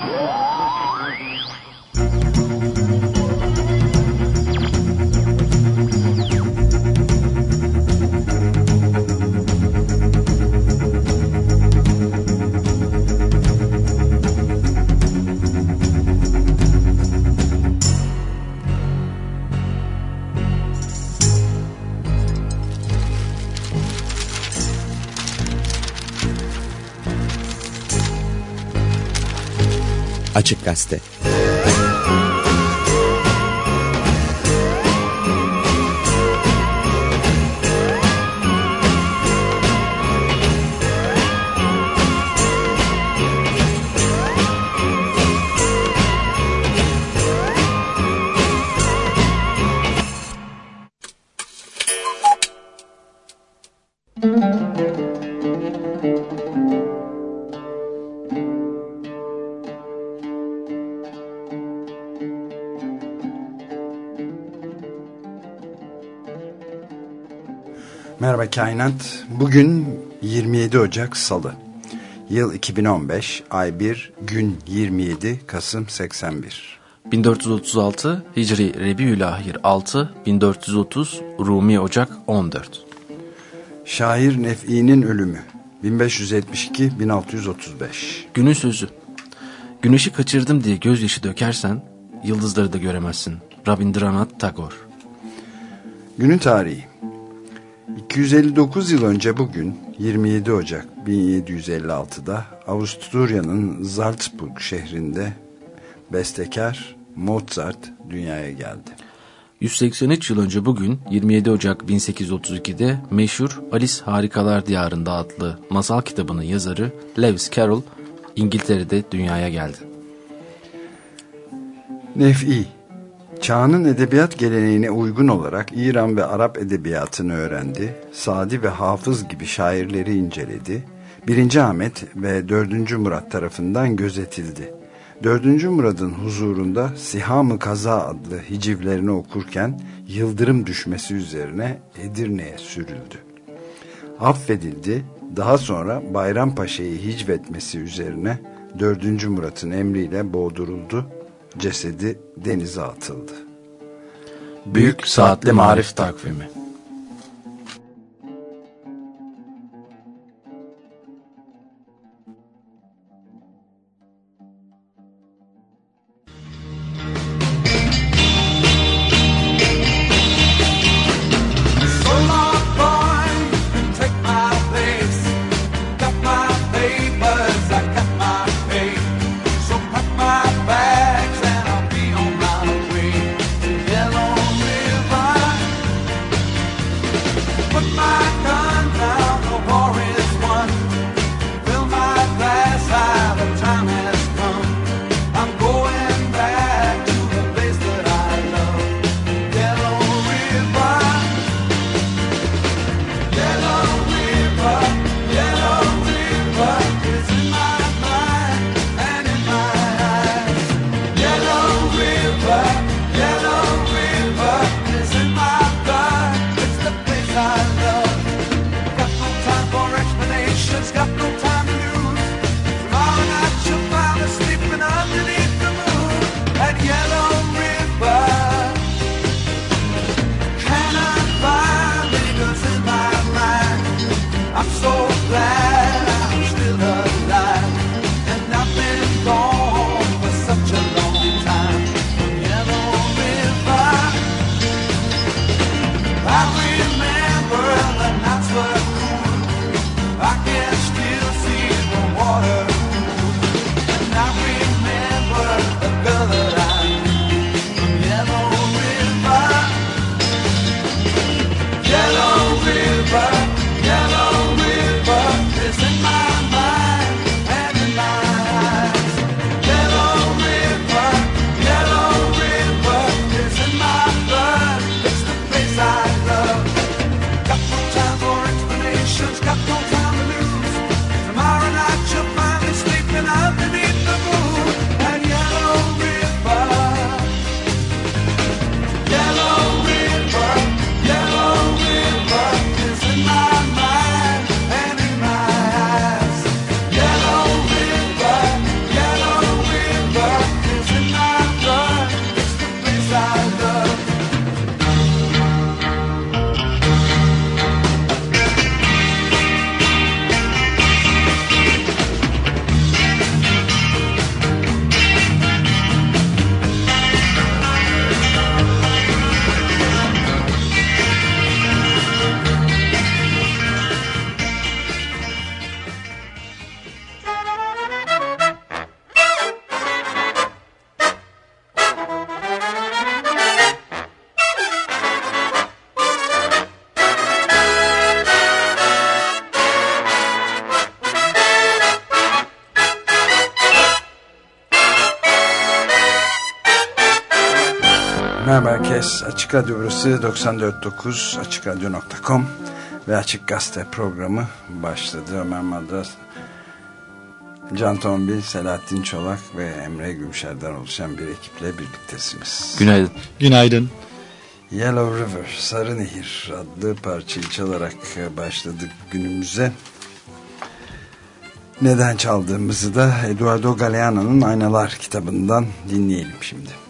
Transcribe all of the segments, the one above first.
Açık Gazete Merhaba Kainat. Bugün 27 Ocak Salı. Yıl 2015, ay 1, gün 27, Kasım 81. 1436 Hicri Rebiülahir 6 1430 Rumi Ocak 14 Şair Nef'i'nin ölümü 1572-1635 Günün sözü Güneşi kaçırdım diye gözyaşı dökersen yıldızları da göremezsin. Rabindranath Tagore Günün tarihi 259 yıl önce bugün 27 Ocak 1756'da Avusturya'nın Salzburg şehrinde bestekar Mozart dünyaya geldi. 183 yıl önce bugün 27 Ocak 1832'de meşhur Alice Harikalar Diyarında adlı masal kitabının yazarı Lewis Carroll İngiltere'de dünyaya geldi. Nef'i Çağının edebiyat geleneğine uygun olarak İran ve Arap edebiyatını öğrendi. Sadi ve Hafız gibi şairleri inceledi. 1. Ahmet ve 4. Murat tarafından gözetildi. 4. Murad'ın huzurunda Siham-ı Kaza adlı hicivlerini okurken yıldırım düşmesi üzerine Edirne'ye sürüldü. Affedildi. Daha sonra Bayrampaşa'yı hicvetmesi üzerine 4. Murat'ın emriyle boğduruldu cesedi denize atıldı. Büyük Saatli Marif Takvimi Açık Radyo burası 94.9 AçıkRadyo.com ve Açık Gazete programı başladı. Ömer Madras, Can Tombil, Selahattin Çolak ve Emre Gümşer'den oluşan bir ekiple birliktesiniz. Günaydın. Günaydın. Yellow River, Sarı Nehir adlı parçayı çalarak başladık günümüze. Neden çaldığımızı da Eduardo Galeano'nun Aynalar kitabından dinleyelim şimdi.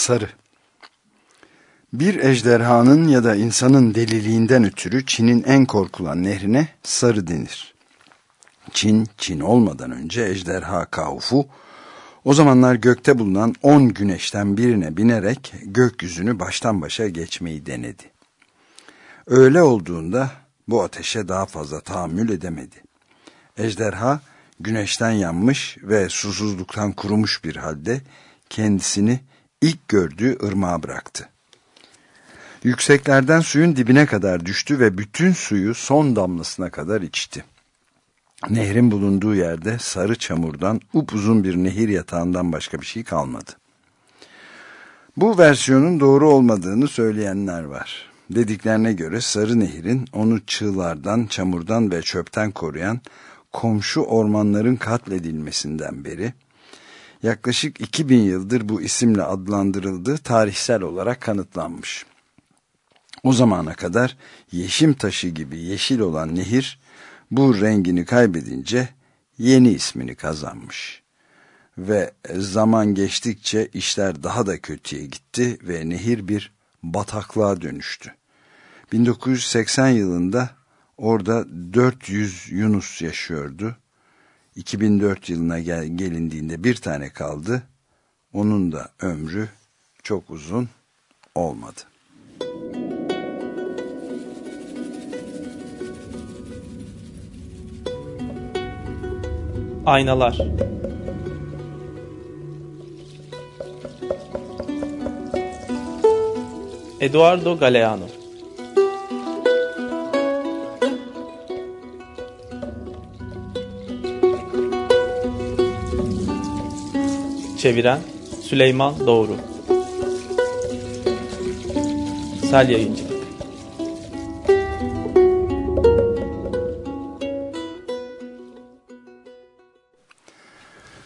Sarı Bir ejderhanın ya da insanın deliliğinden ötürü Çin'in en korkulan nehrine sarı denir. Çin, Çin olmadan önce ejderha Kaufu, o zamanlar gökte bulunan on güneşten birine binerek gökyüzünü baştan başa geçmeyi denedi. Öyle olduğunda bu ateşe daha fazla tahammül edemedi. Ejderha güneşten yanmış ve susuzluktan kurumuş bir halde kendisini ilk gördüğü ırmağa bıraktı. Yükseklerden suyun dibine kadar düştü ve bütün suyu son damlasına kadar içti. Nehrin bulunduğu yerde sarı çamurdan upuzun bir nehir yatağından başka bir şey kalmadı. Bu versiyonun doğru olmadığını söyleyenler var. Dediklerine göre Sarı Nehir'in onu çığlardan, çamurdan ve çöpten koruyan komşu ormanların katledilmesinden beri yaklaşık 2000 yıldır bu isimle adlandırıldığı tarihsel olarak kanıtlanmış. O zamana kadar yeşim taşı gibi yeşil olan nehir bu rengini kaybedince yeni ismini kazanmış. Ve zaman geçtikçe işler daha da kötüye gitti ve nehir bir bataklığa dönüştü. 1980 yılında orada 400 Yunus yaşıyordu. 2004 yılına gel gelindiğinde bir tane kaldı. Onun da ömrü çok uzun olmadı. Aynalar Eduardo Galeano Çeviren Süleyman Doğru. Sel Yayıncı.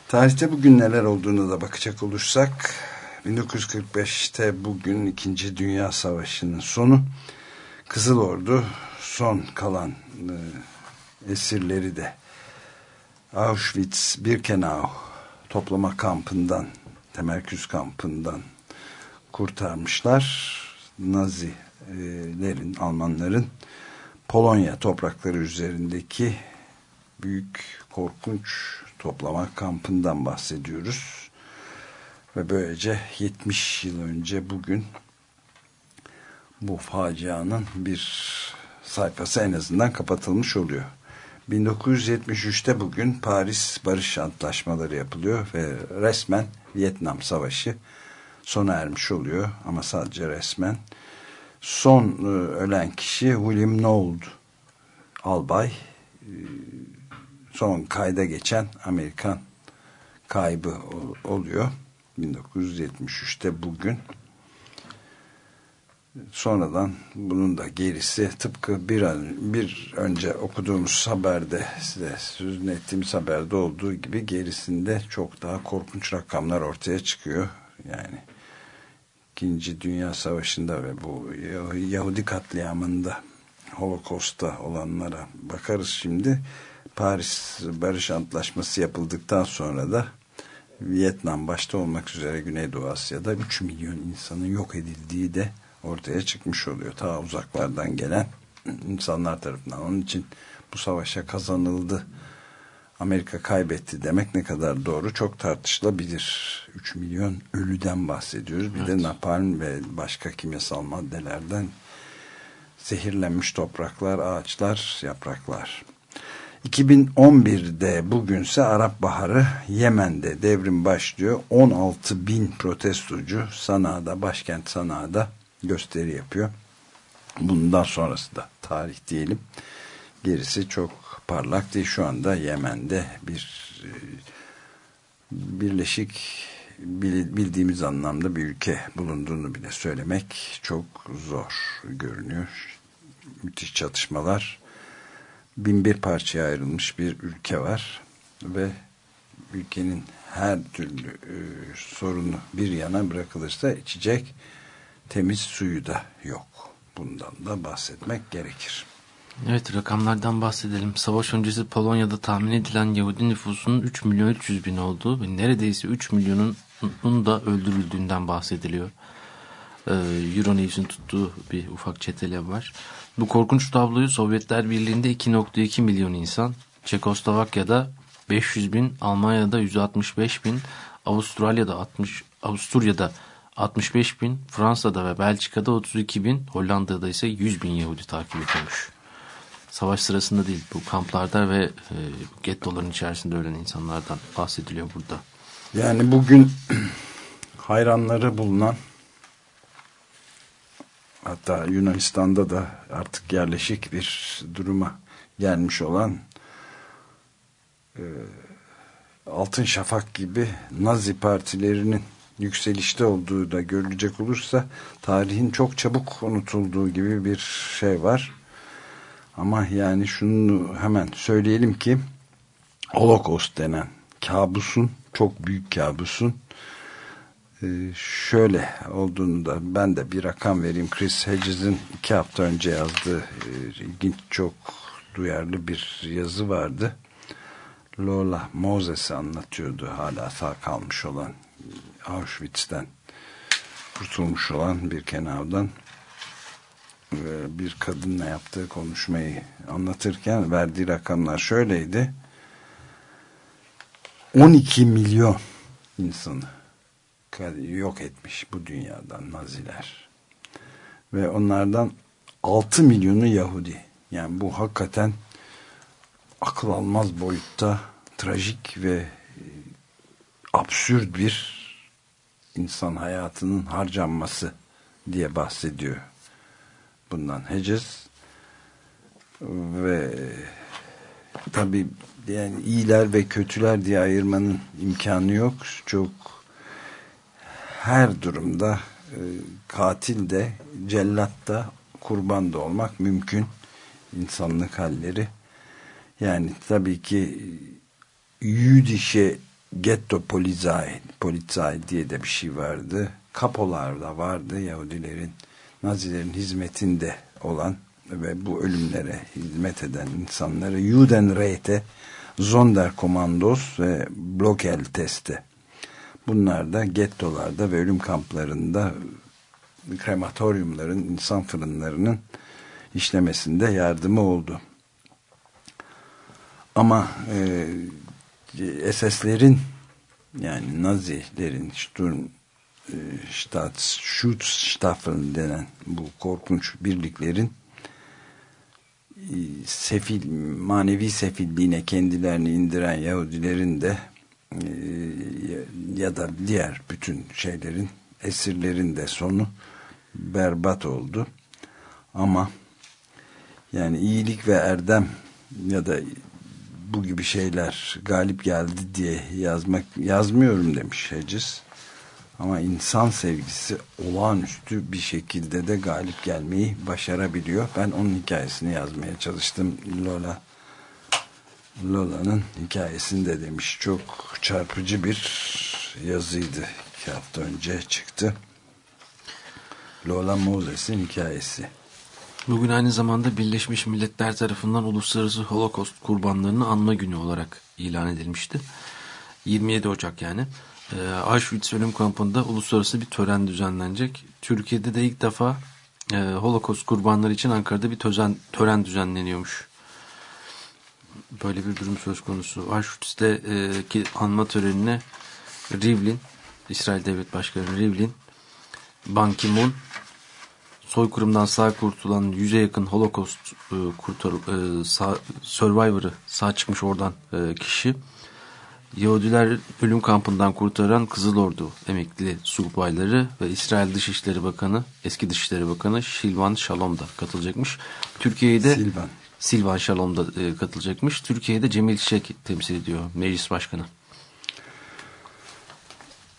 Tarihte bugün neler olduğunu da bakacak olursak 1945'te bugün 2. Dünya Savaşı'nın sonu. Kızıl Ordu son kalan e, esirleri de. Auschwitz Birkenau toplama kampından temerküz kampından kurtarmışlar. Nazilerin, Almanların Polonya toprakları üzerindeki büyük korkunç toplama kampından bahsediyoruz. Ve böylece 70 yıl önce bugün bu facianın bir sayfası en azından kapatılmış oluyor. 1973'te bugün Paris Barış Antlaşmaları yapılıyor ve resmen Vietnam Savaşı sona ermiş oluyor ama sadece resmen. Son e, ölen kişi William Nold albay e, son kayda geçen Amerikan kaybı oluyor. 1973'te bugün sonradan bunun da gerisi tıpkı bir, an, bir önce okuduğumuz haberde size sözünü ettiğimiz haberde olduğu gibi gerisinde çok daha korkunç rakamlar ortaya çıkıyor. Yani İkinci Dünya Savaşı'nda ve bu Yahudi katliamında Holocaust'ta olanlara bakarız şimdi. Paris Barış Antlaşması yapıldıktan sonra da Vietnam başta olmak üzere Güneydoğu Asya'da 3 milyon insanın yok edildiği de ortaya çıkmış oluyor. Ta uzaklardan gelen insanlar tarafından. Onun için bu savaşa kazanıldı. Amerika kaybetti demek ne kadar doğru çok tartışılabilir. 3 milyon ölüden bahsediyoruz. Bir evet. de napalm ve başka kimyasal maddelerden zehirlenmiş topraklar, ağaçlar, yapraklar. 2011'de bugünse Arap Baharı Yemen'de devrim başlıyor. 16 bin protestocu Sana'da, başkent Sana'da gösteri yapıyor. Bundan sonrası da tarih diyelim. Gerisi çok parlak değil. Şu anda Yemen'de bir e, birleşik bildiğimiz anlamda bir ülke bulunduğunu bile söylemek çok zor görünüyor. Müthiş çatışmalar. Bin bir parçaya ayrılmış bir ülke var ve ülkenin her türlü e, sorunu bir yana bırakılırsa içecek temiz suyu da yok. Bundan da bahsetmek gerekir. Evet rakamlardan bahsedelim. Savaş öncesi Polonya'da tahmin edilen Yahudi nüfusunun 3 milyon 300 bin olduğu ve neredeyse 3 milyonun da öldürüldüğünden bahsediliyor. Ee, Euronews'in tuttuğu bir ufak çetele var. Bu korkunç tabloyu Sovyetler Birliği'nde 2.2 milyon insan, Çekoslovakya'da 500 bin, Almanya'da 165 bin, Avustralya'da 60, Avusturya'da 65 bin, Fransa'da ve Belçika'da 32 bin, Hollanda'da ise 100 bin Yahudi takip ediyormuş. Savaş sırasında değil bu kamplarda ve e, gettoların içerisinde ölen insanlardan bahsediliyor burada. Yani bugün hayranları bulunan hatta Yunanistan'da da artık yerleşik bir duruma gelmiş olan e, Altın Şafak gibi Nazi partilerinin yükselişte olduğu da görülecek olursa tarihin çok çabuk unutulduğu gibi bir şey var. Ama yani şunu hemen söyleyelim ki Holocaust denen kabusun çok büyük kabusun ee, şöyle olduğunu da ben de bir rakam vereyim. Chris Hedges'in iki hafta önce yazdığı e, ilginç çok duyarlı bir yazı vardı. Lola Moses'i anlatıyordu hala sağ kalmış olan Auschwitz'ten kurtulmuş olan bir kenardan bir kadınla yaptığı konuşmayı anlatırken verdiği rakamlar şöyleydi. 12 milyon insanı yok etmiş bu dünyadan Naziler. Ve onlardan 6 milyonu Yahudi. Yani bu hakikaten akıl almaz boyutta trajik ve e, absürt bir insan hayatının harcanması diye bahsediyor. Bundan Hedges ve tabi yani iyiler ve kötüler diye ayırmanın imkanı yok. Çok her durumda e, katil de cellat da kurban da olmak mümkün. İnsanlık halleri. Yani tabii ki Jüdische Ghetto Polizei, Polizei diye de bir şey vardı. Kapolar da vardı Yahudilerin Nazilerin hizmetinde olan ve bu ölümlere hizmet eden insanları Judenräte, Sonderkommandos ve Blokel testi. Bunlar da gettolarda ve ölüm kamplarında krematoryumların, insan fırınlarının işlemesinde yardımı oldu. Ama e, SS'lerin yani Nazilerin Sturm e, Schutzstaffeln denen bu korkunç birliklerin e, sefil, manevi sefilliğine kendilerini indiren Yahudilerin de e, ya da diğer bütün şeylerin esirlerin de sonu berbat oldu. Ama yani iyilik ve erdem ya da bu gibi şeyler galip geldi diye yazmak yazmıyorum demiş Hedges. Ama insan sevgisi olağanüstü bir şekilde de galip gelmeyi başarabiliyor. Ben onun hikayesini yazmaya çalıştım. Lola Lola'nın hikayesinde demiş. Çok çarpıcı bir yazıydı. İki hafta önce çıktı. Lola Moses'in hikayesi. Bugün aynı zamanda Birleşmiş Milletler tarafından Uluslararası Holocaust Kurbanlarını Anma Günü olarak ilan edilmişti. 27 Ocak yani e, Auschwitz ölüm kampında uluslararası bir tören düzenlenecek. Türkiye'de de ilk defa e, Holocaust kurbanları için Ankara'da bir tözen, tören düzenleniyormuş. Böyle bir durum söz konusu. Auschwitz'teki e, anma törenine Rivlin, İsrail Devlet Başkanı Rivlin, Ban Ki-moon, soykırımdan sağ kurtulan yüze yakın Holocaust e, kurtar, e, sağ, Survivor'ı sağ çıkmış oradan e, kişi Yahudiler ölüm kampından kurtaran Kızıl Ordu emekli subayları ve İsrail Dışişleri Bakanı, eski Dışişleri Bakanı Şilvan Shalom da katılacakmış. Türkiye'de Silvan. Silvan Shalom da e, katılacakmış. Türkiye'de Cemil Çiçek temsil ediyor meclis başkanı.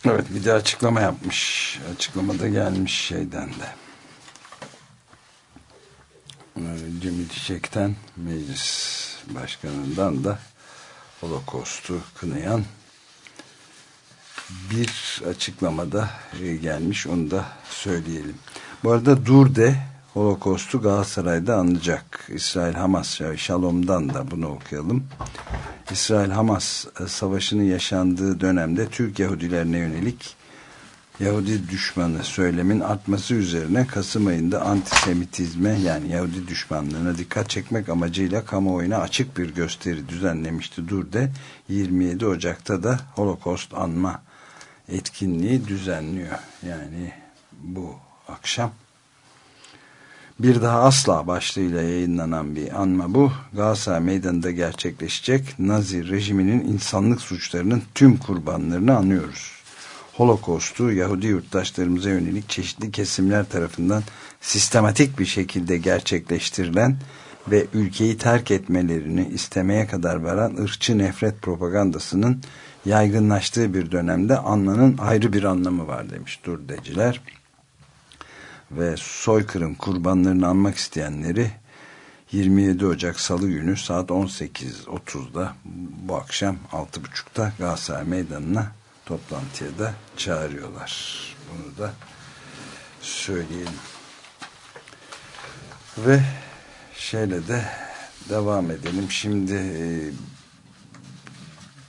Evet bir de açıklama yapmış. Açıklamada gelmiş şeyden de. Cemil Çiçek'ten meclis başkanından da Holocaust'u kınayan bir açıklamada gelmiş. Onu da söyleyelim. Bu arada Durde Holocaust'u Galatasaray'da anacak. İsrail Hamas Şalom'dan da bunu okuyalım. İsrail-Hamas savaşının yaşandığı dönemde Türk Yahudilerine yönelik Yahudi düşmanı söylemin artması üzerine Kasım ayında antisemitizme yani Yahudi düşmanlığına dikkat çekmek amacıyla kamuoyuna açık bir gösteri düzenlemişti Durde. 27 Ocak'ta da Holocaust anma etkinliği düzenliyor. Yani bu akşam bir daha asla başlığıyla yayınlanan bir anma bu. Galatasaray Meydanı'nda gerçekleşecek Nazi rejiminin insanlık suçlarının tüm kurbanlarını anıyoruz. Holocaust'u Yahudi yurttaşlarımıza yönelik çeşitli kesimler tarafından sistematik bir şekilde gerçekleştirilen ve ülkeyi terk etmelerini istemeye kadar varan ırkçı nefret propagandasının yaygınlaştığı bir dönemde anmanın ayrı bir anlamı var demiş Durdeciler. Ve soykırım kurbanlarını anmak isteyenleri 27 Ocak Salı günü saat 18.30'da bu akşam 6.30'da Galatasaray Meydanı'na toplantıya da çağırıyorlar. Bunu da söyleyelim. Ve şeyle de devam edelim. Şimdi e,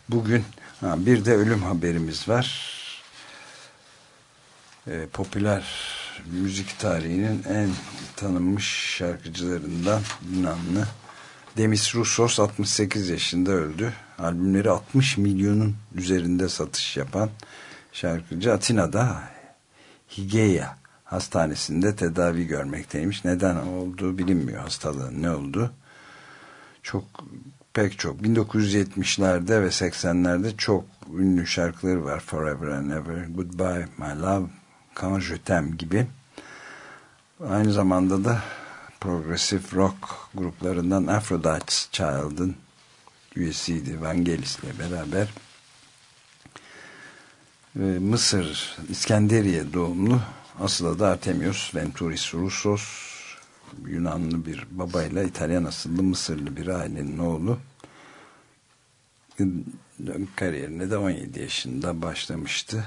bugün ha, bir de ölüm haberimiz var. E, popüler müzik tarihinin en tanınmış şarkıcılarından Yunanlı Demis Roussos 68 yaşında öldü. Albümleri 60 milyonun üzerinde satış yapan şarkıcı Atina'da Higeia hastanesinde tedavi görmekteymiş. Neden olduğu bilinmiyor hastalığın ne oldu. Çok pek çok 1970'lerde ve 80'lerde çok ünlü şarkıları var. Forever and Ever, Goodbye My Love, Quand Je T'aime gibi. Aynı zamanda da progressive rock gruplarından Aphrodite's Child'ın üyesiydi Vangelis ile beraber. Ve Mısır İskenderiye doğumlu asıl da Artemios Venturis Roussos Yunanlı bir babayla İtalyan asıllı Mısırlı bir ailenin oğlu kariyerine de 17 yaşında başlamıştı.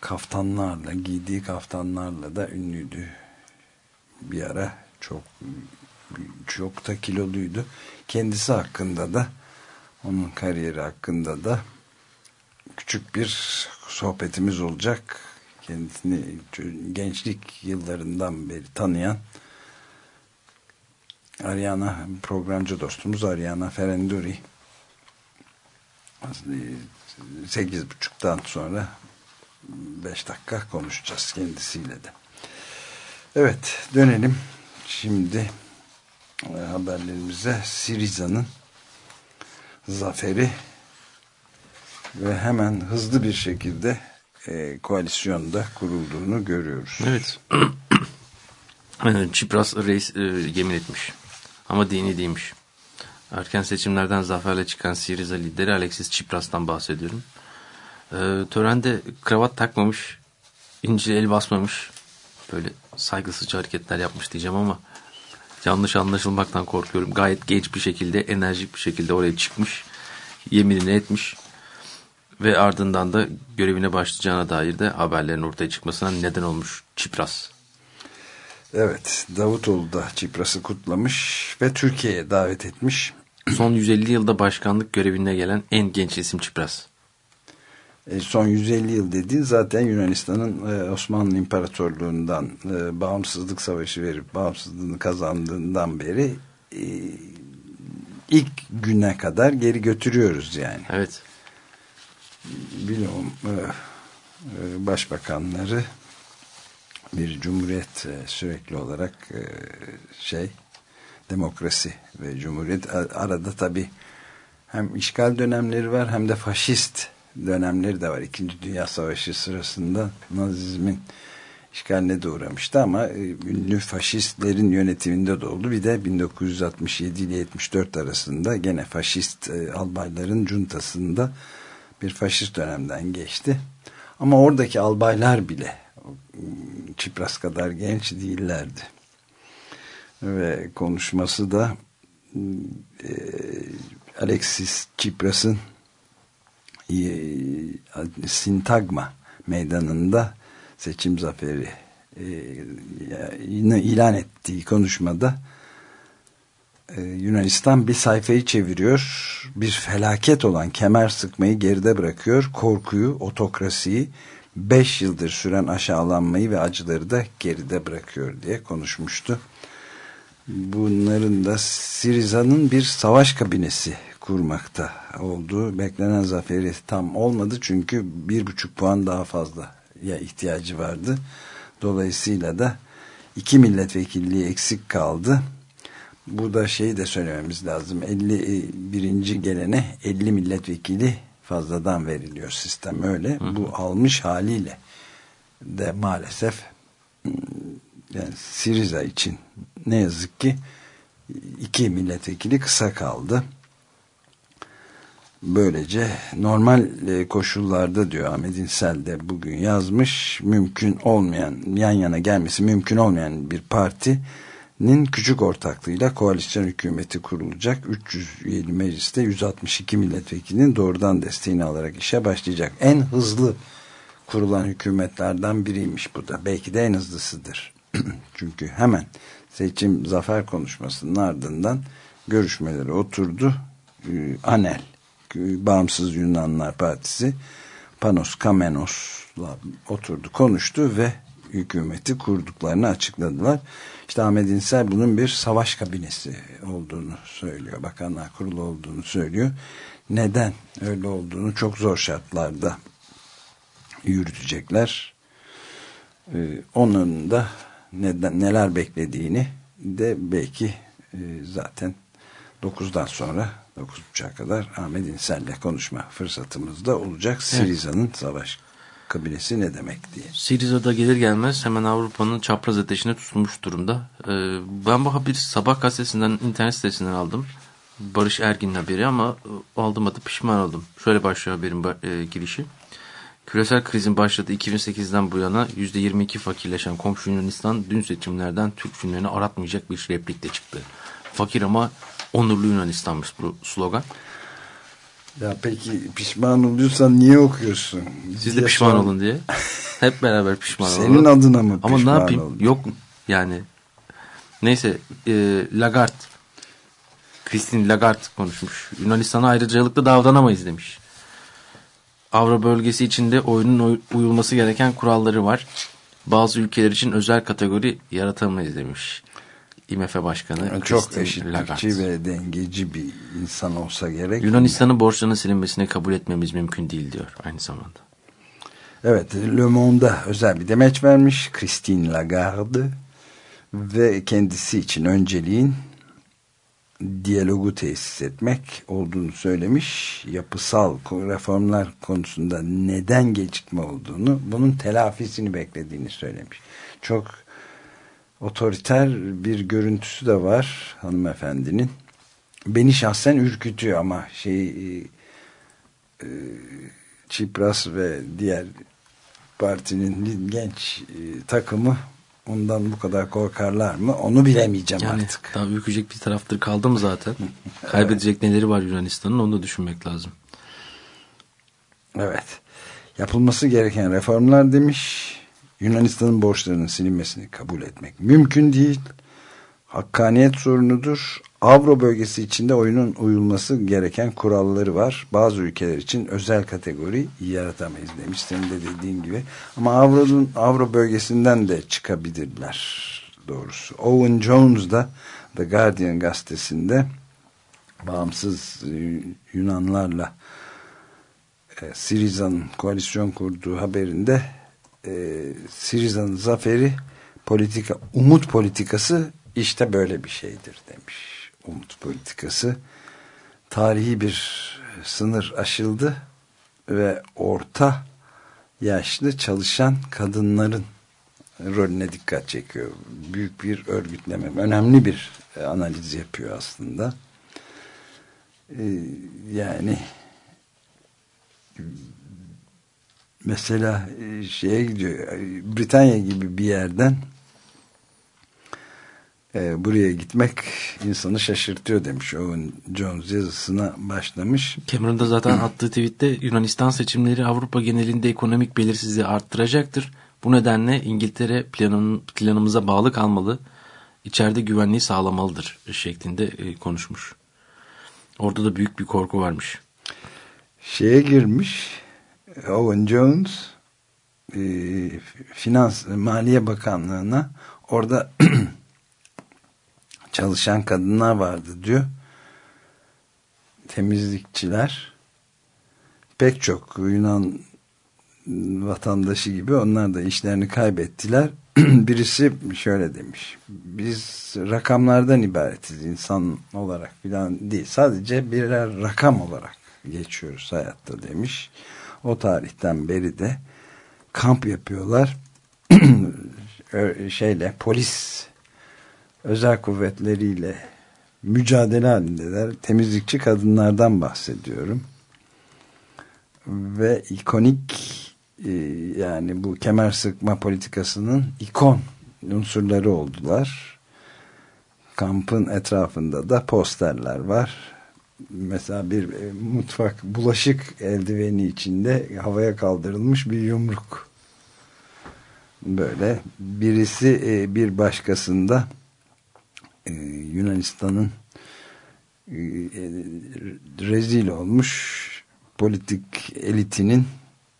Kaftanlarla giydiği kaftanlarla da ünlüydü. Bir ara çok çok da kiloluydu. Kendisi hakkında da onun kariyeri hakkında da küçük bir sohbetimiz olacak. Kendisini gençlik yıllarından beri tanıyan Ariana programcı dostumuz Ariana Ferenduri 8.30'dan sonra 5 dakika konuşacağız kendisiyle de. Evet dönelim şimdi e, haberlerimize Siriza'nın zaferi ve hemen hızlı bir şekilde e, koalisyonda kurulduğunu görüyoruz. Evet. Çipras reis e, yemin etmiş. Ama dini değilmiş. Erken seçimlerden zaferle çıkan Siriza lideri Alexis Tsipras'tan bahsediyorum. E, törende kravat takmamış, İncil'e el basmamış, böyle saygısızca hareketler yapmış diyeceğim ama yanlış anlaşılmaktan korkuyorum. Gayet genç bir şekilde, enerjik bir şekilde oraya çıkmış, yeminini etmiş ve ardından da görevine başlayacağına dair de haberlerin ortaya çıkmasına neden olmuş Çipras. Evet, Davutoğlu da Çipras'ı kutlamış ve Türkiye'ye davet etmiş. Son 150 yılda başkanlık görevine gelen en genç isim Çipras. E, son 150 yıl dediğin zaten Yunanistan'ın e, Osmanlı İmparatorluğu'ndan e, bağımsızlık savaşı verip bağımsızlığını kazandığından beri ilk güne kadar geri götürüyoruz yani. Evet. Biliyorum başbakanları bir cumhuriyet sürekli olarak şey demokrasi ve cumhuriyet arada tabi hem işgal dönemleri var hem de faşist dönemleri de var. İkinci Dünya Savaşı sırasında Nazizmin işgaline de uğramıştı ama e, ünlü faşistlerin yönetiminde de oldu. Bir de 1967 ile 74 arasında gene faşist e, albayların cuntasında bir faşist dönemden geçti. Ama oradaki albaylar bile Çipras kadar genç değillerdi. Ve konuşması da e, Alexis Tsipras'ın Sintagma meydanında seçim zaferi e, ilan ettiği konuşmada e, Yunanistan bir sayfayı çeviriyor. Bir felaket olan kemer sıkmayı geride bırakıyor. Korkuyu, otokrasiyi, beş yıldır süren aşağılanmayı ve acıları da geride bırakıyor diye konuşmuştu. Bunların da Siriza'nın bir savaş kabinesi kurmakta olduğu beklenen zaferi tam olmadı çünkü bir buçuk puan daha fazla ya ihtiyacı vardı. Dolayısıyla da iki milletvekilliği eksik kaldı. Burada şeyi de söylememiz lazım. 51. gelene 50 milletvekili fazladan veriliyor sistem öyle. Hı hı. Bu almış haliyle de maalesef yani Siriza için ne yazık ki iki milletvekili kısa kaldı. Böylece normal koşullarda diyor Ahmet İnsel de bugün yazmış mümkün olmayan yan yana gelmesi mümkün olmayan bir partinin küçük ortaklığıyla koalisyon hükümeti kurulacak. 307 mecliste 162 milletvekilinin doğrudan desteğini alarak işe başlayacak. En hızlı kurulan hükümetlerden biriymiş bu da. Belki de en hızlısıdır. Çünkü hemen seçim zafer konuşmasının ardından görüşmeleri oturdu. Anel Bağımsız Yunanlar Partisi Panos Kamenos'la oturdu konuştu ve hükümeti kurduklarını açıkladılar. İşte Ahmet İnsel bunun bir savaş kabinesi olduğunu söylüyor. Bakanlar Kurulu olduğunu söylüyor. Neden öyle olduğunu çok zor şartlarda yürütecekler. Ee, onun da neden neler beklediğini de belki e, zaten 9'dan sonra 9.30'a kadar Ahmet İnsel'le konuşma fırsatımız da olacak. Siriza'nın evet. savaş kabinesi ne demek diye. Siriza'da gelir gelmez hemen Avrupa'nın çapraz ateşine tutulmuş durumda. Ee, ben bu haberi sabah gazetesinden internet sitesinden aldım. Barış Ergin'in haberi ama aldım adı pişman oldum. Şöyle başlıyor haberin e, girişi. Küresel krizin başladığı 2008'den bu yana %22 fakirleşen komşu Yunanistan dün seçimlerden Türk filmlerini aratmayacak bir replikle çıktı. Fakir ama onurlu Yunanistan'mış bu slogan. Ya peki pişman oluyorsan niye okuyorsun? Siz de pişman olun diye. Hep beraber pişman olun. Senin adına mı pişman Ama ne yapayım? Oldun? Yok yani. Neyse e, Lagarde Christine Lagarde konuşmuş. Yunanistan'a ayrıcalıklı davranamayız demiş. Avro bölgesi içinde oyunun uyulması gereken kuralları var. Bazı ülkeler için özel kategori yaratamayız demiş. IMF Başkanı yani Çok eşitlikçi ve dengeci bir insan olsa gerek. Yunanistan'ın borçlarının silinmesini kabul etmemiz mümkün değil diyor aynı zamanda. Evet Le Monde'a özel bir demeç vermiş Christine Lagarde ve kendisi için önceliğin diyalogu tesis etmek olduğunu söylemiş. Yapısal reformlar konusunda neden gecikme olduğunu, bunun telafisini beklediğini söylemiş. Çok otoriter bir görüntüsü de var hanımefendinin. Beni şahsen ürkütüyor ama şey e, e, Çipras ve diğer partinin genç e, takımı ondan bu kadar korkarlar mı onu bilemeyeceğim yani, artık. Daha ürkecek bir taraftır kaldı mı zaten? Kaybedecek evet. neleri var Yunanistan'ın onu da düşünmek lazım. Evet. Yapılması gereken reformlar demiş Yunanistan'ın borçlarının silinmesini kabul etmek mümkün değil. Hakkaniyet sorunudur. Avro bölgesi içinde oyunun uyulması gereken kuralları var. Bazı ülkeler için özel kategori yaratamayız demiş. Senin de dediğin gibi. Ama Avro'nun Avro bölgesinden de çıkabilirler doğrusu. Owen Jones da The Guardian gazetesinde bağımsız Yunanlarla e, Siriza'nın koalisyon kurduğu haberinde e, Siriza'nın zaferi politika, umut politikası işte böyle bir şeydir demiş umut politikası tarihi bir sınır aşıldı ve orta yaşlı çalışan kadınların rolüne dikkat çekiyor. Büyük bir örgütleme, önemli bir analiz yapıyor aslında. Ee, yani mesela e, şeye gidiyor Britanya gibi bir yerden e, buraya gitmek insanı şaşırtıyor demiş Owen Jones yazısına başlamış. Cameron da zaten attığı tweette Yunanistan seçimleri Avrupa genelinde ekonomik belirsizliği arttıracaktır. Bu nedenle İngiltere planın, planımıza bağlı kalmalı, içeride güvenliği sağlamalıdır şeklinde e, konuşmuş. Orada da büyük bir korku varmış. Şeye girmiş Owen Jones e, Finans Maliye Bakanlığı'na orada çalışan kadınlar vardı diyor. Temizlikçiler pek çok Yunan vatandaşı gibi onlar da işlerini kaybettiler. Birisi şöyle demiş. Biz rakamlardan ibaretiz insan olarak filan değil. Sadece birer rakam olarak geçiyoruz hayatta demiş. O tarihten beri de kamp yapıyorlar. şeyle polis özel kuvvetleriyle mücadele halindeler. Temizlikçi kadınlardan bahsediyorum. Ve ikonik e, yani bu kemer sıkma politikasının ikon unsurları oldular. Kampın etrafında da posterler var. Mesela bir e, mutfak bulaşık eldiveni içinde havaya kaldırılmış bir yumruk. Böyle birisi e, bir başkasında e, Yunanistan'ın e, rezil olmuş politik elitinin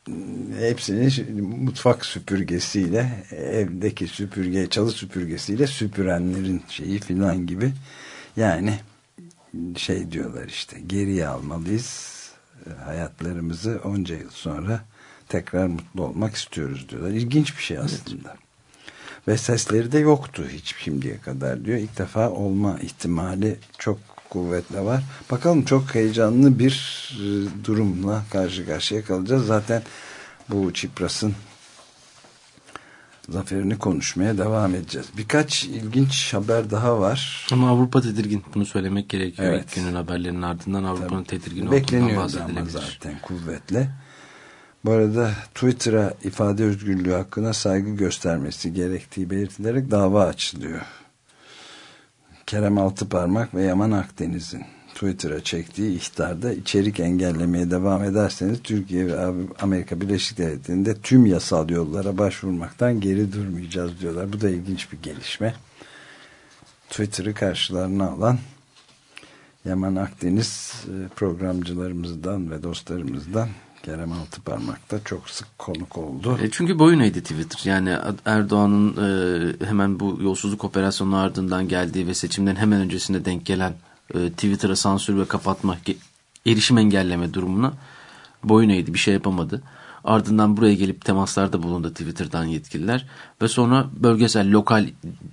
e, hepsini mutfak süpürgesiyle evdeki süpürge çalı süpürgesiyle süpürenlerin şeyi filan gibi yani şey diyorlar işte geriye almalıyız hayatlarımızı onca yıl sonra tekrar mutlu olmak istiyoruz diyorlar. İlginç bir şey aslında. Evet. Ve sesleri de yoktu hiç şimdiye kadar diyor. İlk defa olma ihtimali çok kuvvetle var. Bakalım çok heyecanlı bir e, durumla karşı karşıya kalacağız. Zaten bu Çipras'ın zaferini konuşmaya devam edeceğiz. Birkaç ilginç haber daha var. Ama Avrupa tedirgin. Bunu söylemek gerekiyor. Evet. İlk günün haberlerinin ardından Avrupa'nın tedirgin olduğundan bahsedilebilir. zaten kuvvetle. Bu arada Twitter'a ifade özgürlüğü hakkında saygı göstermesi gerektiği belirtilerek dava açılıyor. Kerem Altıparmak ve Yaman Akdeniz'in Twitter'a çektiği ihtarda içerik engellemeye devam ederseniz Türkiye ve Amerika Birleşik Devletleri'nde tüm yasal yollara başvurmaktan geri durmayacağız diyorlar. Bu da ilginç bir gelişme. Twitter'ı karşılarına alan Yaman Akdeniz e, programcılarımızdan ve dostlarımızdan Kerem Altıparmak da çok sık konuk oldu. E çünkü boyun eğdi Twitter. Yani Erdoğan'ın e, hemen bu yolsuzluk operasyonu ardından geldiği ve seçimden hemen öncesinde denk gelen e, Twitter'a sansür ve kapatma, erişim engelleme durumuna boyun eğdi. Bir şey yapamadı. Ardından buraya gelip temaslarda bulundu Twitter'dan yetkililer ve sonra bölgesel, lokal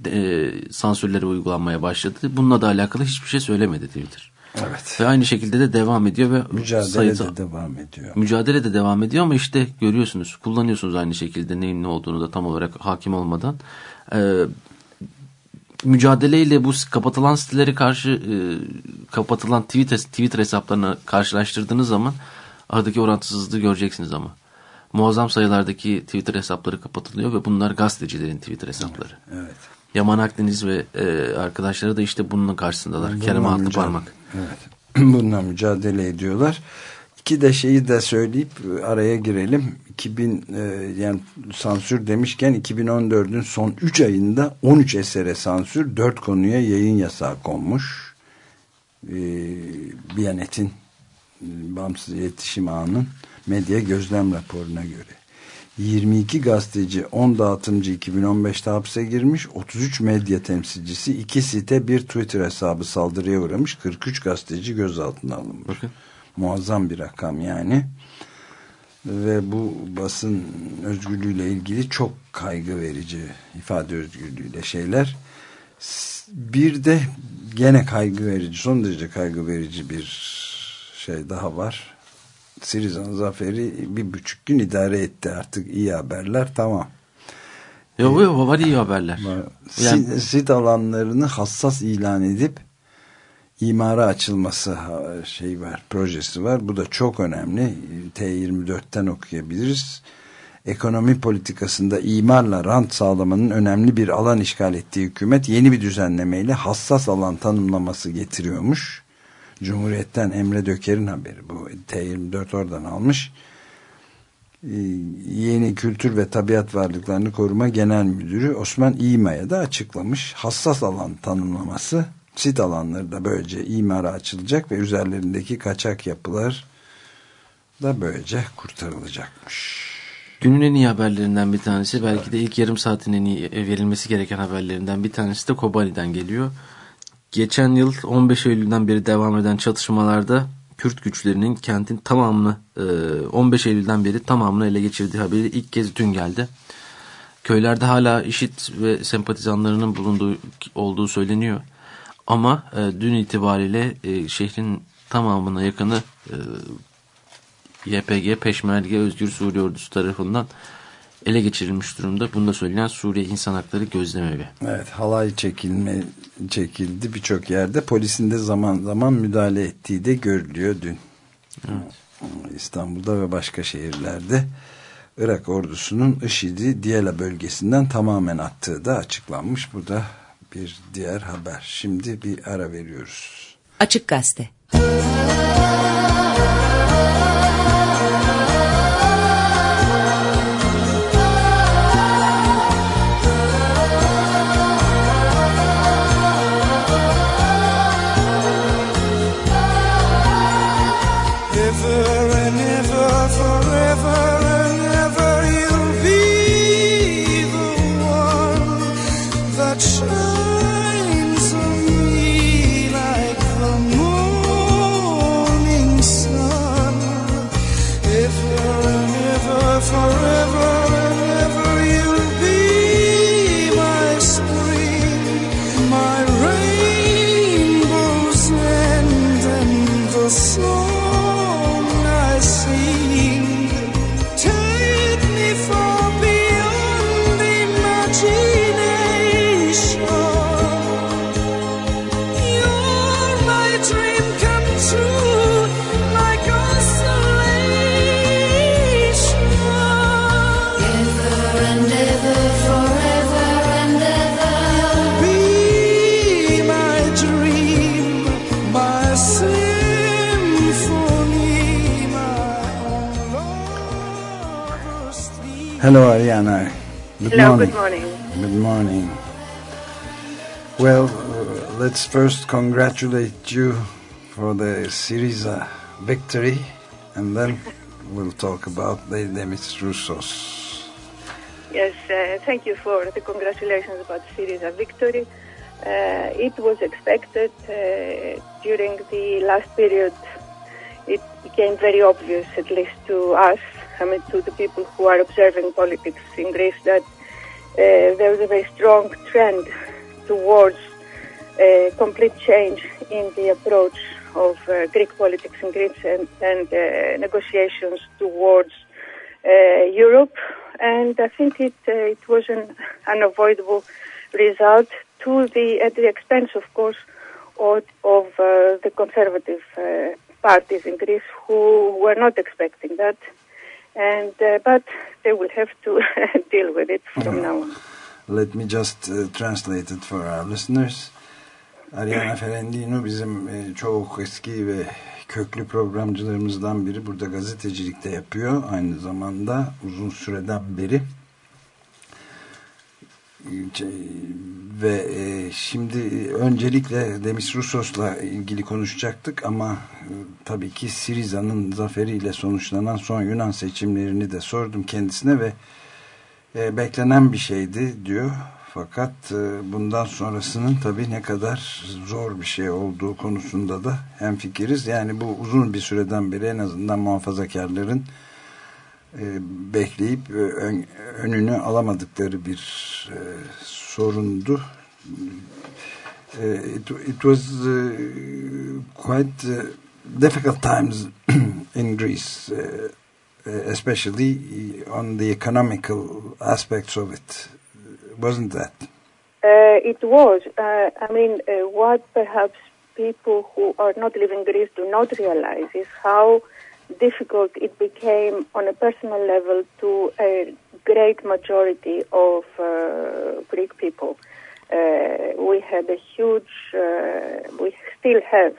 e, sansürlere uygulanmaya başladı. Bununla da alakalı hiçbir şey söylemedi Twitter. Evet. Ve aynı şekilde de devam ediyor ve mücadele sayısı, de devam ediyor. Mücadele de devam ediyor ama işte görüyorsunuz, kullanıyorsunuz aynı şekilde neyin ne olduğunu da tam olarak hakim olmadan. Ee, mücadeleyle bu kapatılan siteleri karşı e, kapatılan Twitter, Twitter hesaplarını karşılaştırdığınız zaman aradaki orantısızlığı göreceksiniz ama. Muazzam sayılardaki Twitter hesapları kapatılıyor ve bunlar gazetecilerin Twitter hesapları. Evet. evet. Yaman Akdeniz ve e, arkadaşları da işte bunun karşısındalar. Bununla Kerem Parmak. Evet. Bununla mücadele ediyorlar. İki de şeyi de söyleyip araya girelim. 2000 e, yani sansür demişken 2014'ün son 3 ayında 13 esere sansür 4 konuya yayın yasağı konmuş. e, Biyanet'in e, bağımsız iletişim ağının medya gözlem raporuna göre. 22 gazeteci 10 dağıtımcı 2015'te hapse girmiş 33 medya temsilcisi 2 site bir Twitter hesabı saldırıya uğramış 43 gazeteci gözaltına alınmış. Bakın. Muazzam bir rakam yani. Ve bu basın özgürlüğüyle ilgili çok kaygı verici ifade özgürlüğüyle şeyler. Bir de gene kaygı verici son derece kaygı verici bir şey daha var. Sirizan zaferi bir buçuk gün idare etti artık iyi haberler tamam. Yok yok var iyi haberler. Yani- Sit, alanlarını hassas ilan edip imara açılması şey var projesi var. Bu da çok önemli. T24'ten okuyabiliriz. Ekonomi politikasında imarla rant sağlamanın önemli bir alan işgal ettiği hükümet yeni bir düzenlemeyle hassas alan tanımlaması getiriyormuş. Cumhuriyet'ten Emre Döker'in haberi bu. T24 oradan almış. Ee, yeni kültür ve tabiat varlıklarını koruma genel müdürü Osman İma'ya da açıklamış. Hassas alan tanımlaması sit alanları da böylece imara açılacak ve üzerlerindeki kaçak yapılar da böylece kurtarılacakmış. Günün en iyi haberlerinden bir tanesi belki de ilk yarım saatin en iyi e, verilmesi gereken haberlerinden bir tanesi de Kobani'den geliyor. Geçen yıl 15 Eylül'den beri devam eden çatışmalarda Kürt güçlerinin kentin tamamını e, 15 Eylül'den beri tamamını ele geçirdiği haberi ilk kez dün geldi. Köylerde hala işit ve sempatizanlarının bulunduğu olduğu söyleniyor. Ama e, dün itibariyle e, şehrin tamamına yakını e, YPG Peşmerge Özgür Suriye Ordusu tarafından ele geçirilmiş durumda. Bunu da söyleyen Suriye İnsan Hakları Gözlemevi. Evet halay çekilme çekildi birçok yerde polisin de zaman zaman müdahale ettiği de görülüyor dün. İstanbul'da ve başka şehirlerde Irak ordusunun IŞİD'i Diyala bölgesinden tamamen attığı da açıklanmış. Bu da bir diğer haber. Şimdi bir ara veriyoruz. Açık Gazete. Ever Hello Ariana. Good Hello, morning. good morning. Good morning. Well, uh, let's first congratulate you for the Syriza victory and then we'll talk about the Demis Roussos. Yes, uh, thank you for the congratulations about the Syriza victory. Uh, it was expected uh, during the last period. Became very obvious, at least to us, I mean, to the people who are observing politics in Greece, that uh, there was a very strong trend towards a complete change in the approach of uh, Greek politics in Greece and, and uh, negotiations towards uh, Europe. And I think it, uh, it was an unavoidable result to the, at the expense, of course, of, of uh, the conservative uh, parties in Greece who were not expecting that. And, uh, but they will have to deal with it from now on. Let me just uh, translate it for our listeners. Ariana Ferendino bizim e, çok eski ve köklü programcılarımızdan biri. Burada gazetecilikte yapıyor. Aynı zamanda uzun süreden beri ve e, şimdi öncelikle Demis Rousos'la ilgili konuşacaktık ama e, tabii ki Siriza'nın zaferiyle sonuçlanan son Yunan seçimlerini de sordum kendisine ve e, beklenen bir şeydi diyor. Fakat e, bundan sonrasının tabii ne kadar zor bir şey olduğu konusunda da hemfikiriz. Yani bu uzun bir süreden beri en azından muhafazakarların e, bekleyip e, ön, önünü alamadıkları bir e, sorundu. E, it, was uh, quite uh, difficult times in Greece, uh, especially on the economical aspects of it, wasn't that? Uh, it was. Uh, I mean, uh, what perhaps people who are not living in Greece do not realize is how difficult it became on a personal level to a great majority of uh, Greek people. Uh, we had a huge, uh, we still have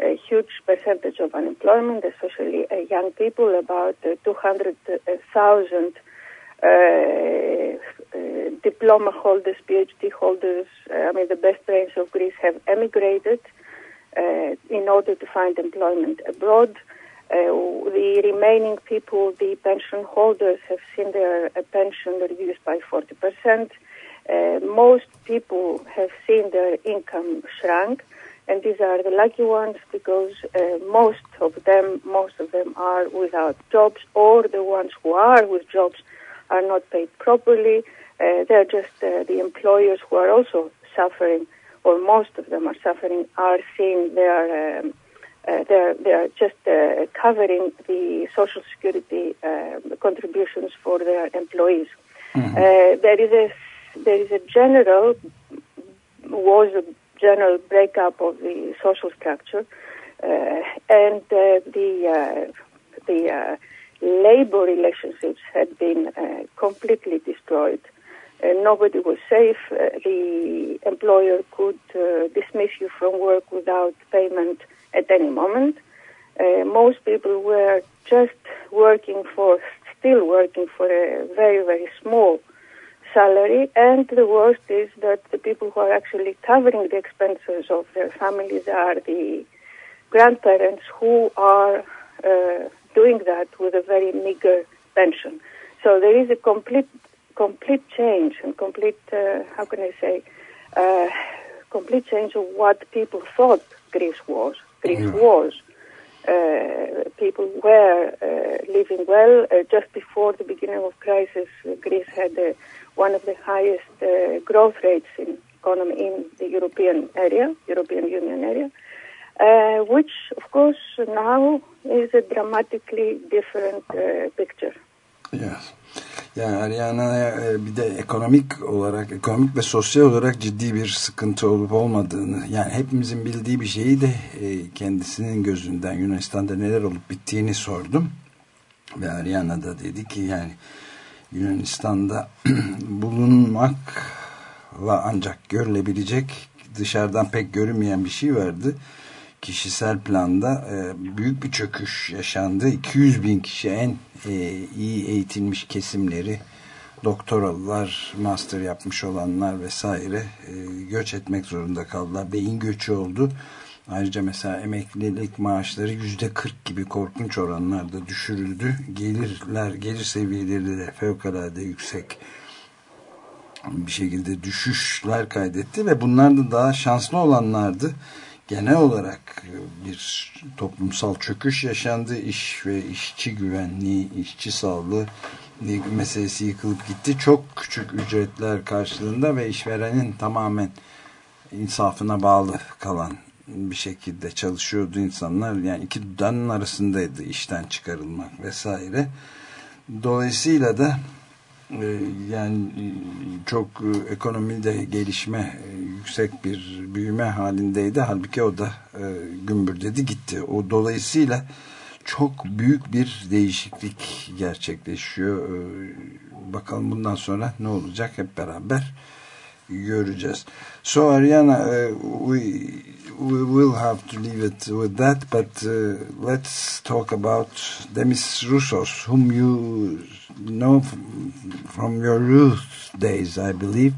a huge percentage of unemployment, especially uh, young people, about uh, 200,000 uh, diploma holders, PhD holders, I mean, the best brains of Greece have emigrated in order to find employment abroad. Uh, the remaining people, the pension holders, have seen their uh, pension reduced by 40%. Uh, most people have seen their income shrunk, and these are the lucky ones because uh, most of them, most of them are without jobs, or the ones who are with jobs are not paid properly. Uh, they're just the employers who are also suffering, or most of them are suffering, are seeing their um, uh, they're they're just uh, covering the social security uh, contributions for their employees. Uh, there is a there is a general was a general breakup of the social structure, uh, and uh, the uh, the uh, labor relationships had been uh, completely destroyed. Uh, nobody was safe. The employer could uh, dismiss you from work without payment at any moment. Uh, most people were just working for, still working for a very, very small salary. And the worst is that the people who are actually covering the expenses of their families are the grandparents who are uh, doing that with a very meager pension. So there is a complete, complete change and complete, uh, how can I say, uh, complete change of what people thought Greece was. Greece was. Uh, people were uh, living well. Uh, just before the beginning of crisis, uh, Greece had uh, one of the highest uh, growth rates in economy in the European area, European Union area, uh, which, of course, now is a dramatically different uh, picture. Yes. Yani Ariana'ya e, bir de ekonomik olarak, ekonomik ve sosyal olarak ciddi bir sıkıntı olup olmadığını, yani hepimizin bildiği bir şeyi de e, kendisinin gözünden Yunanistan'da neler olup bittiğini sordum. Ve Ariana da dedi ki yani Yunanistan'da bulunmakla ancak görülebilecek dışarıdan pek görünmeyen bir şey vardı. Kişisel planda e, büyük bir çöküş yaşandı. 200 bin kişi en e, iyi eğitilmiş kesimleri doktoralılar, master yapmış olanlar vesaire e, göç etmek zorunda kaldılar. Beyin göçü oldu. Ayrıca mesela emeklilik maaşları yüzde 40 gibi korkunç oranlarda düşürüldü. Gelirler, gelir seviyeleri de fevkalade yüksek bir şekilde düşüşler kaydetti ve bunlar da daha şanslı olanlardı. Genel olarak bir toplumsal çöküş yaşandı. İş ve işçi güvenliği, işçi sağlığı meselesi yıkılıp gitti. Çok küçük ücretler karşılığında ve işverenin tamamen insafına bağlı kalan bir şekilde çalışıyordu insanlar. Yani iki dudağının arasındaydı işten çıkarılmak vesaire. Dolayısıyla da e, yani e, çok e, ekonomide gelişme e, yüksek bir büyüme halindeydi. Halbuki o da e, gümbürdedi gitti. O dolayısıyla çok büyük bir değişiklik gerçekleşiyor. E, bakalım bundan sonra ne olacak hep beraber göreceğiz. So Ariana, we will have to leave it with that, but uh, let's talk about Demis Roussos, whom you know from, your youth days, I believe.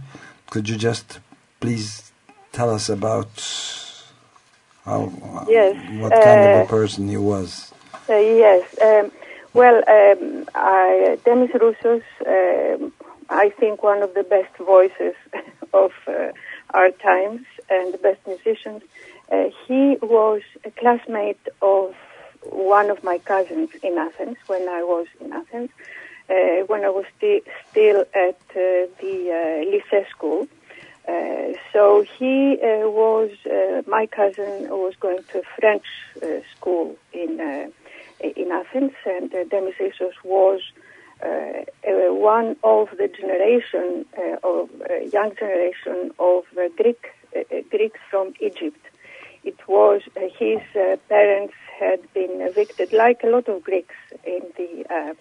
Could you just please tell us about how Yes, what kind of a uh, person he was? Uh, yes. Um, well, um, I, Demis Roussos, um, I think one of the best voices of uh, our times and the best musicians. Uh, he was a classmate of one of my cousins in Athens when I was in Athens, uh, when I was sti- still at uh, the uh, Lycée school. Uh, so he uh, was, my cousin was going to a French school in in Athens, and uh, Demis Roussos was one of the generation of young generation of Greek Greeks from Egypt. It was uh, his uh, parents had been evicted, like a lot of Greeks in the uh,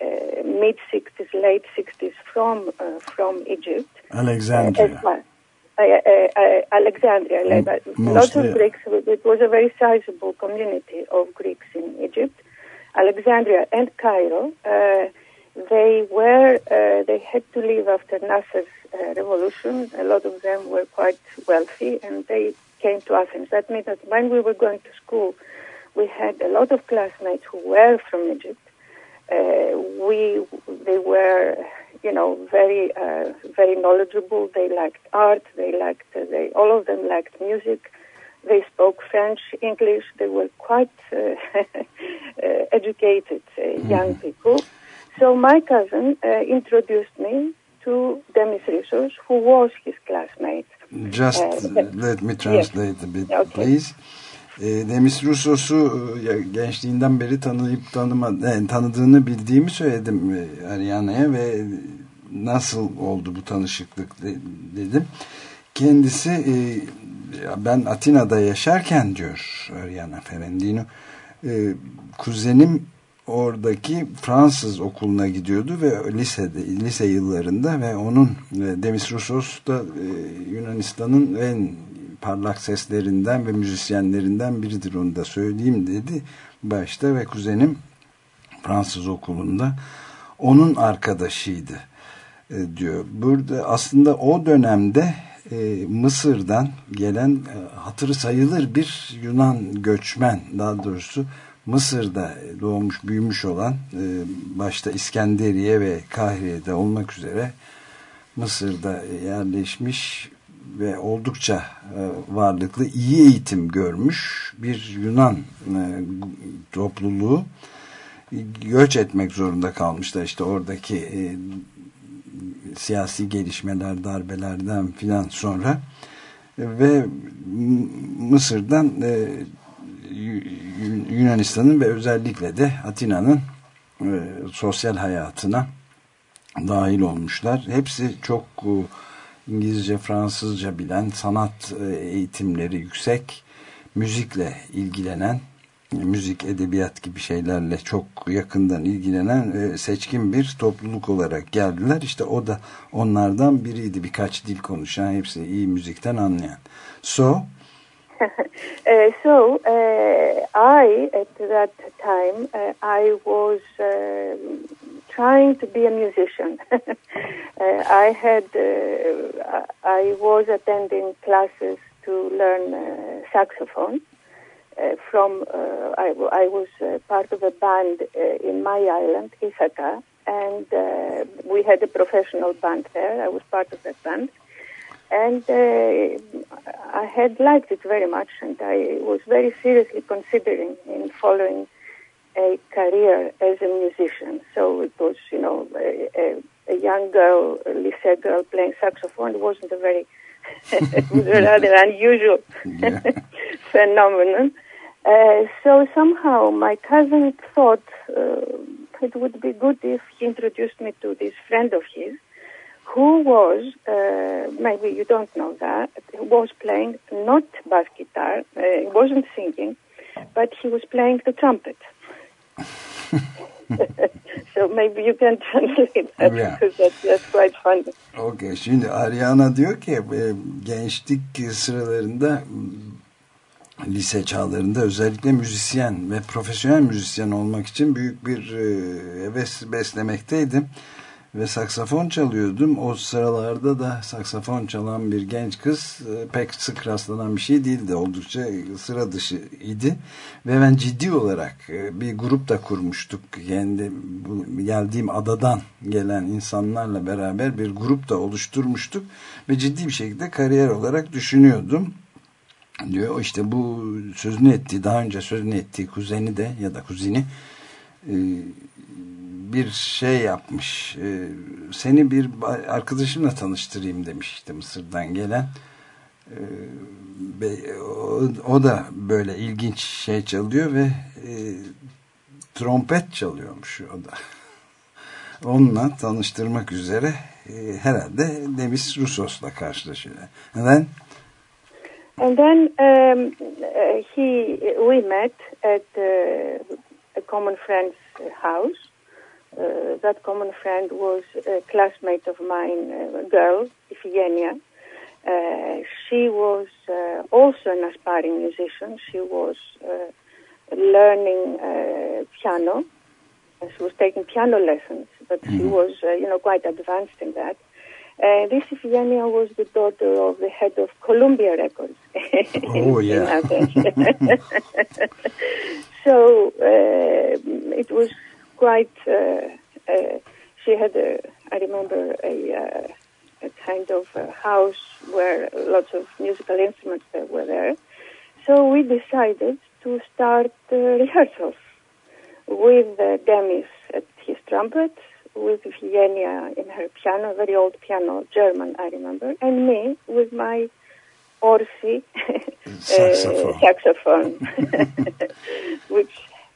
uh, mid 60s, late 60s, from uh, from Egypt. Alexandria. Well. Uh, uh, uh, Alexandria, like, but lots of Greeks. It was a very sizable community of Greeks in Egypt, Alexandria and Cairo. Uh, they were uh, they had to leave after Nasser's uh, revolution. A lot of them were quite wealthy, and they came to Athens. That means that when we were going to school, we had a lot of classmates who were from Egypt. Uh, we they were you know very uh, very knowledgeable. They liked art. They liked uh, they all of them liked music. They spoke French, English. They were quite uh, uh, educated uh, young people. So my cousin uh, introduced me to Demis Roussos, who was his classmate. Just let me translate a bit, Okay. please. E, Demis Roussos'u e, gençliğinden beri tanıyıp tanıma, e, tanıdığını bildiğimi söyledim e, Ariana'ya ve nasıl oldu bu tanışıklık de- dedim. Kendisi ben Atina'da yaşarken diyor Ariana Ferendino kuzenim oradaki Fransız okuluna gidiyordu ve lisede lise yıllarında ve onun e, Demis Roussos da e, Yunanistan'ın en parlak seslerinden ve müzisyenlerinden biridir onu da söyleyeyim dedi başta ve kuzenim Fransız okulunda onun arkadaşıydı e, diyor. Burada aslında o dönemde Mısır'dan gelen e, hatırı sayılır bir Yunan göçmen daha doğrusu Mısır'da doğmuş büyümüş olan e, başta İskenderiye ve Kahire'de olmak üzere Mısır'da yerleşmiş ve oldukça e, varlıklı iyi eğitim görmüş bir Yunan e, topluluğu göç etmek zorunda kalmışlar. İşte oradaki siyasi gelişmeler darbelerden filan sonra ve Mısır'dan Yunanistan'ın ve özellikle de Atina'nın e, sosyal hayatına dahil olmuşlar. Hepsi çok e, İngilizce, Fransızca bilen, sanat e, eğitimleri yüksek, müzikle ilgilenen, e, müzik, edebiyat gibi şeylerle çok yakından ilgilenen e, seçkin bir topluluk olarak geldiler. İşte o da onlardan biriydi. Birkaç dil konuşan, hepsi iyi müzikten anlayan. So, so uh, I, at that time, uh, I was trying to be a musician. uh, I had, uh, I was attending classes to learn uh, saxophone. Uh, from, uh, I, w- I was uh, part of a band uh, in my island, Ithaca, and uh, we had a professional band there. I was part of that band and uh, I had liked it very much, and I was very seriously considering in following a career as a musician. So it was, you know, a, a, a young girl, a lycée girl playing saxophone. It wasn't a very, it was a rather unusual phenomenon. Uh, so somehow my cousin thought uh, it would be good if he introduced me to this friend of his who was, uh, maybe you don't know that, was playing not bass guitar, uh, he wasn't singing, but he was playing the trumpet. so maybe you can translate that Yeah. because that's, that's quite funny. Okay, şimdi Ariana diyor ki e, gençlik sıralarında m, lise çağlarında özellikle müzisyen ve profesyonel müzisyen olmak için büyük bir e, heves beslemekteydim. Ve saksafon çalıyordum. O sıralarda da saksafon çalan bir genç kız e, pek sık rastlanan bir şey değildi. Oldukça sıra dışı idi. Ve ben ciddi olarak e, bir grup da kurmuştuk. Kendi bu, geldiğim adadan gelen insanlarla beraber bir grup da oluşturmuştuk. Ve ciddi bir şekilde kariyer olarak düşünüyordum diyor. İşte bu sözünü ettiği, daha önce sözünü ettiği kuzeni de ya da kuzini e, bir şey yapmış. E, seni bir arkadaşımla tanıştırayım demiş işte Mısır'dan gelen. E, o, da böyle ilginç şey çalıyor ve e, trompet çalıyormuş o da. Onunla tanıştırmak üzere herhalde Demis Rusos'la karşılaşıyor. Neden? And then um, uh, he, we met at uh, a common friend's house. Uh, that common friend was a classmate of mine, a girl, Iphigenia. Uh, she was uh, also an aspiring musician. She was uh, learning uh, piano. She was taking piano lessons, but she was, uh, you know, quite advanced in that. This Iphigenia was the daughter of the head of Columbia Records Oh, yeah. so uh, it was quite. Uh, uh, she had, a, I remember, a, uh, a kind of a house where lots of musical instruments were there. So we decided to start uh, rehearsals with uh, Demis at his trumpet, with Eugenia in her piano, very old piano, German, I remember, and me with my Orsi Saxophone. uh, saxophone, which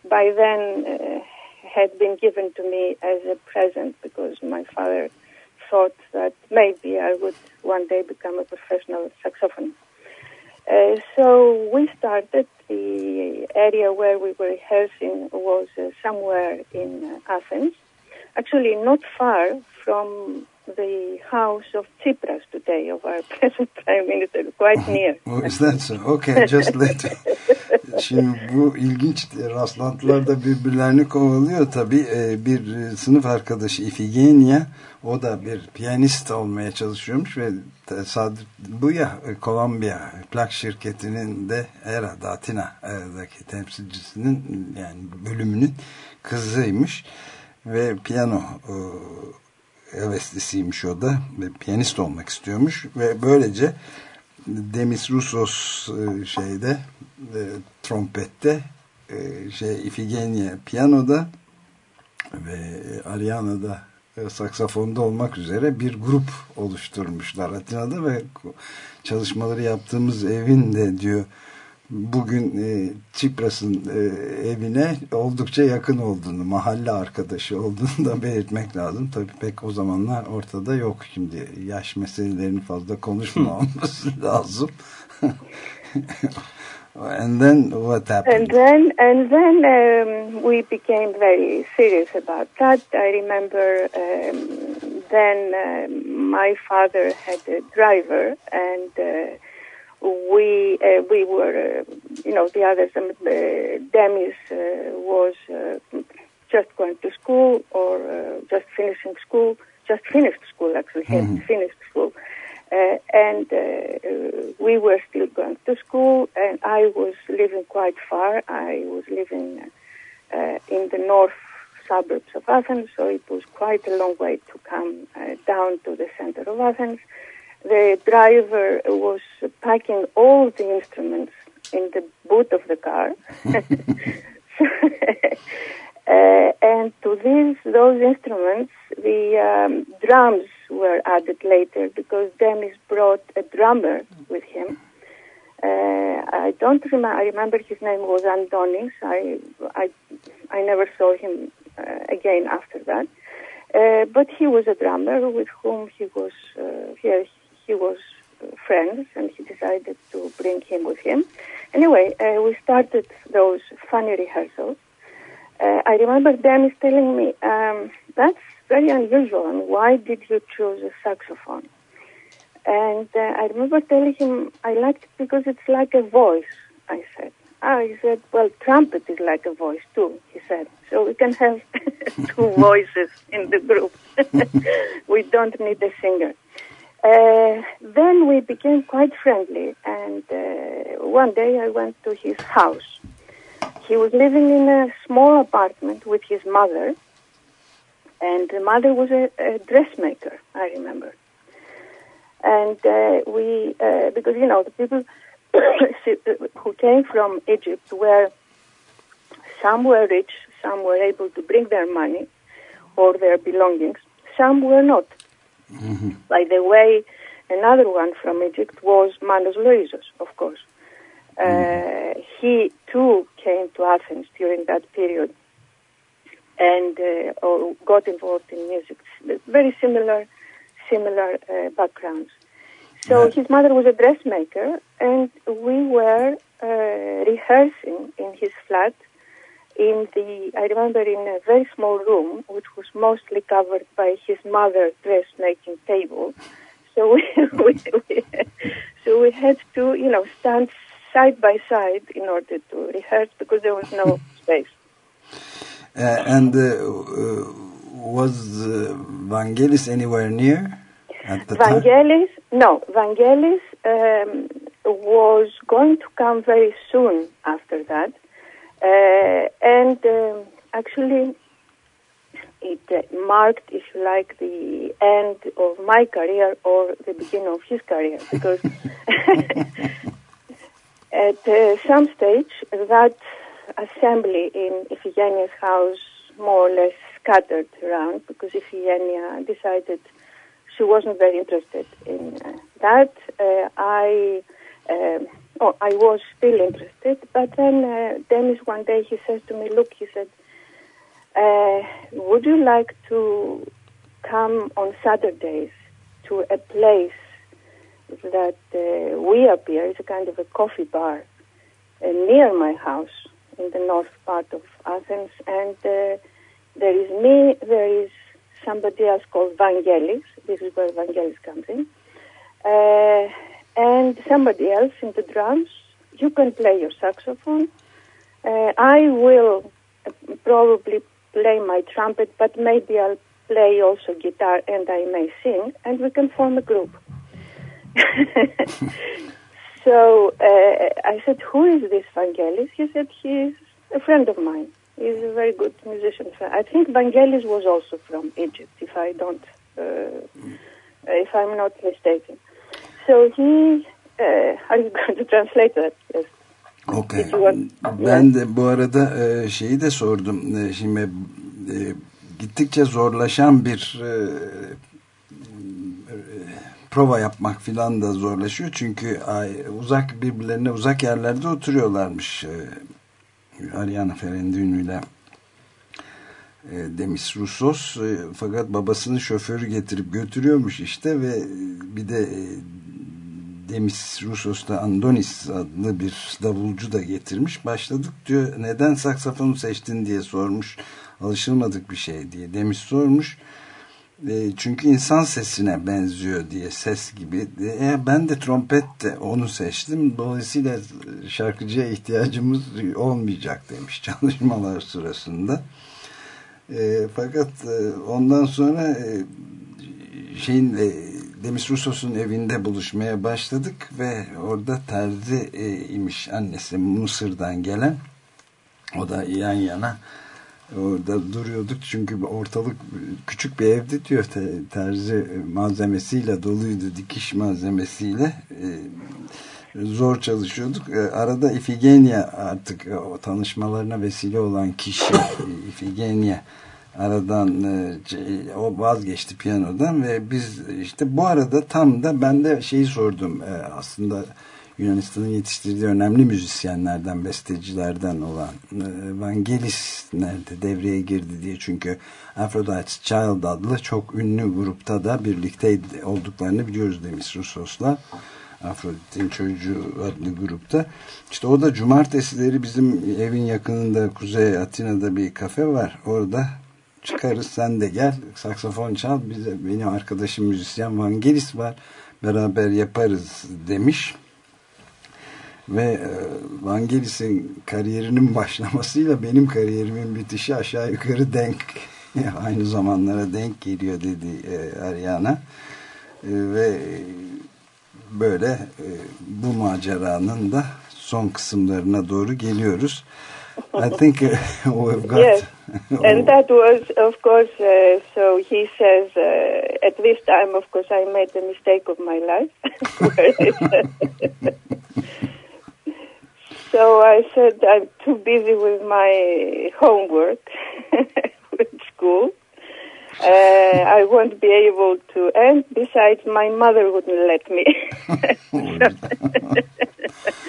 by then uh, had been given to me as a present because my father thought that maybe I would one day become a professional saxophonist. Uh, so we started. The area where we were rehearsing was uh, somewhere in uh, Athens, actually not far from the house of Tsipras today, of our present prime minister, quite near. Oh, is that so? Okay, just let Şimdi bu ilginç rastlantılar da birbirlerini kovalıyor tabii. Ee, bir e, sınıf arkadaşı Ifigenia, o da bir piyanist olmaya çalışıyormuş ve tesadüf bu ya e, Kolombiya plak şirketinin de Era Datina'daki temsilcisinin yani bölümünün kızıymış ve piyano e, heveslisiymiş o da ve piyanist olmak istiyormuş ve böylece Demis Roussos e, şeyde e, trompette e, şey Ifigenia piyanoda ve Ariana'da e, saksafonda olmak üzere bir grup oluşturmuşlar Atina'da ve çalışmaları yaptığımız evin de diyor bugün e, Çipras'ın e, evine oldukça yakın olduğunu, mahalle arkadaşı olduğunu da belirtmek lazım. Tabii pek o zamanlar ortada yok şimdi. Yaş meselelerini fazla konuşmamamız lazım. and then what happened? And then, and then um, we became very serious about that. I remember um, then um my father had a driver, and uh, we uh, we were, uh, you know, the others. Um, uh, Demis uh, was uh, just going to school or uh, just finishing school. Just finished school, actually. Had finished school. Uh, and we were still going to school, and I was living quite far. I was living uh, in the north suburbs of Athens, so it was quite a long way to come uh, down to the center of Athens. The driver was packing all the instruments in the boot of the car. Uh, and to these those instruments, the um, drums were added later because Demis brought a drummer with him. Uh, I don't remember. I remember his name was Antonis. I I I never saw him uh, again after that. Uh, but he was a drummer with whom he was uh, he, he was friends, and he decided to bring him with him. Anyway, uh, we started those funny rehearsals. Uh, I remember Dennis telling me, um, that's very unusual, and why did you choose a saxophone? And uh, I remember telling him, I liked it because it's like a voice, I said. Ah, he said, well, trumpet is like a voice too, he said. So we can have two voices in the group. we don't need a singer. Uh, then we became quite friendly, and uh, one day I went to his house. He was living in a small apartment with his mother, and the mother was a, a dressmaker, I remember. And uh, we, because you know, the people who came from Egypt were some were rich, some were able to bring their money or their belongings, some were not. By the way, another one from Egypt was Manos Loizos, of course. Uh, he too came to Athens during that period and uh, or got involved in music. Very similar, similar uh, backgrounds. So his mother was a dressmaker, and we were uh, rehearsing in his flat. In the, I remember, in a very small room, which was mostly covered by his mother's dressmaking table. So we, we, we, so we had to, you know, stand side by side in order to rehearse because there was no space. Uh, and uh, uh, was uh, Vangelis anywhere near at the time? Vangelis, no, Vangelis um, was going to come very soon after that, and um, actually, it uh, marked, if you like, the end of my career or the beginning of his career, because at uh, some stage that assembly in Iphigenia's house more or less scattered around because Iphigenia decided she wasn't very interested in uh, that. Uh, I, um oh, I was still interested, but then uh, Dennis one day he says to me, "Look," he said, uh, "Would you like to come on Saturdays to a place that uh, we appear? It's a kind of a coffee bar uh, near my house in the north part of Athens, and uh, there is me, there is somebody else called Vangelis. This is where Vangelis comes in. And somebody else in the drums. You can play your saxophone. Uh, I will uh, probably play my trumpet, but maybe I'll play also guitar and I may sing, and we can form a group. so uh, I said, Who is this Vangelis? He said, He's a friend of mine. He's a very good musician. I think Vangelis was also from Egypt, if I don't, uh, if I'm not mistaken. So he, uh, are you going to translate that? Yes. Okay. Ben de bu arada e, şeyi de sordum. E, Şimdi e, gittikçe zorlaşan bir prova yapmak filan da zorlaşıyor. Çünkü uzak birbirlerine uzak yerlerde oturuyorlarmış. Ariana Ferendino ile Demis Roussos e, fakat babasının şoförü getirip götürüyormuş işte ve bir de Demis Roussos'ta Andonis adlı bir davulcu da getirmiş. Başladık diyor neden saksafonu seçtin diye sormuş. Alışılmadık bir şey diye. Demis sormuş. E, çünkü insan sesine benziyor diye ses gibi. E, ben de trompet de onu seçtim. Dolayısıyla şarkıcıya ihtiyacımız olmayacak demiş çalışmalar sırasında. E, fakat e, ondan sonra e, şeyin e, Demis Roussos'un evinde buluşmaya başladık ve orada terzi e, imiş. Annesi Mısır'dan gelen. O da yan yana orada duruyorduk. Çünkü ortalık küçük bir evdi diyor. Te- terzi malzemesiyle doluydu dikiş malzemesiyle. E, zor çalışıyorduk. E, arada Ifigenia artık e, o tanışmalarına vesile olan kişi Ifigenia aradan e, ce- o vazgeçti piyanodan ve biz işte bu arada tam da ben de şeyi sordum e, aslında Yunanistan'ın yetiştirdiği önemli müzisyenlerden, bestecilerden olan e, Vangelis nerede devreye girdi diye. Çünkü Aphrodite's Child adlı çok ünlü grupta da birlikte olduklarını biliyoruz demiş Russos'la. Afrodit'in çocuğu adlı grupta. İşte o da cumartesileri bizim evin yakınında Kuzey Atina'da bir kafe var. Orada çıkarız sen de gel saksafon çal bize benim arkadaşım müzisyen Vangelis var beraber yaparız demiş Ve e, Vangelis'in kariyerinin başlamasıyla benim kariyerimin bitişi aşağı yukarı denk aynı zamanlara denk geliyor dedi e, Ariana. E, ve böyle bu maceranın da son kısımlarına doğru geliyoruz. I think uh, we've got Yes. And that was, of course, uh, so he says, uh, at this time, of course, I made the mistake of my life. Where I said- so I said, I'm too busy with my homework with school. Uh, I won't be able to, and besides, my mother wouldn't let me.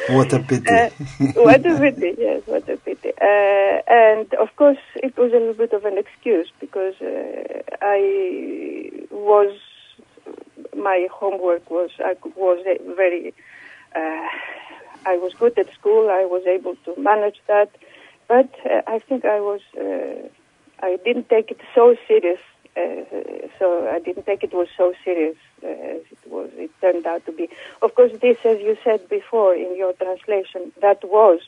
What a pity. Uh, what a pity, yes, what a pity. Uh, and of course, it was a little bit of an excuse because uh, I was, my homework was, I was very, uh, I was good at school, I was able to manage that, but uh, I think I was, uh, I didn't take it so serious. So I didn't take it was so serious as it was. It turned out to be. Of course, this, as you said before in your translation, that was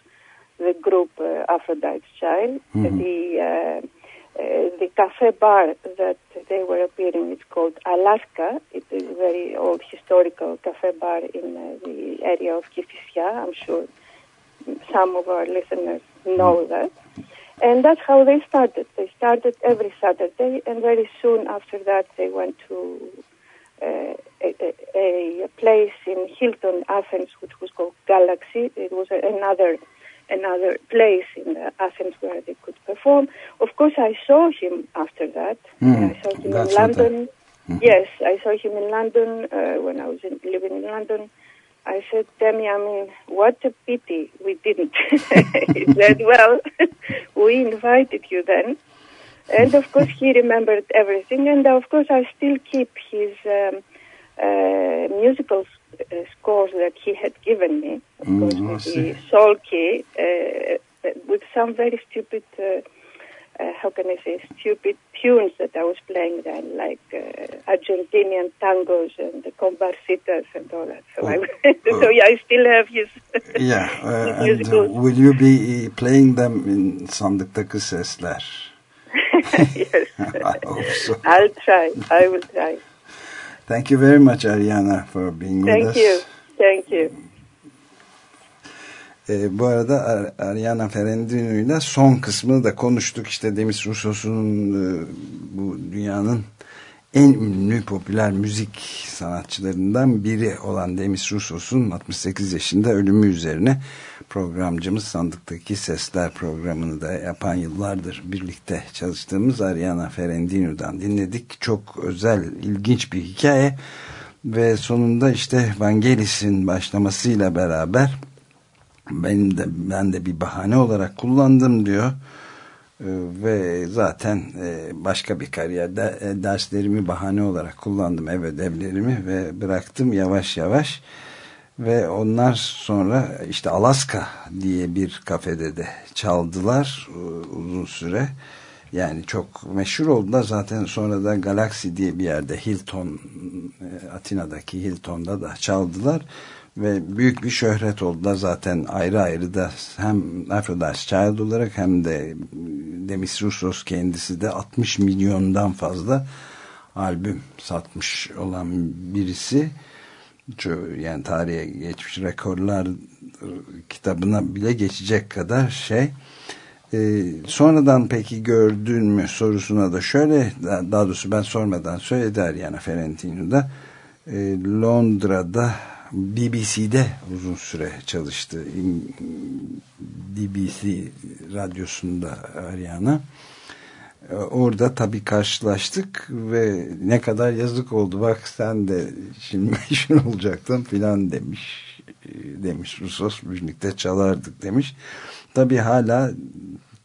the group uh, Aphrodite's Child. The uh, uh, the cafe bar that they were appearing. It's called Alaska. It is a very old historical cafe bar in uh, the area of Kifissia. I'm sure some of our listeners know that. And that's how they started. They started every Saturday, and very soon after that, they went to uh, a, place in Hilton, Athens, which was called Galaxy. It was a, another another place in Athens where they could perform. Of course, I saw him after that. Mm, I saw him in that's what I- London. Yes, I saw him in London uh, when I was in, living in London. I said, Demi, I mean, what a pity we didn't. he said, well, we invited you then. And of course, he remembered everything. And of course, I still keep his um, uh, musical uh, scores that he had given me. Of Mm, course, with the soul key, uh, with some very stupid, uh, uh, how can I say, stupid tunes that I was playing then, like uh, Argentinian tangos and the comparsitas and all that. So, I, so yeah, I still have his. Yeah, uh, his and uh, will you be playing them in Sandıktaki Sesler? yes. I hope so. I'll try. I will try. Thank you very much Ariana for being with Thank us. you. Thank you. E, bu arada Ar- Ariana Ferendino'yla son kısmını da konuştuk. İşte Demis Rousseau'nun e, bu dünyanın en ünlü popüler müzik sanatçılarından biri olan Demis Rousseau'nun 68 yaşında ölümü üzerine programcımız Sandıktaki Sesler programını da yapan yıllardır birlikte çalıştığımız Ariana Ferendino'dan dinledik. Çok özel, ilginç bir hikaye ve sonunda işte Vangelis'in başlamasıyla beraber benim de ben de bir bahane olarak kullandım diyor ve zaten e, başka bir kariyerde e, derslerimi bahane olarak kullandım ev ödevlerimi ve bıraktım yavaş yavaş. Ve onlar sonra işte Alaska diye bir kafede de çaldılar e, uzun süre. Yani çok meşhur oldular. Zaten sonra da Galaxy diye bir yerde Hilton Atina'daki Hilton'da da çaldılar ve büyük bir şöhret oldular zaten ayrı ayrı da hem Aphrodite Child olarak hem de Demis Roussos kendisi de 60 milyondan fazla albüm satmış olan birisi. Yani tarihe geçmiş rekorlar e, kitabına bile geçecek kadar şey. Ee, sonradan peki gördün mü sorusuna da şöyle daha doğrusu ben sormadan söyledi Ariana Ferentino da e, Londra'da BBC'de uzun süre çalıştı. BBC radyosunda Ariana Ee, orada tabii karşılaştık ve ne kadar yazık oldu. Bak sen de şimdi meşhur olacaktın filan demiş Ee, demiş. Rusos birlikte çalardık demiş. Tabii hala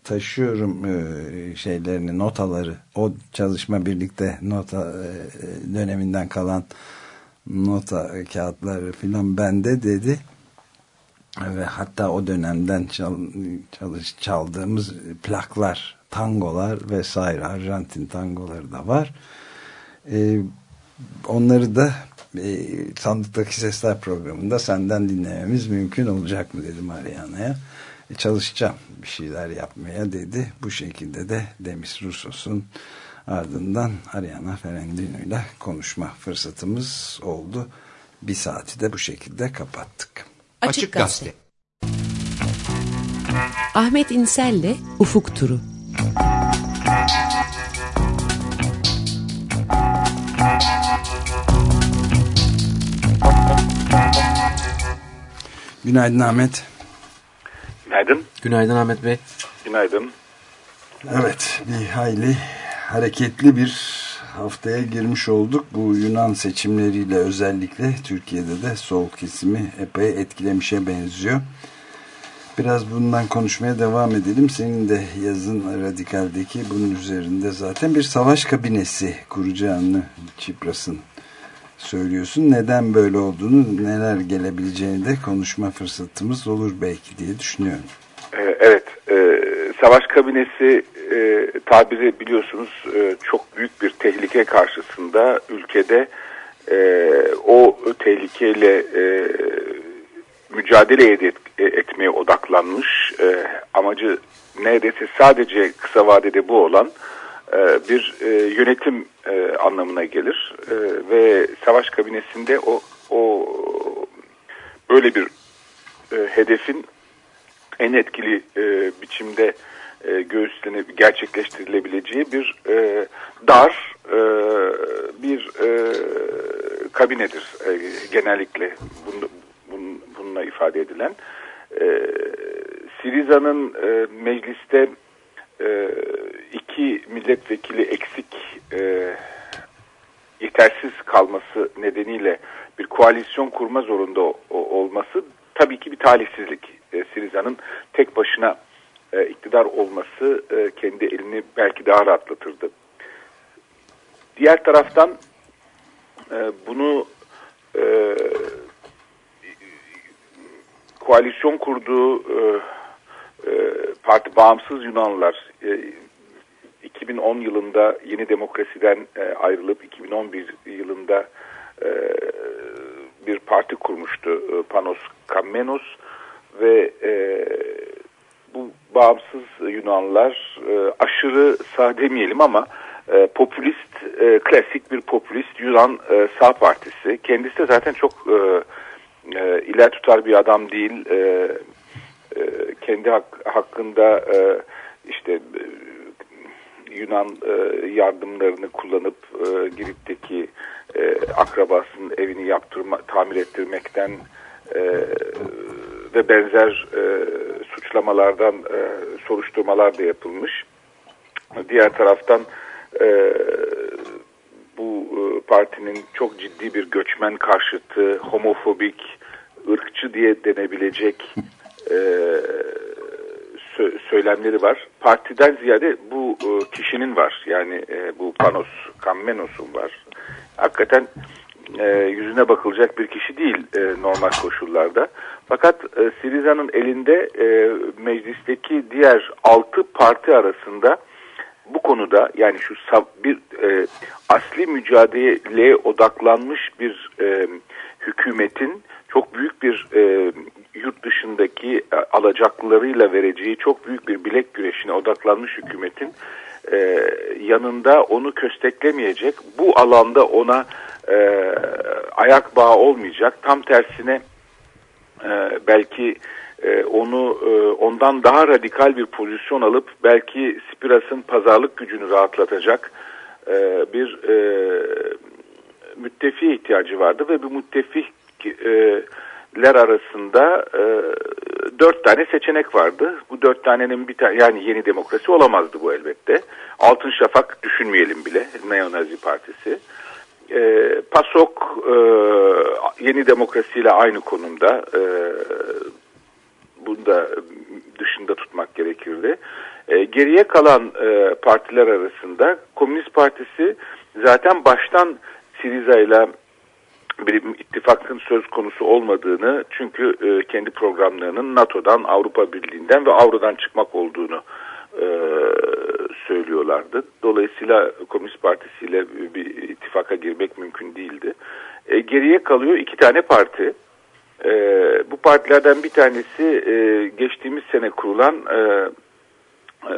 taşıyorum e, şeylerini notaları. O çalışma birlikte nota e, döneminden kalan nota kağıtları filan bende dedi ve hatta o dönemden çal, çalış, çaldığımız plaklar, tangolar vesaire Arjantin tangoları da var. Ee, onları da e, Sandıktaki Sesler programında senden dinlememiz mümkün olacak mı dedim Ariana'ya. E, çalışacağım bir şeyler yapmaya dedi. Bu şekilde de Demis Rusos'un ardından Ariana Ferendino ile konuşma fırsatımız oldu. Bir saati de bu şekilde kapattık. Açık Gazete. Ahmet İnsel'le Ufuk Turu. Günaydın Ahmet. Günaydın. Günaydın Ahmet Bey. Günaydın. Evet bir hayli hareketli bir haftaya girmiş olduk. Bu Yunan seçimleriyle özellikle Türkiye'de de sol kesimi epey etkilemişe benziyor. Biraz bundan konuşmaya devam edelim. Senin de yazın Radikal'deki bunun üzerinde zaten bir savaş kabinesi kuracağını Çipras'ın söylüyorsun. Neden böyle olduğunu, neler gelebileceğini de konuşma fırsatımız olur belki diye düşünüyorum. Ee, evet, e, savaş kabinesi e, tabiri biliyorsunuz e, çok büyük bir tehlike karşısında ülkede e, o tehlikeyle e, mücadele et, etmeye odaklanmış. E, amacı neredeyse sadece kısa vadede bu olan e, bir e, yönetim e, anlamına gelir E, ve savaş kabinesinde o o böyle bir e, hedefin en etkili e, biçimde e, göğüslenip gerçekleştirilebileceği bir e, dar e, bir e, kabinedir e, genellikle bunu, bun, bununla ifade edilen. E, Siriza'nın e, mecliste e, iki milletvekili eksik e, yetersiz kalması nedeniyle bir koalisyon kurma zorunda o- olması tabii ki bir talihsizlik. E, Siriza'nın tek başına e, iktidar olması e, kendi elini belki daha rahatlatırdı. Diğer taraftan e, bunu e, koalisyon kurduğu parti bağımsız Yunanlılar e, 2010 yılında Yeni Demokrasi'den ayrılıp 2011 yılında bir parti kurmuştu Panos Kammenos ve bu bağımsız Yunanlılar e, aşırı sağ demeyelim ama e, popülist, e, klasik bir popülist Yunan e, sağ partisi. Kendisi de zaten çok e, e, iler tutar bir adam değil. E, e, kendi hak, hakkında e, işte e, Yunan e, yardımlarını kullanıp e, Girit'teki e, akrabasının evini yaptırma, tamir ettirmekten e, ve benzer e, suçlamalardan e, soruşturmalar da yapılmış. Diğer taraftan e, bu e, partinin çok ciddi bir göçmen karşıtı, homofobik, ırkçı diye denebilecek e, sö- söylemleri var. Partiden ziyade bu e, kişinin var. Yani e, bu Panos Kammenos'un var. Hakikaten e, yüzüne bakılacak bir kişi değil e, normal koşullarda. Fakat e, Siriza'nın elinde e, meclisteki diğer altı parti arasında bu konuda yani şu bir e, asli mücadeleye odaklanmış bir e, hükümetin çok büyük bir e, yurt dışındaki e, alacaklılarıyla vereceği çok büyük bir bilek güreşine odaklanmış hükümetin e, yanında onu kösteklemeyecek bu alanda ona e, ayak bağı olmayacak tam tersine e, belki e, onu e, ondan daha radikal bir pozisyon alıp belki Spiras'ın pazarlık gücünü rahatlatacak e, bir e, müttefiğe ihtiyacı vardı ve bu müttefikler arasında e, dört tane seçenek vardı. Bu dört tanenin bir tane yani yeni demokrasi olamazdı bu elbette. Altın Şafak düşünmeyelim bile Neonazi Partisi. E, PASOK e, yeni demokrasiyle aynı konumda. E, bunu da dışında tutmak gerekirdi. E, geriye kalan e, partiler arasında Komünist Partisi zaten baştan Siriza ile bir ittifakın söz konusu olmadığını çünkü e, kendi programlarının NATO'dan, Avrupa Birliği'nden ve Avro'dan çıkmak olduğunu e, söylüyorlardı. Dolayısıyla Komünist Partisi ile bir ittifaka girmek mümkün değildi. E, geriye kalıyor iki tane parti. E, bu partilerden bir tanesi e, geçtiğimiz sene kurulan e, e,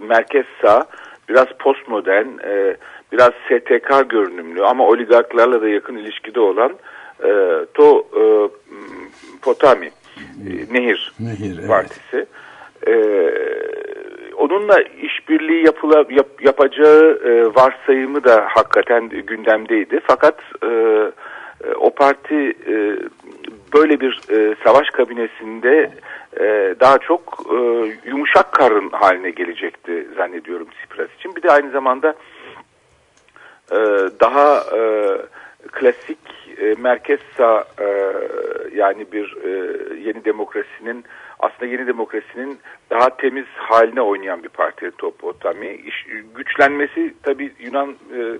merkez sağ, biraz postmodern, e, biraz STK görünümlü ama oligarklarla da yakın ilişkide olan e, To e, Potami e, Nehir, Nehir, evet. Partisi. E, onunla işbirliği yap, yapacağı e, varsayımı da hakikaten gündemdeydi. Fakat e, e, o parti e, böyle bir e, savaş kabinesinde e, daha çok e, yumuşak karın haline gelecekti zannediyorum Tsipras için. Bir de aynı zamanda e, daha e, klasik e, merkez sağ e, yani bir e, yeni demokrasinin aslında yeni demokrasinin daha temiz haline oynayan bir parti Topotami. İş, güçlenmesi tabii Yunan e,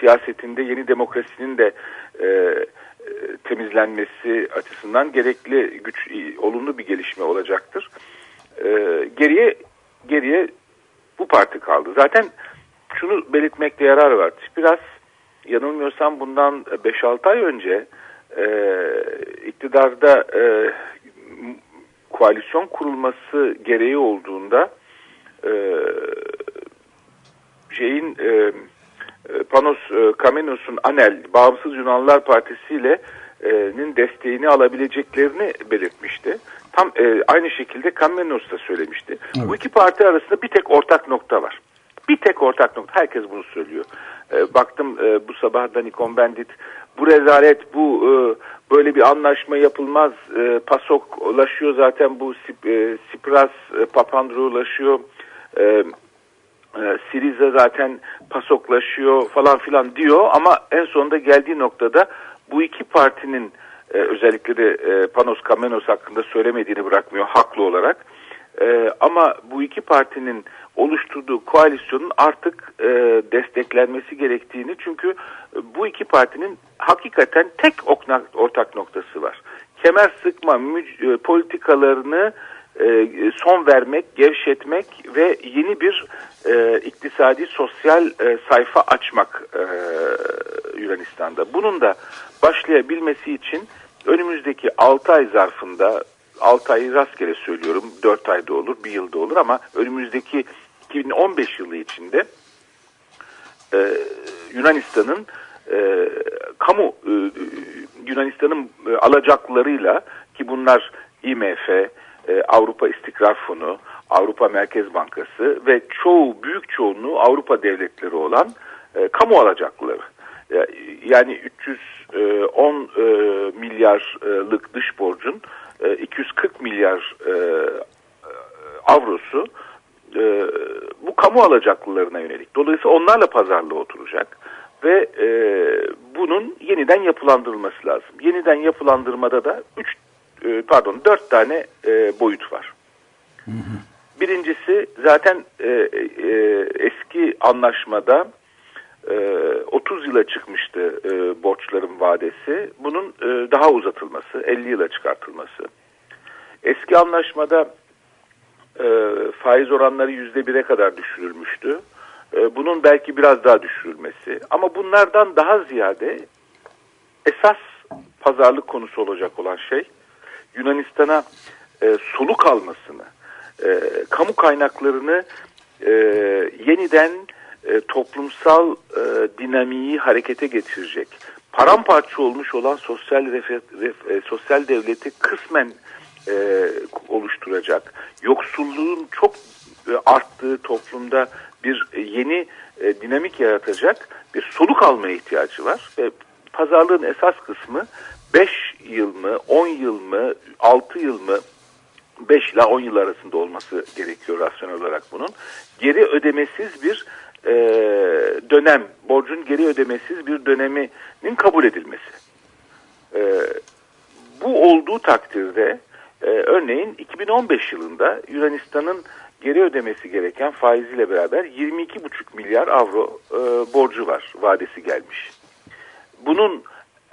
siyasetinde yeni demokrasinin de e, e, temizlenmesi açısından gerekli güç olumlu bir gelişme olacaktır. E, geriye geriye bu parti kaldı. Zaten şunu belirtmekte yarar var. Biraz yanılmıyorsam bundan 5-6 ay önce e, iktidarda e, koalisyon kurulması gereği olduğunda e, şeyin e, e, Panos e, Kamenos'un ANEL Bağımsız Yunanlılar Partisi ile nin desteğini alabileceklerini belirtmişti. Tam e, aynı şekilde Kamenos da söylemişti. Bu iki parti arasında bir tek ortak nokta var. Bir tek ortak nokta. Herkes bunu söylüyor. E, baktım e, bu sabah Dani Combendit bu rezalet bu e, böyle bir anlaşma yapılmaz. E, PASOK ulaşıyor zaten bu Sip, e, Sipras e, Papandreou ulaşıyor. E, e, Siriza zaten pasoklaşıyor falan filan diyor ama en sonunda geldiği noktada bu iki partinin e, özellikle de e, Panos Kamenos hakkında söylemediğini bırakmıyor haklı olarak. E, ama bu iki partinin oluşturduğu koalisyonun artık e, desteklenmesi gerektiğini çünkü e, bu iki partinin hakikaten tek ortak noktası var. Kemer sıkma müc- e, politikalarını e, son vermek, gevşetmek ve yeni bir e, iktisadi sosyal e, sayfa açmak e, Yunanistan'da. Bunun da başlayabilmesi için önümüzdeki 6 ay zarfında 6 ayı rastgele söylüyorum 4 ayda olur, 1 yılda olur ama önümüzdeki 2015 yılı içinde e, Yunanistan'ın e, kamu e, Yunanistan'ın e, alacaklarıyla ki bunlar IMF, e, Avrupa İstikrar Fonu, Avrupa Merkez Bankası ve çoğu büyük çoğunluğu Avrupa devletleri olan e, kamu alacakları. E, yani 310 e, milyarlık dış borcun e, 240 milyar e, avrosu e, bu kamu alacaklılarına yönelik. Dolayısıyla onlarla pazarlığa oturacak ve e, bunun yeniden yapılandırılması lazım. Yeniden yapılandırmada da 3 e, pardon 4 tane e, boyut var. Birincisi zaten e, e, eski anlaşmada e, 30 yıla çıkmıştı e, borçların vadesi. Bunun e, daha uzatılması, 50 yıla çıkartılması. Eski anlaşmada e, faiz oranları yüzde bire kadar düşürülmüştü. E, bunun belki biraz daha düşürülmesi. Ama bunlardan daha ziyade esas pazarlık konusu olacak olan şey Yunanistan'a e, soluk almasını, e, kamu kaynaklarını e, yeniden e, toplumsal e, dinamiği harekete getirecek. Paramparça olmuş olan sosyal refe, ref, e, sosyal devleti kısmen e, oluşturacak. Yoksulluğun çok e, arttığı toplumda bir e, yeni e, dinamik yaratacak bir soluk almaya ihtiyacı var ve pazarlığın esas kısmı 5 yıl mı, 10 yıl mı, 6 yıl mı 5 ile 10 yıl arasında olması gerekiyor rasyonel olarak bunun. Geri ödemesiz bir e, dönem, borcun geri ödemesiz bir döneminin kabul edilmesi. E, bu olduğu takdirde e, örneğin 2015 yılında Yunanistan'ın geri ödemesi gereken faiziyle beraber 22,5 milyar avro e, borcu var, vadesi gelmiş. Bunun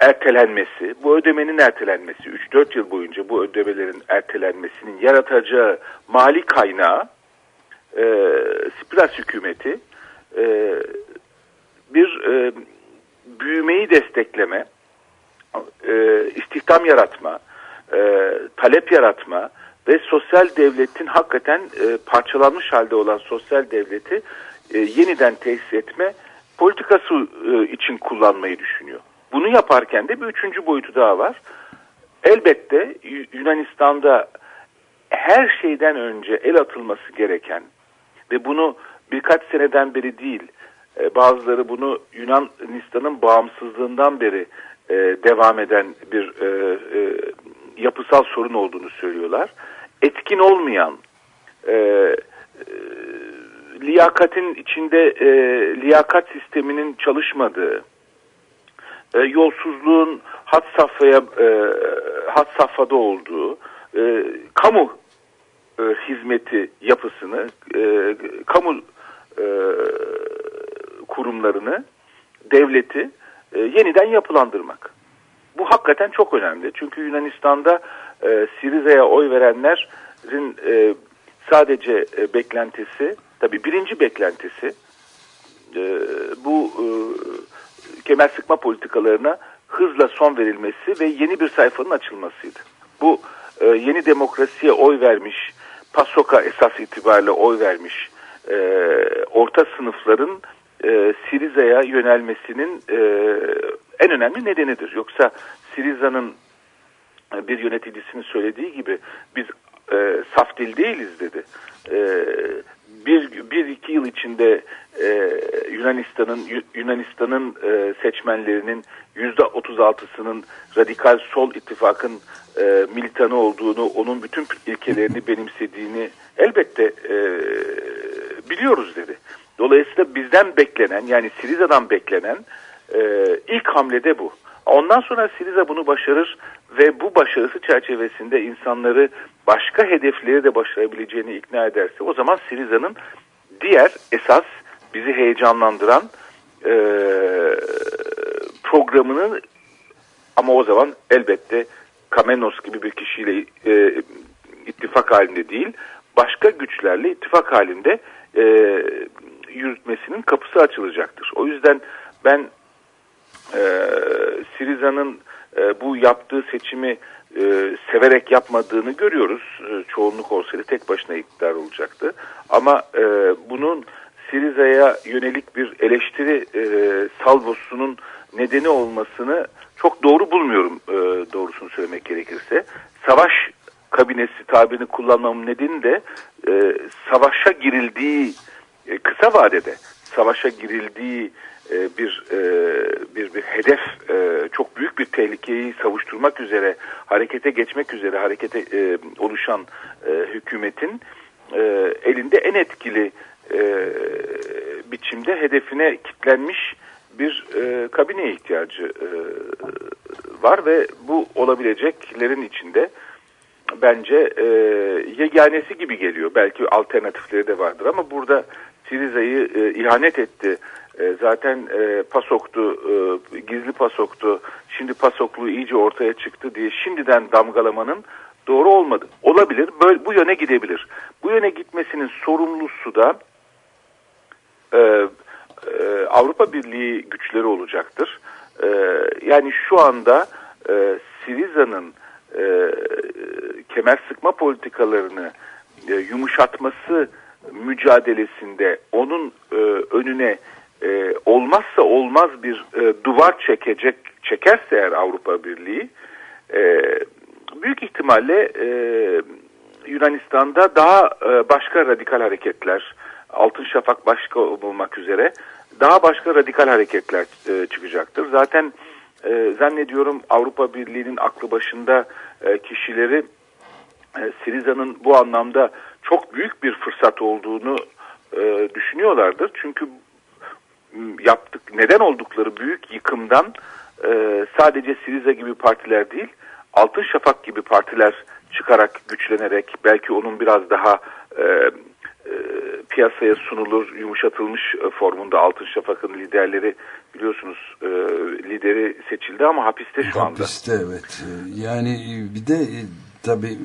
ertelenmesi, bu ödemenin ertelenmesi, 3-4 yıl boyunca bu ödemelerin ertelenmesinin yaratacağı mali kaynağı e, Tsipras hükümeti e, bir e, büyümeyi destekleme, e, istihdam yaratma, e, talep yaratma ve sosyal devletin hakikaten e, parçalanmış halde olan sosyal devleti e, yeniden tesis etme politikası e, için kullanmayı düşünüyor. Bunu yaparken de bir üçüncü boyutu daha var. Elbette Yunanistan'da her şeyden önce el atılması gereken ve bunu birkaç seneden beri değil, e, bazıları bunu Yunanistan'ın bağımsızlığından beri e, devam eden bir e, yapısal sorun olduğunu söylüyorlar. Etkin olmayan, e, e, liyakatin içinde e, liyakat sisteminin çalışmadığı, e, yolsuzluğun hat safhaya e, hat safhada olduğu, e, kamu e, hizmeti yapısını, e, kamu e, kurumlarını, devleti e, yeniden yapılandırmak. Bu hakikaten çok önemli. Çünkü Yunanistan'da e, Siriza'ya oy verenlerin e, sadece e, beklentisi, tabii birinci beklentisi e, bu e, kemer sıkma politikalarına hızla son verilmesi ve yeni bir sayfanın açılmasıydı. Bu e, yeni demokrasiye oy vermiş, PASOK'a esas itibariyle oy vermiş e, orta sınıfların e, Siriza'ya yönelmesinin e, en önemli nedenidir. Yoksa Siriza'nın e, bir yöneticisinin söylediği gibi biz e, saf dil değiliz dedi. E, bir, bir iki yıl içinde e, Yunanistan'ın Yunanistan'ın e, seçmenlerinin yüzde 36'sının radikal sol ittifakın e, militanı olduğunu, onun bütün ilkelerini benimsediğini elbette e, biliyoruz dedi. Dolayısıyla bizden beklenen yani Siriza'dan beklenen e, ilk hamlede bu. Ondan sonra Siriza bunu başarır ve bu başarısı çerçevesinde insanları başka hedefleri de başarabileceğini ikna ederse o zaman Siriza'nın diğer esas bizi heyecanlandıran e, programını ama o zaman elbette Kamenos gibi bir kişiyle e, ittifak halinde değil başka güçlerle ittifak halinde e, yürütmesinin kapısı açılacaktır. O yüzden ben e, Siriza'nın e, bu yaptığı seçimi e, severek yapmadığını görüyoruz. E, çoğunluk olsaydı tek başına iktidar olacaktı. Ama e, bunun Siriza'ya yönelik bir eleştiri e, salvosunun nedeni olmasını çok doğru bulmuyorum e, doğrusunu söylemek gerekirse. Savaş kabinesi tabirini kullanmamın nedeni de e, savaşa girildiği e, kısa vadede savaşa girildiği e, bir e, bir bir hedef e, çok büyük bir tehlikeyi savuşturmak üzere harekete geçmek üzere harekete oluşan hükümetin elinde en etkili biçimde hedefine kitlenmiş bir e, kabineye ihtiyacı var ve bu olabileceklerin içinde bence e, yeganesi gibi geliyor. Belki alternatifleri de vardır ama burada Siriza'yı ihanet etti. E, zaten e, PASOK'tu, e, gizli PASOK'tu. Şimdi PASOK'luğu iyice ortaya çıktı diye şimdiden damgalamanın doğru olmadı. Olabilir, böyle, bu yöne gidebilir. Bu yöne gitmesinin sorumlusu da e, e, Avrupa Birliği güçleri olacaktır. E, yani şu anda e, Siriza'nın e, kemer sıkma politikalarını e, yumuşatması mücadelesinde onun e, önüne e, olmazsa olmaz bir e, duvar çekecek çekerse eğer Avrupa Birliği e, büyük ihtimalle e, Yunanistan'da daha e, başka radikal hareketler Altın Şafak başka olmak üzere daha başka radikal hareketler e, çıkacaktır. Zaten e, zannediyorum Avrupa Birliği'nin aklı başında e, kişileri e, Siriza'nın bu anlamda çok büyük bir fırsat olduğunu e, düşünüyorlardır. Çünkü yaptık neden oldukları büyük yıkımdan e, sadece Siriza gibi partiler değil Altın Şafak gibi partiler çıkarak güçlenerek belki onun biraz daha e, e, piyasaya sunulur yumuşatılmış e, formunda Altın Şafak'ın liderleri biliyorsunuz e, lideri seçildi ama hapiste şu anda. Hapiste evet. Yani bir de tabii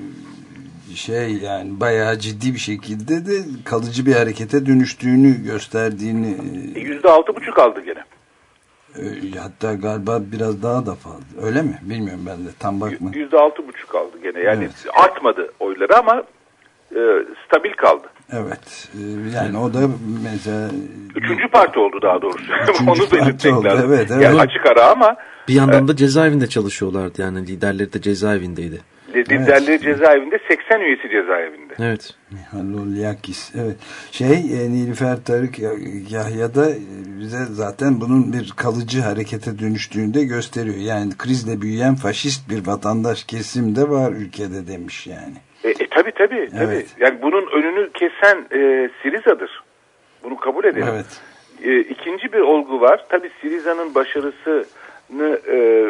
şey yani bayağı ciddi bir şekilde de kalıcı bir harekete dönüştüğünü gösterdiğini E, Yüzde altı buçuk aldı gene. e, hatta galiba biraz daha da fazla öyle mi bilmiyorum ben de tam bakma Yüzde altı buçuk aldı gene. Yani Evet. artmadı oyları ama e, stabil kaldı. evet e, yani o da mesela Üçüncü parti oldu daha doğrusu. Onu belirtmek oldu, lazım. evet, evet. Yani açık ara ama Bir yandan da cezaevinde çalışıyorlardı yani liderleri de cezaevindeydi. Liderleri cezaevinde 80 üyesi cezaevinde. Evet. Halolyakis evet şey e, Nilüfer Tarık Yahya da e, bize zaten bunun bir kalıcı harekete dönüştüğünü de gösteriyor yani krizle büyüyen faşist bir vatandaş kesim de var ülkede demiş yani E, e tabi tabi tabi. Evet. Yani bunun önünü kesen e, Siriza'dır. Bunu kabul edelim. evet E, ikinci bir olgu var. Tabi Siriza'nın başarısını e,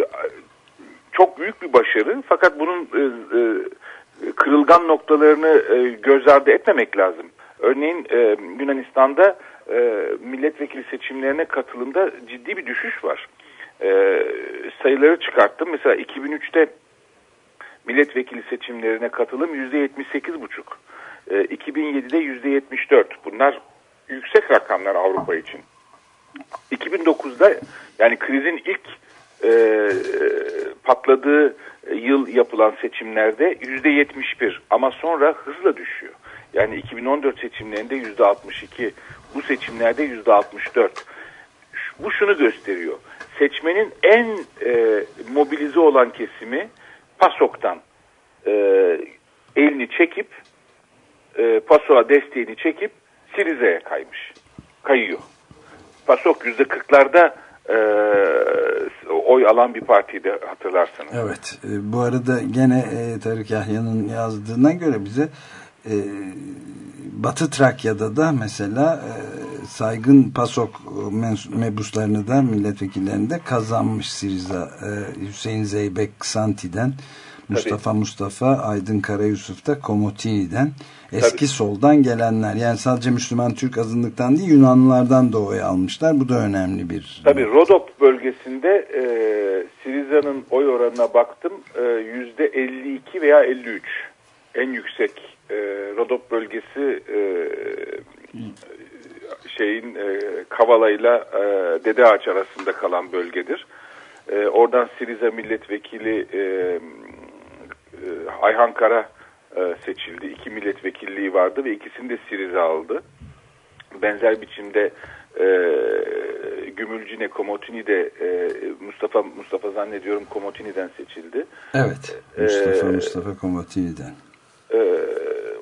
çok büyük bir başarı. Fakat bunun e, e, kırılgan noktalarını e, göz ardı etmemek lazım. Örneğin e, Yunanistan'da e, milletvekili seçimlerine katılımda ciddi bir düşüş var. E, sayıları çıkarttım. Mesela 2003'te milletvekili seçimlerine katılım %78,5. E, 2007'de %74. Bunlar yüksek rakamlar Avrupa için. 2009'da yani krizin ilk e, e, patladığı yıl yapılan seçimlerde %71 ama sonra hızla düşüyor. Yani 2014 seçimlerinde %62, bu seçimlerde %64. Ş- Bu şunu gösteriyor. Seçmenin en e, mobilize olan kesimi PASOK'tan e, elini çekip e, PASOK'a desteğini çekip Siriza'ya kaymış. Kayıyor. PASOK yüzde kırklarda e, oy alan bir partiydi hatırlarsanız. evet E, bu arada gene e, Tarık Yahya'nın yazdığına göre bize e, Batı Trakya'da da mesela saygın PASOK mebuslarını da milletvekillerini de kazanmış Siriza Hüseyin Zeybek Ksanti'den Mustafa Mustafa Aydın Karayusuf da Komotini'den eski Tabii. soldan gelenler. Yani sadece Müslüman Türk azınlıktan değil Yunanlılardan da oy almışlar. Bu da önemli bir Tabii Rodop bölgesinde e, Siriza'nın oy oranına baktım. E, yüzde 52 veya 53 en yüksek e, Rodop bölgesi e, şeyin e, Kavala'yla e, Dede Ağaç arasında kalan bölgedir. E, oradan Siriza milletvekili e, Ayhan Kara e, seçildi. İki milletvekilliği vardı ve ikisini de Siriza aldı. Benzer biçimde e, Gümülcine Komotini de e, Mustafa Mustafa zannediyorum Komotini'den seçildi. Evet. Mustafa Ee, Mustafa Komotini'den. E,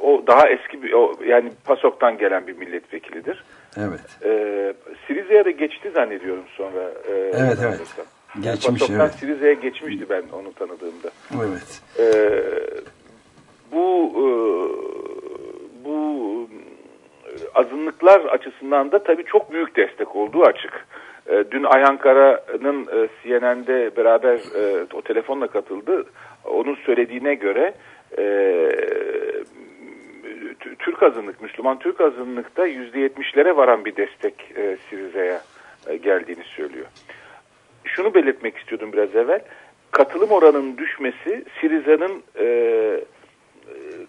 o daha eski bir o, yani PASOK'tan gelen bir milletvekilidir. Evet. E, Siriza'ya da geçti zannediyorum sonra. e, Evet, evet. Yani Geçmiş, PASOK'tan evet. Siriza'ya geçmişti ben onu tanıdığımda. Evet. Ee, bu e, bu azınlıklar açısından da tabii çok büyük destek olduğu açık. E, dün Ayhan Kara'nın e, CNN'de beraber e, o telefonla katıldı. Onun söylediğine göre e, Türk azınlık, Müslüman Türk azınlıkta %70'lere varan bir destek e, Siriza'ya e, geldiğini söylüyor şunu belirtmek istiyordum biraz evvel. Katılım oranının düşmesi Siriza'nın e,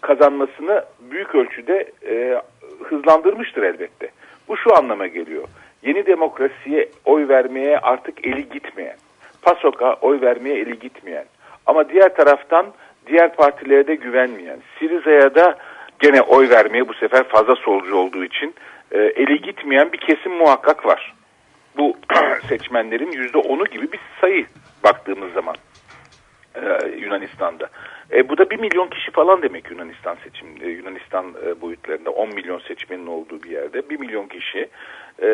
kazanmasını büyük ölçüde e, hızlandırmıştır elbette. Bu şu anlama geliyor. Yeni demokrasiye oy vermeye artık eli gitmeyen, PASOK'a oy vermeye eli gitmeyen ama diğer taraftan diğer partilere de güvenmeyen, Siriza'ya da gene oy vermeye bu sefer fazla solcu olduğu için e, eli gitmeyen bir kesim muhakkak var bu seçmenlerin yüzde onu gibi bir sayı baktığımız zaman e, Yunanistan'da. E, bu da bir milyon kişi falan demek Yunanistan seçim e, Yunanistan e, boyutlarında 10 milyon seçmenin olduğu bir yerde bir milyon kişi e,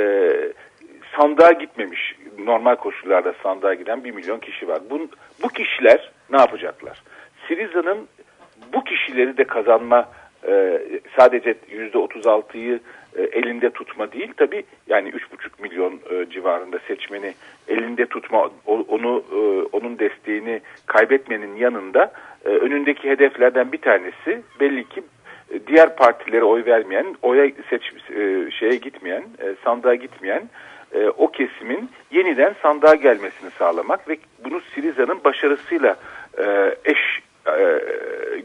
sandığa gitmemiş normal koşullarda sandığa giden bir milyon kişi var. Bu, bu kişiler ne yapacaklar? Siriza'nın bu kişileri de kazanma e, sadece yüzde 36'yı e, elinde tutma değil tabi yani 3,5 milyon e, civarında seçmeni elinde tutma onu e, onun desteğini kaybetmenin yanında e, önündeki hedeflerden bir tanesi belli ki diğer partilere oy vermeyen oya seç şeye gitmeyen e, sandığa gitmeyen o kesimin yeniden sandığa gelmesini sağlamak ve bunu Siriza'nın başarısıyla eş e,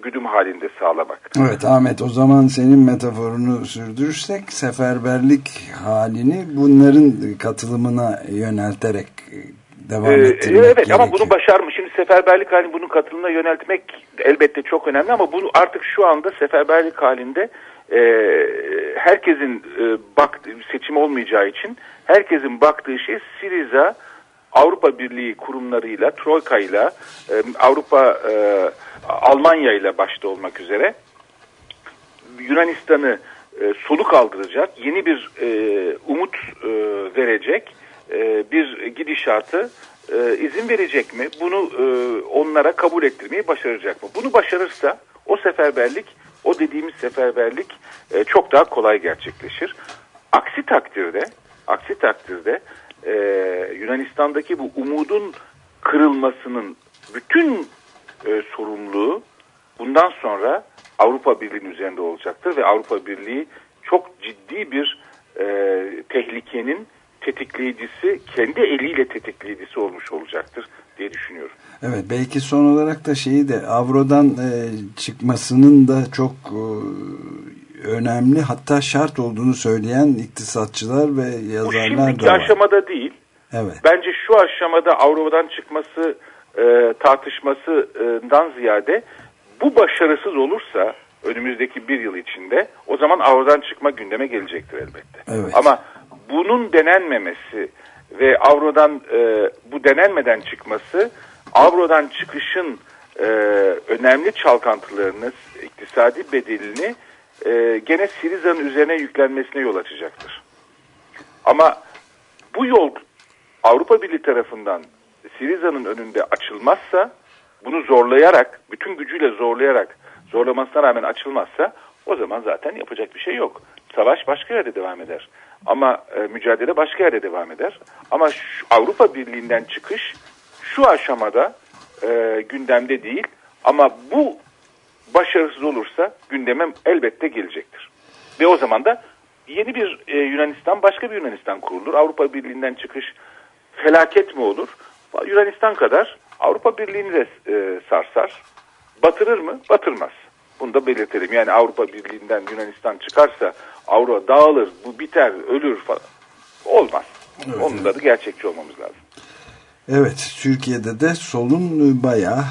güdüm halinde sağlamak. Evet Ahmet o zaman senin metaforunu sürdürürsek seferberlik halini bunların katılımına yönelterek e, devam Ee, ettirmek evet gerekiyor. ama bunu başarmış. Şimdi seferberlik halini bunun katılımına yöneltmek elbette çok önemli ama bu artık şu anda seferberlik halinde e, herkesin e, bak seçim olmayacağı için herkesin baktığı şey Siriza Avrupa Birliği kurumlarıyla, Troika'yla, e, Avrupa e, Almanya ile başta olmak üzere Yunanistan'ı e, soluk aldıracak, yeni bir e, umut e, verecek e, bir gidişatı e, izin verecek mi? Bunu e, onlara kabul ettirmeyi başaracak mı? Bunu başarırsa o seferberlik, o dediğimiz seferberlik e, çok daha kolay gerçekleşir. Aksi takdirde, aksi takdirde e, Yunanistan'daki bu umudun kırılmasının bütün e, sorumluluğu bundan sonra Avrupa Birliği'nin üzerinde olacaktır ve Avrupa Birliği çok ciddi bir e, tehlikenin tetikleyicisi, kendi eliyle tetikleyicisi olmuş olacaktır diye düşünüyorum. Evet belki son olarak da şeyi de avrodan e, çıkmasının da çok e, önemli hatta şart olduğunu söyleyen iktisatçılar ve Bu yazarlar şimdiki da var. aşamada değil. Evet. Bence şu aşamada Avrupa'dan çıkması e, tartışmasından ziyade bu başarısız olursa önümüzdeki bir yıl içinde o zaman Avrupa'dan çıkma gündeme gelecektir elbette. Evet. Ama bunun denenmemesi ve Avro'dan e, bu denenmeden çıkması Avro'dan çıkışın e, önemli çalkantılarını, iktisadi bedelini e, gene Siriza'nın üzerine yüklenmesine yol açacaktır. Ama bu yol Avrupa Birliği tarafından Siriza'nın önünde açılmazsa, bunu zorlayarak, bütün gücüyle zorlayarak, zorlamasına rağmen açılmazsa o zaman zaten yapacak bir şey yok. Savaş başka yerde devam eder. Ama e, mücadele başka yerde devam eder. Ama şu, Avrupa Birliği'nden çıkış şu aşamada e, gündemde değil. Ama bu başarısız olursa gündeme elbette gelecektir. Ve o zaman da yeni bir e, Yunanistan, başka bir Yunanistan kurulur. Avrupa Birliği'nden çıkış felaket mi olur? Yunanistan kadar Avrupa Birliği'ni de e, sarsar. Batırır mı? Batırmaz. Bunu da belirtelim. Yani Avrupa Birliği'nden Yunanistan çıkarsa Avrupa dağılır, bu biter, ölür falan. Olmaz. Evet, Onda da gerçekçi olmamız lazım. Evet, Türkiye'de de solun bayağı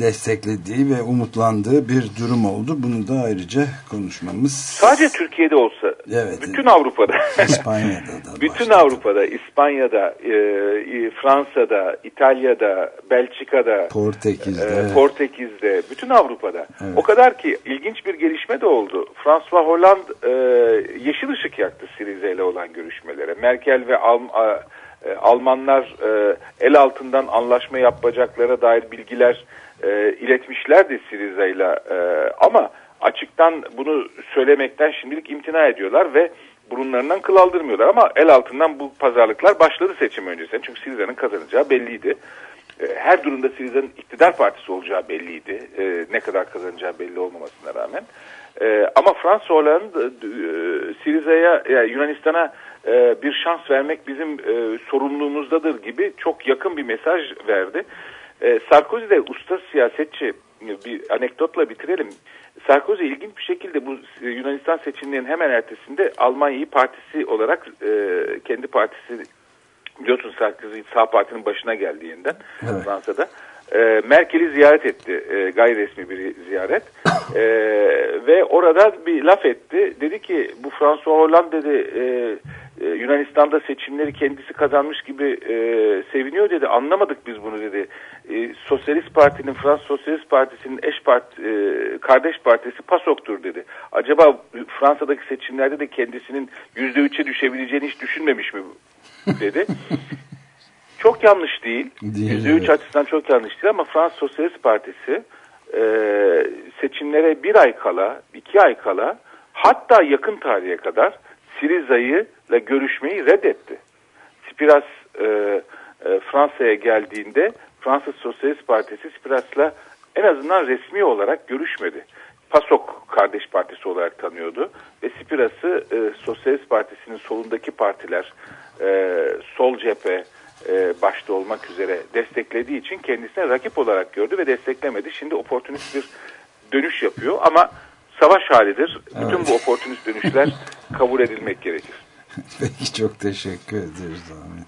desteklediği ve umutlandığı bir durum oldu. Bunu da ayrıca konuşmamız. Sadece Türkiye'de olsa, Evet. bütün Avrupa'da, İspanya'da da bütün başladı. Avrupa'da, İspanya'da, e, e, Fransa'da, İtalya'da, Belçika'da, Portekiz'de. e, Portekiz'de, bütün Avrupa'da. Evet. O kadar ki ilginç bir gelişme de oldu. François Hollande e, yeşil ışık yaktı Siriza ile olan görüşmelere. Merkel ve Alm e, Almanlar e, el altından anlaşma yapacaklara dair bilgiler e, iletmişlerdi Siriza ile ama açıktan bunu söylemekten şimdilik imtina ediyorlar ve burunlarından kıl aldırmıyorlar ama el altından bu pazarlıklar başladı seçim öncesinde çünkü Siriza'nın kazanacağı belliydi. Her durumda Siriza'nın iktidar partisi olacağı belliydi. Ne kadar kazanacağı belli olmamasına rağmen. Ama Fransa Hollande Siriza'ya yani Yunanistan'a e, bir şans vermek bizim e, sorumluluğumuzdadır gibi çok yakın bir mesaj verdi. E, Sarkozy de usta siyasetçi bir anekdotla bitirelim. Sarkozy ilginç bir şekilde bu Yunanistan seçimlerinin hemen ertesinde Almanya'yı partisi olarak e, kendi partisi biliyorsun Sarkozy sağ partinin başına geldi yeniden Evet. Fransa'da. E, Merkel'i ziyaret etti. E, gayri resmi bir ziyaret. E, ve orada bir laf etti. Dedi ki bu François Hollande dedi e, e, Yunanistan'da seçimleri kendisi kazanmış gibi e, seviniyor dedi. Anlamadık biz bunu dedi. E, Sosyalist Parti'nin Fransız Sosyalist Partisi'nin eş parti, e, kardeş partisi PASOK'tur dedi. Acaba Fransa'daki seçimlerde de kendisinin %3'e düşebileceğini hiç düşünmemiş mi dedi. Çok yanlış değil. %3 evet. açısından çok yanlış değil ama Fransız Sosyalist Partisi e, seçimlere bir ay kala, iki ay kala hatta yakın tarihe kadar Siriza'yı ile görüşmeyi reddetti. Spiras e, e, Fransa'ya geldiğinde Fransız Sosyalist Partisi Spiras'la en azından resmi olarak görüşmedi. PASOK kardeş partisi olarak tanıyordu ve Spiras'ı e, Sosyalist Partisi'nin solundaki partiler, e, sol cephe, e, başta olmak üzere desteklediği için kendisine rakip olarak gördü ve desteklemedi. Şimdi oportunist bir dönüş yapıyor ama savaş halidir. Bütün bu oportunist dönüşler kabul edilmek gerekir. Peki çok teşekkür ederiz Ahmet.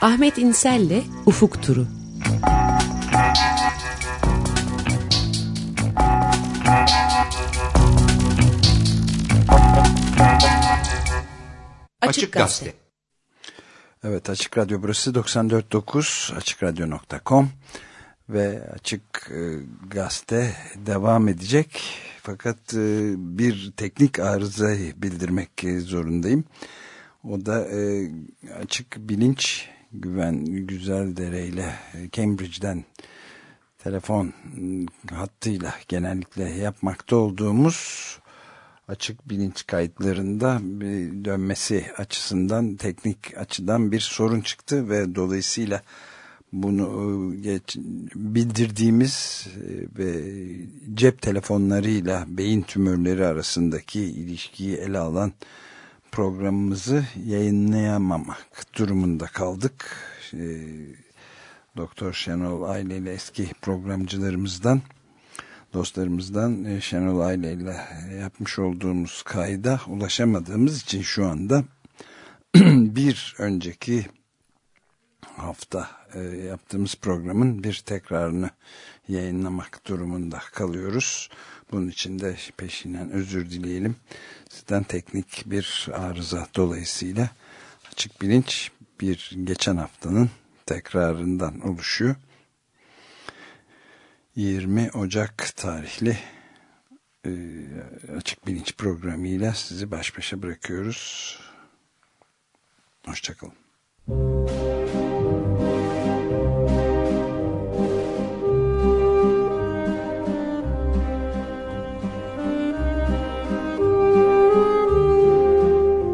Ahmet İnsel'le Ufuk Turu. Açık Gazete. Evet Açık Radyo burası 94.9 AçıkRadyo.com ve Açık e, Gazete devam edecek. Fakat e, bir teknik arızayı bildirmek e, zorundayım. O da e, Açık Bilinç Güven Güzeldere ile Cambridge'den telefon m, hattıyla genellikle yapmakta olduğumuz açık bilinç kayıtlarında bir dönmesi açısından teknik açıdan bir sorun çıktı ve dolayısıyla bunu e, geç, bildirdiğimiz e, ve cep telefonlarıyla beyin tümörleri arasındaki ilişkiyi ele alan programımızı yayınlayamamak durumunda kaldık. E, Doktor Şenol Aile ile eski programcılarımızdan dostlarımızdan Şenol Aile ile yapmış olduğumuz kayda ulaşamadığımız için şu anda bir önceki hafta yaptığımız programın bir tekrarını yayınlamak durumunda kalıyoruz. Bunun için de peşinden özür dileyelim. Sizden teknik bir arıza dolayısıyla açık bilinç bir geçen haftanın tekrarından oluşuyor. 20 Ocak tarihli e, açık bilinç programıyla sizi baş başa bırakıyoruz. Hoşçakalın.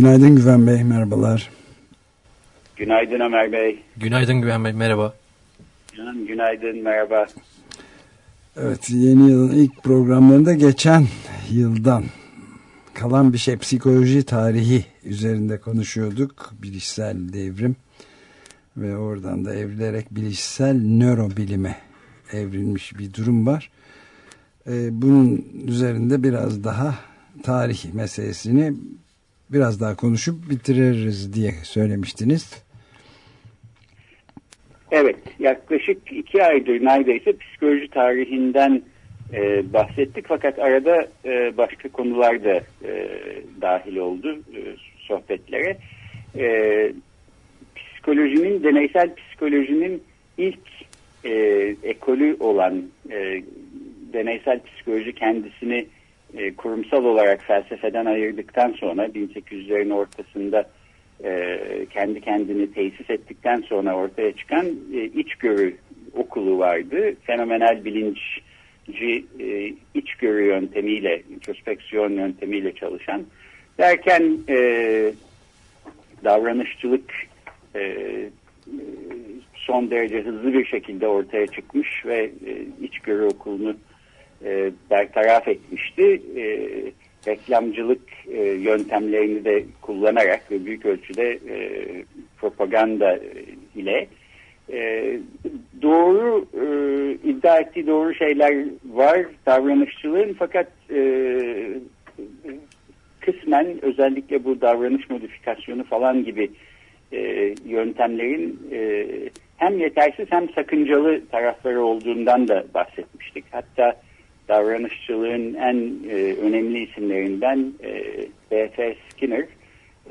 Günaydın Güven Bey, merhabalar. Günaydın Ömer Bey. Günaydın Güven Bey, merhaba. Günaydın, merhaba. Evet, yeni yılın ilk programlarında geçen yıldan kalan bir şey psikoloji tarihi üzerinde konuşuyorduk. Bilişsel devrim ve oradan da evrilerek bilişsel nörobilime evrilmiş bir durum var. Ee, bunun üzerinde biraz daha tarih meselesini biraz daha konuşup bitiririz diye söylemiştiniz. Evet, yaklaşık iki aydır neredeyse psikoloji tarihinden e, bahsettik. Fakat arada e, başka konular da e, dahil oldu e, sohbetlere. E, psikolojinin, deneysel psikolojinin ilk e, ekolü olan e, deneysel psikoloji kendisini e, kurumsal olarak felsefeden ayırdıktan sonra 1800'lerin ortasında e, kendi kendini tesis ettikten sonra ortaya çıkan e, içgörü okulu vardı. Fenomenal bilinçci e, içgörü yöntemiyle, introspeksiyon yöntemiyle çalışan. Derken e, davranışçılık e, son derece hızlı bir şekilde ortaya çıkmış ve e, içgörü okulunu e, bertaraf etmişti. E, reklamcılık e, yöntemlerini de kullanarak ve büyük ölçüde e, propaganda ile e, doğru e, iddia ettiği doğru şeyler var davranışçılığın fakat e, kısmen özellikle bu davranış modifikasyonu falan gibi e, yöntemlerin e, hem yetersiz hem sakıncalı tarafları olduğundan da bahsetmiştik. Hatta davranışçılığın en e, önemli isimlerinden e, B.F. Skinner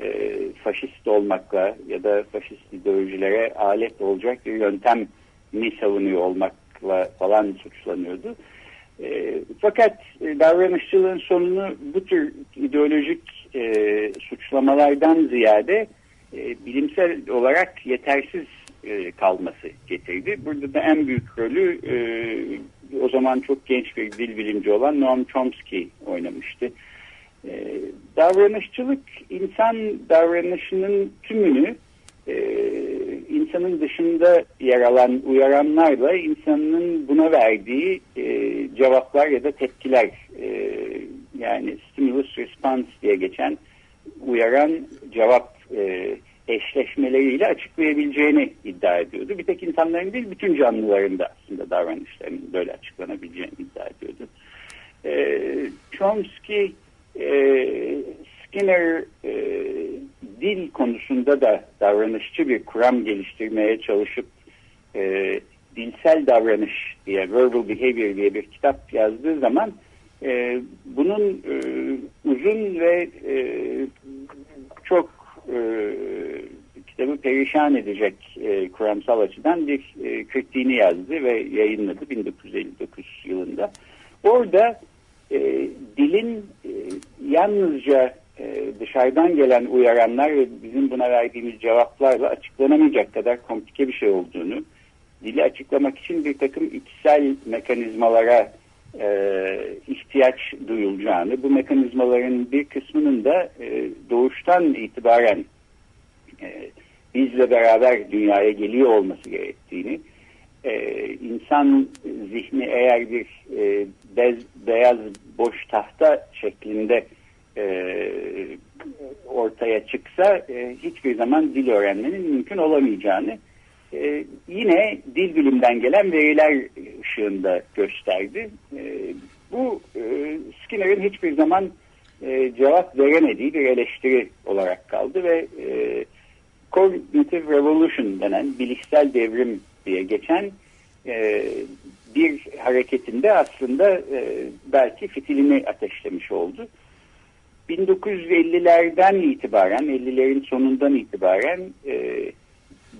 e, faşist olmakla ya da faşist ideolojilere alet olacak bir yöntem mi savunuyor olmakla falan suçlanıyordu. E, fakat e, davranışçılığın sonunu bu tür ideolojik e, suçlamalardan ziyade e, bilimsel olarak yetersiz e, kalması getirdi. Burada da en büyük rolü e, o zaman çok genç bir dil bilimci olan Noam Chomsky oynamıştı. E, davranışçılık insan davranışının tümünü e, insanın dışında yer alan uyaranlarla insanın buna verdiği e, cevaplar ya da tepkiler e, yani stimulus response diye geçen uyaran cevap e, eşleşmeleriyle açıklayabileceğini iddia ediyordu. Bir tek insanların değil bütün canlıların da aslında davranışlarının böyle açıklanabileceğini iddia ediyordu. E, Chomsky e, Skinner e, dil konusunda da davranışçı bir kuram geliştirmeye çalışıp e, dilsel davranış diye Verbal Behavior diye bir kitap yazdığı zaman e, bunun e, uzun ve e, çok e, kitabı perişan edecek e, kuramsal açıdan bir e, kritiğini yazdı ve yayınladı 1959 yılında. Orada e, dilin e, yalnızca e, dışarıdan gelen uyaranlar ve bizim buna verdiğimiz cevaplarla açıklanamayacak kadar komplike bir şey olduğunu, dili açıklamak için bir takım içsel mekanizmalara e, ihtiyaç duyulacağını, bu mekanizmaların bir kısmının da e, doğuştan itibaren e, bizle beraber dünyaya geliyor olması gerektiğini, e, insan zihni eğer bir beyaz boş tahta şeklinde ortaya çıksa hiçbir zaman dil öğrenmenin mümkün olamayacağını yine dil bilimden gelen veriler ışığında gösterdi. Bu e, Skinner'ın hiçbir zaman e, cevap veremediği bir eleştiri olarak kaldı ve e, Cognitive Revolution denen bilişsel devrim diye geçen e, bir hareketinde aslında e, belki fitilini ateşlemiş oldu. 1950'lerden itibaren, 50'lerin sonundan itibaren e,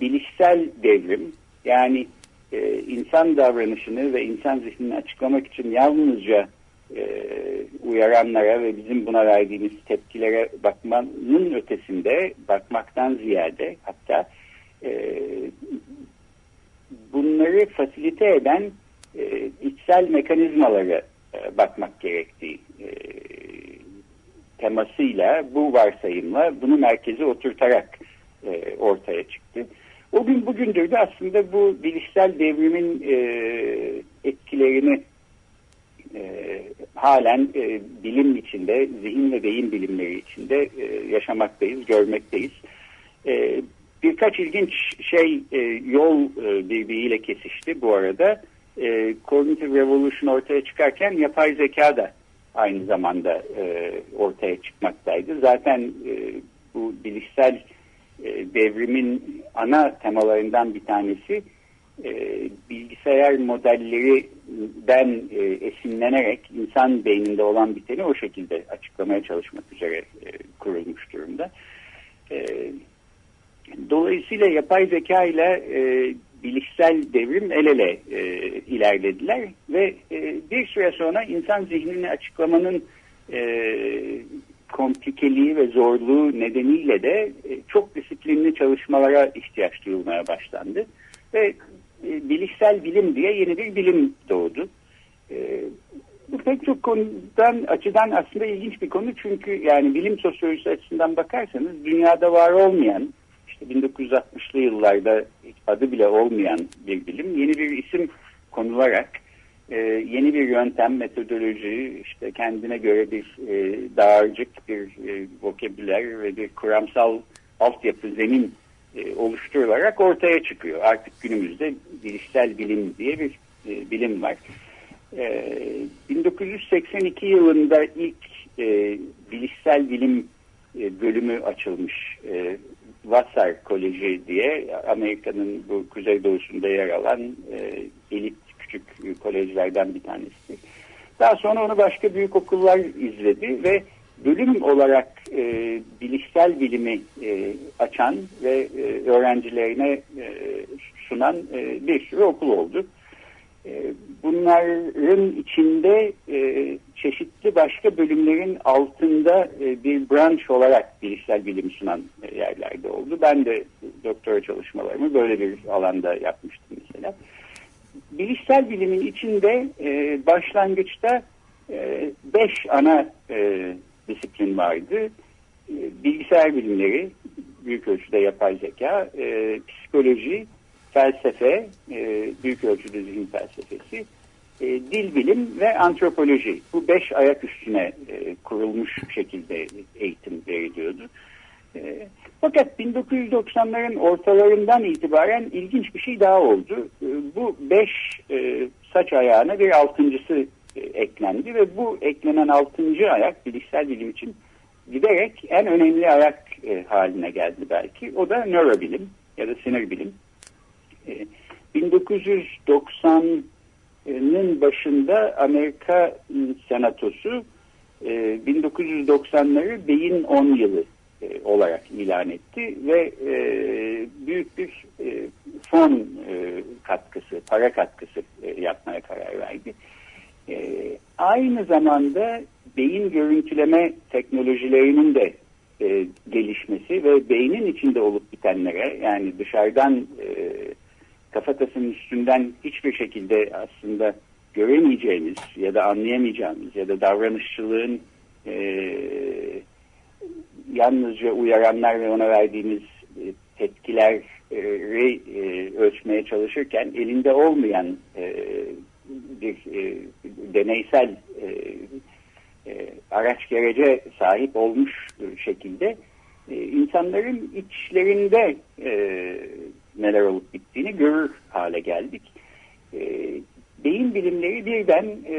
bilişsel devrim yani e, insan davranışını ve insan zihnini açıklamak için yalnızca e, uyaranlara ve bizim buna verdiğimiz tepkilere bakmanın ötesinde bakmaktan ziyade hatta e, bunları fasilite eden e, içsel mekanizmalara e, bakmak gerektiği e, temasıyla bu varsayımla bunu merkeze oturtarak e, ortaya çıktı. O gün bugündür de aslında bu bilişsel devrimin e, etkilerini e, halen e, bilim içinde, zihin ve beyin bilimleri içinde e, yaşamaktayız, görmekteyiz. E, birkaç ilginç şey e, yol e, birbiriyle kesişti bu arada. E, Cognitive Revolution ortaya çıkarken yapay zeka da aynı zamanda e, ortaya çıkmaktaydı. Zaten e, bu bilişsel e, devrimin ana temalarından bir tanesi e, bilgisayar modellerinden e, esinlenerek insan beyninde olan biteni o şekilde açıklamaya çalışmak üzere e, kurulmuş durumda. Dolayısıyla yapay zeka ile e, bilişsel devrim el ele ilerlediler ve bir süre sonra insan zihnini açıklamanın komplikeliği ve zorluğu nedeniyle de e, çok disiplinli çalışmalara ihtiyaç duyulmaya başlandı ve e, bilişsel bilim diye yeni bir bilim doğdu. E, bu pek çok konudan açıdan aslında ilginç bir konu çünkü yani bilim sosyolojisi açısından bakarsanız dünyada var olmayan işte 1960'lı yıllarda adı bile olmayan bir bilim yeni bir isim konularak e, yeni bir yöntem, metodoloji, işte kendine göre bir e, dağarcık, bir e, vokabüler ve bir kuramsal altyapı zemin e, oluşturularak ortaya çıkıyor. Artık günümüzde bilişsel bilim diye bir e, bilim var. E, 1982 yılında ilk e, bilişsel bilim e, bölümü açılmış. E, Vassar Koleji diye Amerika'nın bu kuzeydoğusunda yer alan e, elit küçük kolejlerden bir tanesi. Daha sonra onu başka büyük okullar izledi ve bölüm olarak e, bilişsel bilimi e, açan ve e, öğrencilerine e, sunan e, bir sürü okul oldu. E, bunların içinde e, çeşitli başka bölümlerin altında e, bir branş olarak bilişsel bilim sunan e, yerlerde oldu. Ben de doktora çalışmalarımı böyle bir alanda yapmıştım mesela. Bilişsel bilimin içinde e, başlangıçta e, beş ana e, disiplin vardı. E, bilgisayar bilimleri, büyük ölçüde yapay zeka, e, psikoloji, felsefe, e, büyük ölçüde zihin felsefesi, e, dil bilim ve antropoloji. Bu beş ayak üstüne e, kurulmuş şekilde eğitim veriliyordu. E, fakat 1990'ların ortalarından itibaren ilginç bir şey daha oldu. E, bu beş e, saç ayağına bir altıncısı e, eklendi ve bu eklenen altıncı ayak bilişsel bilim için giderek en önemli ayak e, haline geldi belki. O da nörobilim ya da sinir bilim. E, 1990'ın başında Amerika Senatosu e, 1990'ları beyin 10 yılı e, olarak ilan etti ve e, büyük bir e, fon e, katkısı, para katkısı e, yapmaya karar verdi. E, aynı zamanda beyin görüntüleme teknolojilerinin de e, gelişmesi ve beynin içinde olup bitenlere yani dışarıdan e, kafatasının üstünden hiçbir şekilde aslında göremeyeceğimiz ya da anlayamayacağımız ya da davranışçılığın e, yalnızca uyaranlar ve ona verdiğimiz e, tepkileri e, ölçmeye çalışırken elinde olmayan e, bir e, deneysel araç gerece sahip olmuş şekilde insanların içlerinde neler olup bittiğini görür hale geldik. Beyin bilimleri birden e,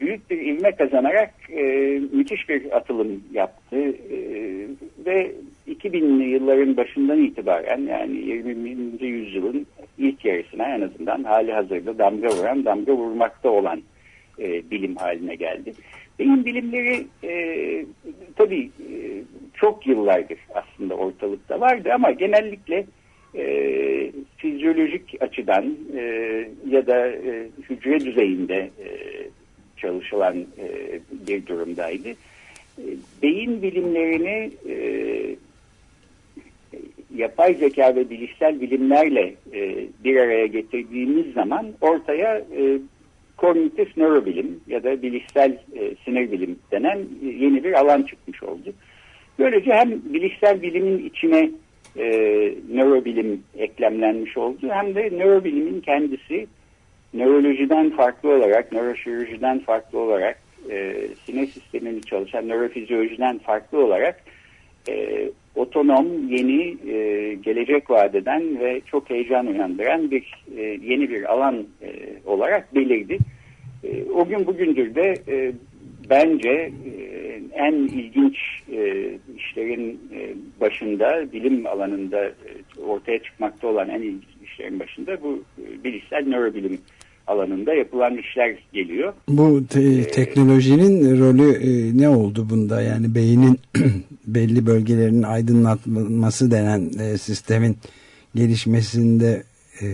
büyük bir ivme kazanarak e, müthiş bir atılım yaptı e, ve 2000'li yılların başından itibaren yani 20. yüzyılın ilk yarısına en azından hali hazırda damga vuran, damga vurmakta olan e, bilim haline geldi. Beyin bilimleri e, tabii e, çok yıllardır aslında ortalıkta vardı ama genellikle e, fizyolojik açıdan e, ya da e, hücre düzeyinde e, çalışılan e, bir durumdaydı. E, beyin bilimlerini e, yapay zeka ve bilişsel bilimlerle e, bir araya getirdiğimiz zaman ortaya e, kognitif nörobilim ya da bilişsel e, sinir bilim denen e, yeni bir alan çıkmış oldu. Böylece hem bilişsel bilimin içine e, nörobilim eklemlenmiş oldu hem de nörobilimin kendisi nörolojiden farklı olarak, nöroşirurjiden farklı olarak, e, sinir sistemini çalışan nörofizyolojiden farklı olarak e, otonom, yeni, e, gelecek vadeden ve çok heyecan uyandıran bir e, yeni bir alan e, olarak belirdi. E, o gün bugündür de e, bence e, en ilginç e, işlerin e, başında, bilim alanında ortaya çıkmakta olan en ilginç işlerin başında bu bilişsel nörobilim alanında yapılan işler geliyor. Bu te teknolojinin rolü e, ne oldu bunda? Yani beynin belli bölgelerinin aydınlatılması denen e, sistemin gelişmesinde e,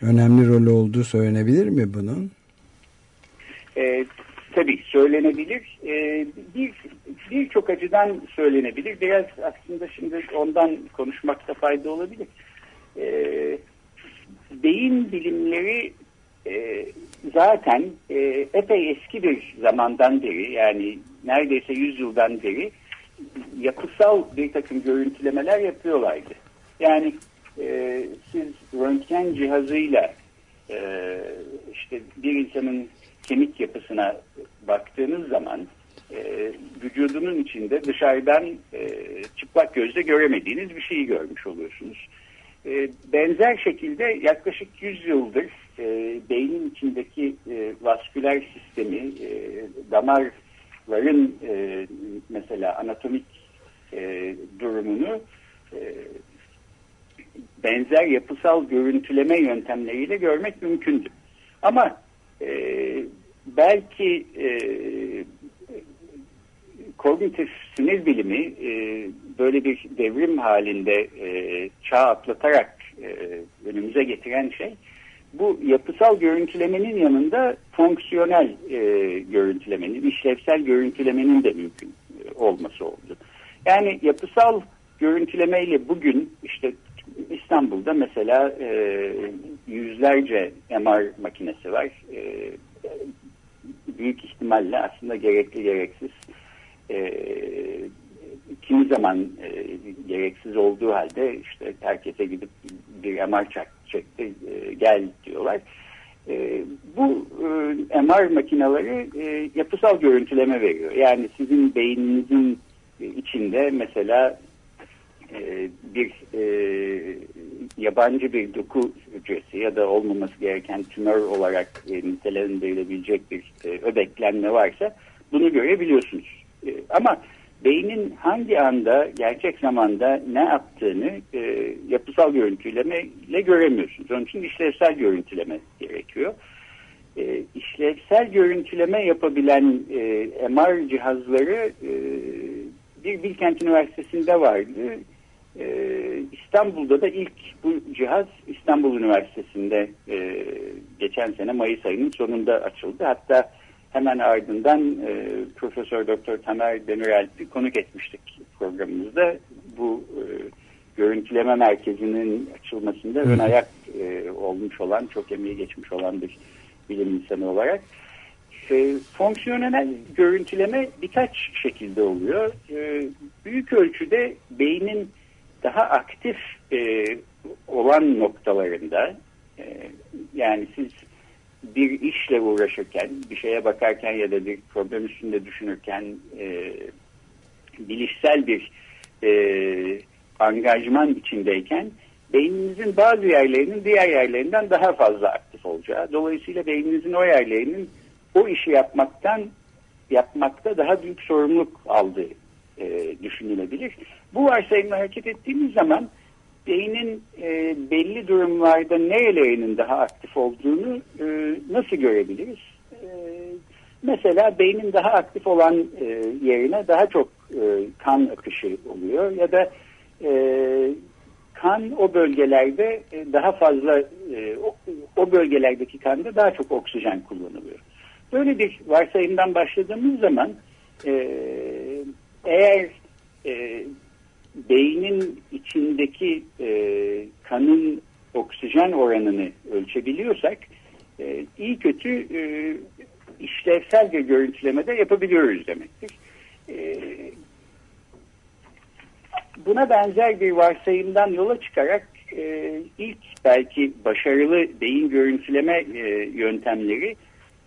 önemli rolü olduğu söylenebilir mi bunun? E, tabii söylenebilir. E, bir birçok açıdan söylenebilir. Biraz aslında şimdi ondan konuşmakta fayda olabilir. E, beyin bilimleri e, zaten e, epey eski bir zamandan beri yani neredeyse 100 yıldan beri yapısal bir takım görüntülemeler yapıyorlardı. Yani e, siz röntgen cihazıyla e, işte bir insanın kemik yapısına baktığınız zaman e, vücudunun içinde dışarıdan e, çıplak gözle göremediğiniz bir şeyi görmüş oluyorsunuz. E, benzer şekilde yaklaşık 100 yıldır e, beynin içindeki e, vasküler sistemi, e, damarların e, mesela anatomik e, durumunu e, benzer yapısal görüntüleme yöntemleriyle görmek mümkündü. Ama e, belki e, kognitif sinir bilimi e, böyle bir devrim halinde e, çağ atlatarak e, önümüze getiren şey bu yapısal görüntülemenin yanında fonksiyonel e, görüntülemenin, işlevsel görüntülemenin de mümkün e, olması oldu. Yani yapısal görüntülemeyle bugün işte İstanbul'da mesela e, yüzlerce MR makinesi var. E, büyük ihtimalle aslında gerekli gereksiz e, kimi zaman e, gereksiz olduğu halde işte herkese gidip bir MR çek, çekti e, gel diyorlar. E, bu e, MR makineleri e, yapısal görüntüleme veriyor. Yani sizin beyninizin içinde mesela e, bir e, yabancı bir doku hücresi ya da olmaması gereken tümör olarak e, nitelendirilebilecek bir e, öbeklenme varsa bunu görebiliyorsunuz. E, ama beynin hangi anda gerçek zamanda ne yaptığını e, yapısal görüntüleme ile göremiyorsunuz. Onun için işlevsel görüntüleme gerekiyor. E, işlevsel görüntüleme yapabilen e, MR cihazları e, bir Bilkent Üniversitesi'nde vardı. E, İstanbul'da da ilk bu cihaz İstanbul Üniversitesi'nde e, geçen sene Mayıs ayının sonunda açıldı. Hatta hemen ardından e, Profesör Doktor Tamer Demirel'i konuk etmiştik programımızda. Bu e, görüntüleme merkezinin açılmasında ön ayak e, olmuş olan, çok emeği geçmiş olan bir bilim insanı olarak. E, fonksiyonel görüntüleme birkaç şekilde oluyor. E, büyük ölçüde beynin daha aktif e, olan noktalarında e, yani siz bir işle uğraşırken, bir şeye bakarken ya da bir problem üstünde düşünürken e, bilişsel bir e, angajman içindeyken beyninizin bazı yerlerinin diğer yerlerinden daha fazla aktif olacağı. Dolayısıyla beyninizin o yerlerinin o işi yapmaktan yapmakta daha büyük sorumluluk aldığı e, düşünülebilir. Bu varsayımla hareket ettiğimiz zaman beynin e, belli durumlarda nerelerinin daha aktif olduğunu e, nasıl görebiliriz? E, mesela beynin daha aktif olan e, yerine daha çok e, kan akışı oluyor ya da e, kan o bölgelerde e, daha fazla e, o, o bölgelerdeki kanda daha çok oksijen kullanılıyor. Böyle bir varsayımdan başladığımız zaman e, eğer e, beynin içindeki e, kanın oksijen oranını ölçebiliyorsak e, iyi kötü e, işlevsel bir görüntülemede yapabiliyoruz demektir. E, buna benzer bir varsayımdan yola çıkarak e, ilk belki başarılı beyin görüntüleme e, yöntemleri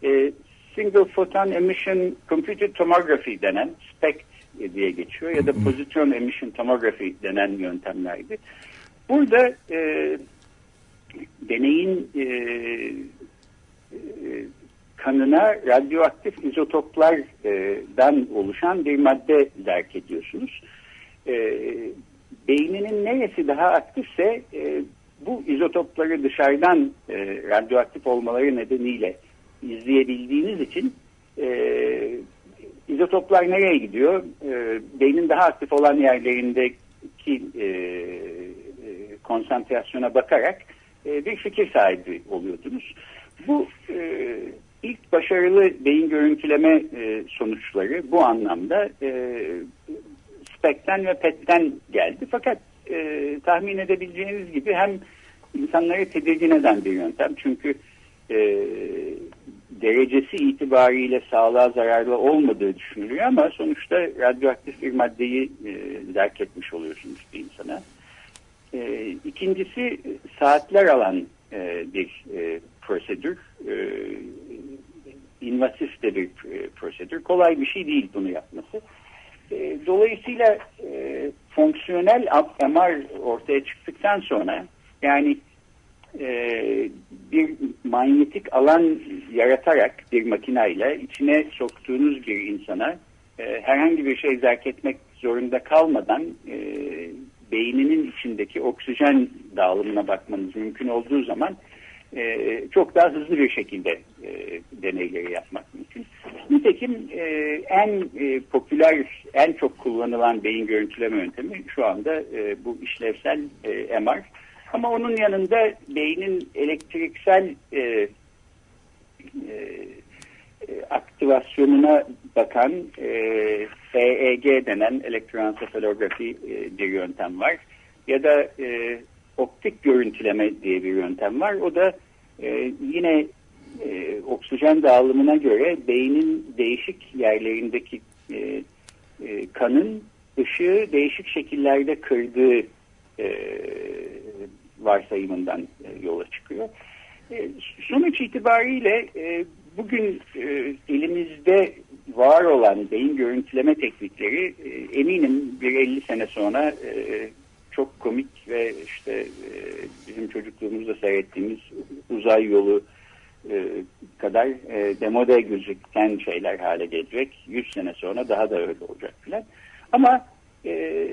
e, Single Photon Emission Computed Tomography denen SPECT diye geçiyor ya da Position Emission Tomography denen yöntemlerdi. Burada e, deneyin e, e, kanına radyoaktif izotoplardan oluşan bir madde zerk ediyorsunuz. E, beyninin neresi daha aktifse e, bu izotopları dışarıdan e, radyoaktif olmaları nedeniyle izleyebildiğiniz için e, izotoplar nereye gidiyor? E, beynin daha aktif olan yerlerindeki e, e, konsantrasyona bakarak e, bir fikir sahibi oluyordunuz. Bu e, ilk başarılı beyin görüntüleme e, sonuçları bu anlamda e, SPEC'ten ve PET'ten geldi. Fakat e, tahmin edebileceğiniz gibi hem insanları tedirgin eden bir yöntem. Çünkü e, derecesi itibariyle sağlığa zararlı olmadığı düşünülüyor ama sonuçta radyoaktif bir maddeyi e, zerk etmiş oluyorsunuz bir insana. E, ikincisi saatler alan e, bir e, prosedür. E, invasif de bir e, prosedür. Kolay bir şey değil bunu yapması. E, dolayısıyla e, fonksiyonel MR ortaya çıktıktan sonra yani e, bir manyetik alan yaratarak bir makinayla içine soktuğunuz bir insana e, herhangi bir şey zerk etmek zorunda kalmadan e, beyninin içindeki oksijen dağılımına bakmanız mümkün olduğu zaman e, çok daha hızlı bir şekilde e, deneyleri yapmak mümkün. Nitekim e, en e, popüler, en çok kullanılan beyin görüntüleme yöntemi şu anda e, bu işlevsel e, MR. Ama onun yanında beynin elektriksel e, e, e, aktivasyonuna bakan e, EEG denen elektroensefalografi e, bir yöntem var. Ya da e, optik görüntüleme diye bir yöntem var. O da e, yine e, oksijen dağılımına göre beynin değişik yerlerindeki e, e, kanın ışığı değişik şekillerde kırdığı e, varsayımından e, yola çıkıyor. E, sonuç itibariyle e, bugün e, elimizde var olan beyin görüntüleme teknikleri e, eminim bir 50 sene sonra e, çok komik ve işte e, bizim çocukluğumuzda seyrettiğimiz uzay yolu e, kadar e, demode gözüken şeyler hale gelecek. 100 sene sonra daha da öyle olacak filan. Ama e,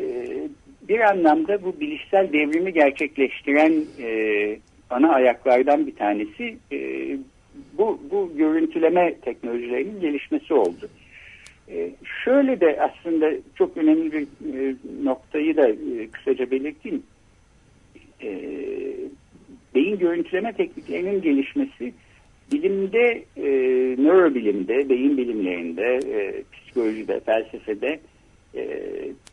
bir anlamda bu bilişsel devrimi gerçekleştiren e, ana ayaklardan bir tanesi e, bu, bu görüntüleme teknolojilerinin gelişmesi oldu. E, şöyle de aslında çok önemli bir e, noktayı da e, kısaca belirteyim. E, beyin görüntüleme tekniklerinin gelişmesi bilimde, e, nörobilimde, beyin bilimlerinde, e, psikolojide, felsefede e,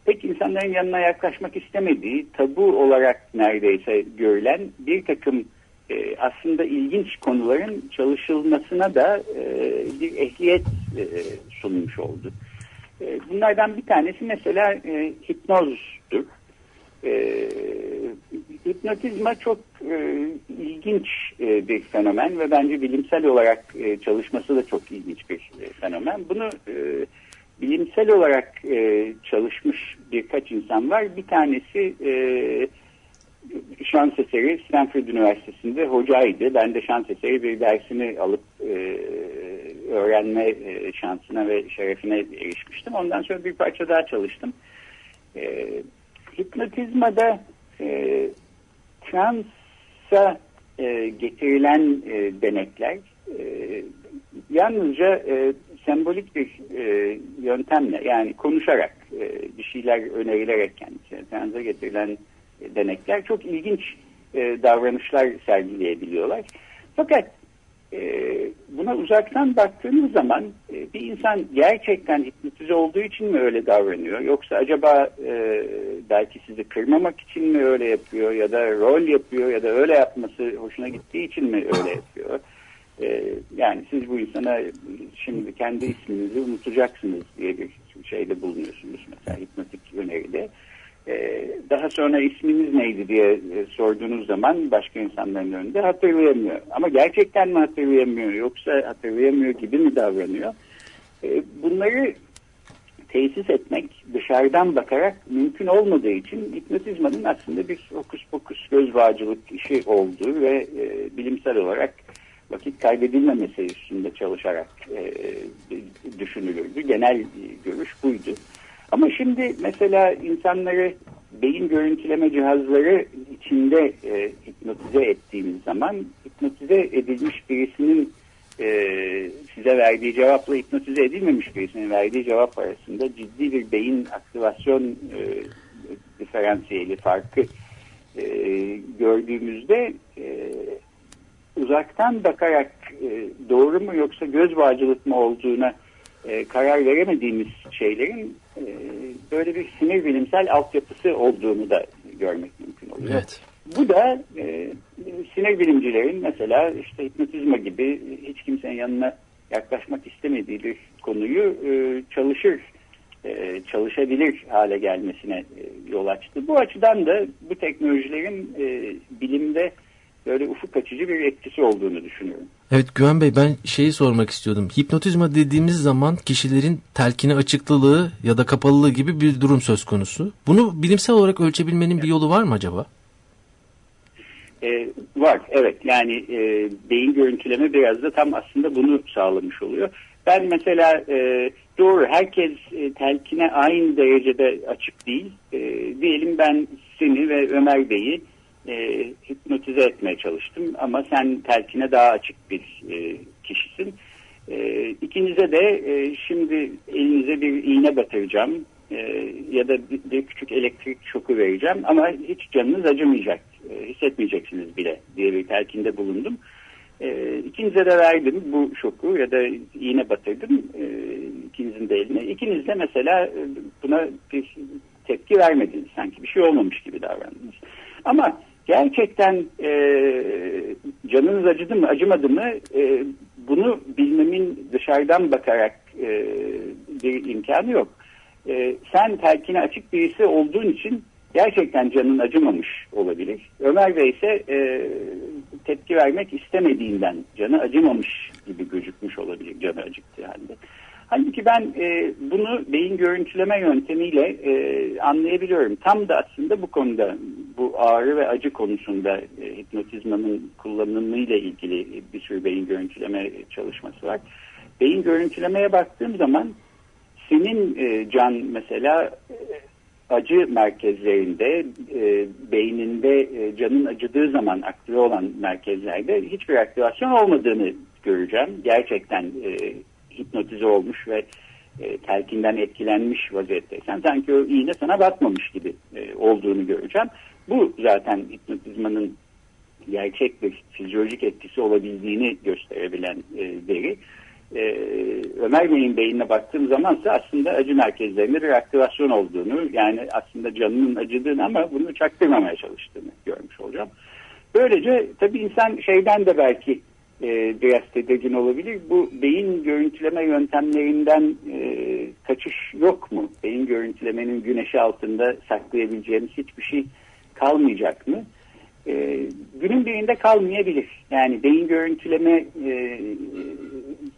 pek insanların yanına yaklaşmak istemediği, tabu olarak neredeyse görülen bir takım e, aslında ilginç konuların çalışılmasına da e, bir ehliyet e, sunmuş oldu. E, bunlardan bir tanesi mesela e, hipnozdur. E, hipnotizma çok e, ilginç e, bir fenomen ve bence bilimsel olarak e, çalışması da çok ilginç bir e, fenomen. Bunu e, bilimsel olarak e, çalışmış birkaç insan var. Bir tanesi e, şans eseri Stanford Üniversitesi'nde hocaydı. Ben de şans eseri bir dersini alıp e, öğrenme e, şansına ve şerefine erişmiştim. Ondan sonra bir parça daha çalıştım. E, hipnotizmada e, transa e, getirilen e, denekler e, yalnızca e, sembolik bir e, yöntemle yani konuşarak e, bir şeyler önerilerek kendisine transa getirilen e, denekler çok ilginç e, davranışlar sergileyebiliyorlar. Fakat e, buna uzaktan baktığınız zaman e, bir insan gerçekten hipnotize olduğu için mi öyle davranıyor? Yoksa acaba e, belki sizi kırmamak için mi öyle yapıyor? Ya da rol yapıyor ya da öyle yapması hoşuna gittiği için mi öyle yapıyor? E, yani siz bu insana şimdi kendi isminizi unutacaksınız diye bir şeyde bulunuyorsunuz mesela hipnotik öneride. Ee, daha sonra isminiz neydi diye e, sorduğunuz zaman başka insanların önünde hatırlayamıyor. Ama gerçekten mi hatırlayamıyor yoksa hatırlayamıyor gibi mi davranıyor? Ee, bunları tesis etmek dışarıdan bakarak mümkün olmadığı için hipnotizmanın aslında bir hokus pokus göz bağcılık işi olduğu ve e, bilimsel olarak vakit kaybedilmemesi üstünde çalışarak e, düşünülürdü. Genel görüş buydu. Ama şimdi mesela insanları beyin görüntüleme cihazları içinde e, hipnotize ettiğimiz zaman hipnotize edilmiş birisinin e, size verdiği cevapla hipnotize edilmemiş birisinin verdiği cevap arasında ciddi bir beyin aktivasyon e, diferansiyeli farkı e, gördüğümüzde e, uzaktan bakarak e, doğru mu yoksa göz bağcılık mı olduğuna e, karar veremediğimiz şeylerin e, böyle bir sinir bilimsel altyapısı olduğunu da görmek mümkün oluyor. Evet. Bu da e, sinir bilimcilerin mesela işte hipnotizma gibi hiç kimsenin yanına yaklaşmak istemediği bir konuyu e, çalışır, e, çalışabilir hale gelmesine e, yol açtı. Bu açıdan da bu teknolojilerin e, bilimde böyle ufuk açıcı bir etkisi olduğunu düşünüyorum. Evet Güven Bey ben şeyi sormak istiyordum. Hipnotizma dediğimiz zaman kişilerin telkine açıklılığı ya da kapalılığı gibi bir durum söz konusu. Bunu bilimsel olarak ölçebilmenin bir yolu var mı acaba? E, var evet yani e, beyin görüntüleme biraz da tam aslında bunu sağlamış oluyor. Ben mesela e, doğru herkes e, telkine aynı derecede açık değil. E, diyelim ben seni ve Ömer Bey'i e, hipnotize etmeye çalıştım ama sen telkine daha açık bir e, kişisin. E, ikinize de e, şimdi elinize bir iğne batıracağım. e, ya da bir, bir küçük elektrik şoku vereceğim ama hiç canınız acımayacak, e, hissetmeyeceksiniz bile diye bir telkinde bulundum. E, ikinize de verdim bu şoku ya da iğne batırdım e, ikinizin de eline. İkiniz de mesela e, buna bir tepki vermediniz. Sanki bir şey olmamış gibi davrandınız. Ama gerçekten e, canınız acıdı mı acımadı mı e, bunu bilmemin dışarıdan bakarak e, bir imkanı yok. E, sen telkine açık birisi olduğun için gerçekten canın acımamış olabilir. Ömer Bey ise e, tepki vermek istemediğinden canı acımamış gibi gözükmüş olabilir canı acıktığı halde. Halbuki ben e, bunu beyin görüntüleme yöntemiyle e, anlayabiliyorum. Tam da aslında bu konuda bu ağrı ve acı konusunda e, hipnotizmanın kullanımıyla ilgili bir sürü beyin görüntüleme çalışması var. Beyin görüntülemeye baktığım zaman senin e, can mesela e, acı merkezlerinde e, beyninde e, canın acıdığı zaman aktive olan merkezlerde hiçbir aktivasyon olmadığını göreceğim. Gerçekten e, hipnotize olmuş ve e, telkinden etkilenmiş vaziyetteysen sanki o iğne sana batmamış gibi e, olduğunu göreceğim. Bu zaten hipnotizmanın gerçek bir fizyolojik etkisi olabildiğini gösterebilen e, veri. E, Ömer Bey'in beynine baktığım zamansa aslında acı merkezlerinde bir aktivasyon olduğunu yani aslında canının acıdığını ama bunu çaktırmamaya çalıştığını görmüş olacağım. Böylece tabii insan şeyden de belki e, biraz tedirgin olabilir. Bu beyin görüntüleme yöntemlerinden e, kaçış yok mu? Beyin görüntülemenin güneşi altında saklayabileceğimiz hiçbir şey kalmayacak mı? E, günün birinde kalmayabilir. Yani beyin görüntüleme e,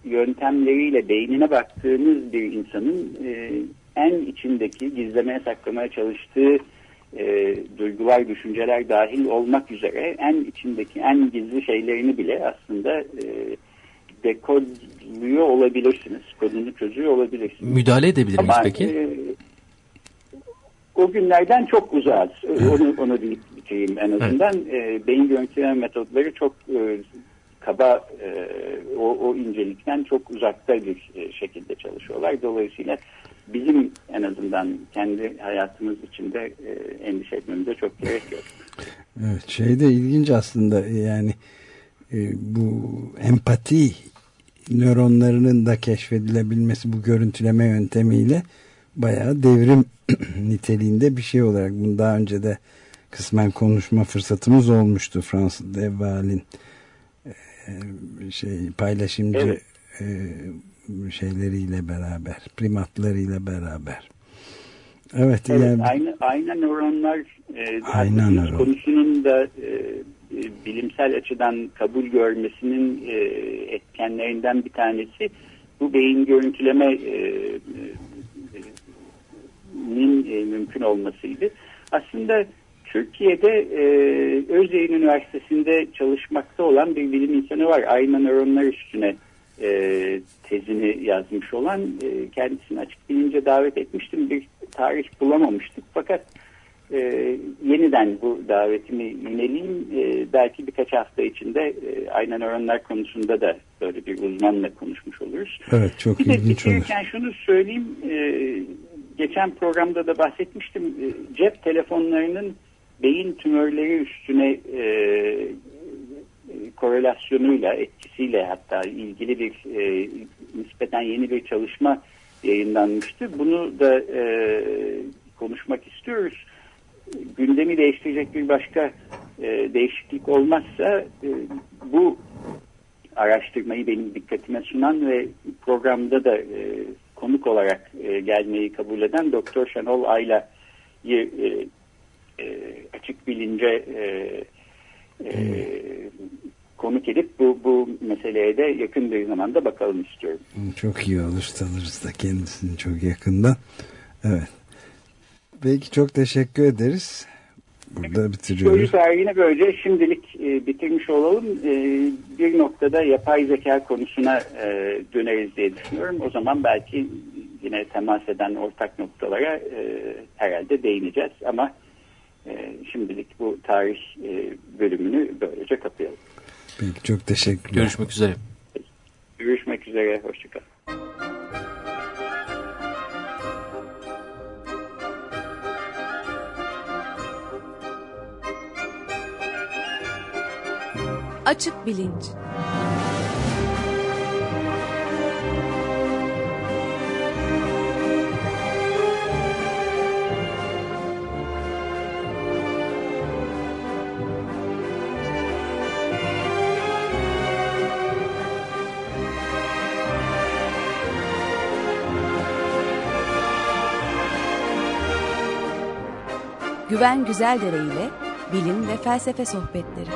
yöntemleriyle beynine baktığımız bir insanın e, en içindeki gizlemeye saklamaya çalıştığı e, duygular, düşünceler dahil olmak üzere en içindeki en gizli şeylerini bile aslında e, dekodluyor olabilirsiniz. Kodunu çözüyor olabilirsiniz. Müdahale edebilir miyiz Ama, peki? E, o günlerden çok uzağız. Onu, onu deyip bitireyim en azından. E, beyin görüntüleme metodları çok e, kaba e, o, o incelikten çok uzakta bir e, şekilde çalışıyorlar. Dolayısıyla bizim en azından kendi hayatımız içinde e, endişe etmemize çok gerek yok. Evet şey de ilginç aslında yani e, bu empati nöronlarının da keşfedilebilmesi bu görüntüleme yöntemiyle bayağı devrim niteliğinde bir şey olarak bunu daha önce de kısmen konuşma fırsatımız olmuştu Fransız Deval'in e, şey paylaşımcı Evet. e, şeyleriyle beraber primatlarıyla beraber evet, Evet, yani aynı, aynı nöronlar e, haklısınız. nöron. konusunun da e, e, bilimsel açıdan kabul görmesinin e, etkenlerinden bir tanesi bu beyin görüntüleme e, e, nin e, mümkün olmasıydı. Aslında Türkiye'de e, Özyeğin Üniversitesi'nde çalışmakta olan bir bilim insanı var. Ayna nöronlar üstüne e, tezini yazmış olan e, kendisini açık bilince davet etmiştim. Bir tarih bulamamıştık fakat e, yeniden bu davetimi yineleyeyim. E, belki birkaç hafta içinde e, ayna nöronlar konusunda da böyle bir uzmanla konuşmuş oluruz. evet çok Bir de ilginç olur bitirirken şunu söyleyeyim. e, geçen programda da bahsetmiştim. E, cep telefonlarının beyin tümörleri üstüne e, korelasyonuyla, etkisiyle hatta ilgili bir e, nispeten yeni bir çalışma yayınlanmıştı. Bunu da e, konuşmak istiyoruz. Gündemi değiştirecek bir başka e, değişiklik olmazsa e, bu araştırmayı benim dikkatime sunan ve programda da e, konuk olarak e, gelmeyi kabul eden Doktor Şenol Ayla'yı e, e, açık bilince e, e, konuk edip bu, bu meseleye de yakın bir zamanda bakalım istiyorum. Çok iyi olur tanırız da kendisini çok yakından. Evet. Peki çok teşekkür ederiz. Burada bitiriyoruz. Psikoloji tarihini böylece şimdilik e, bitirmiş olalım. E, bir noktada yapay zeka konusuna e, döneriz diye düşünüyorum. O zaman belki yine temas eden ortak noktalara e, herhalde değineceğiz. Ama e, şimdilik bu tarih e, bölümünü böylece kapayalım. Peki çok teşekkürler. Görüşmek üzere. Görüşmek üzere. Hoşçakalın. Açık Bilinç Güven Güzeldere ile bilim ve felsefe sohbetleri.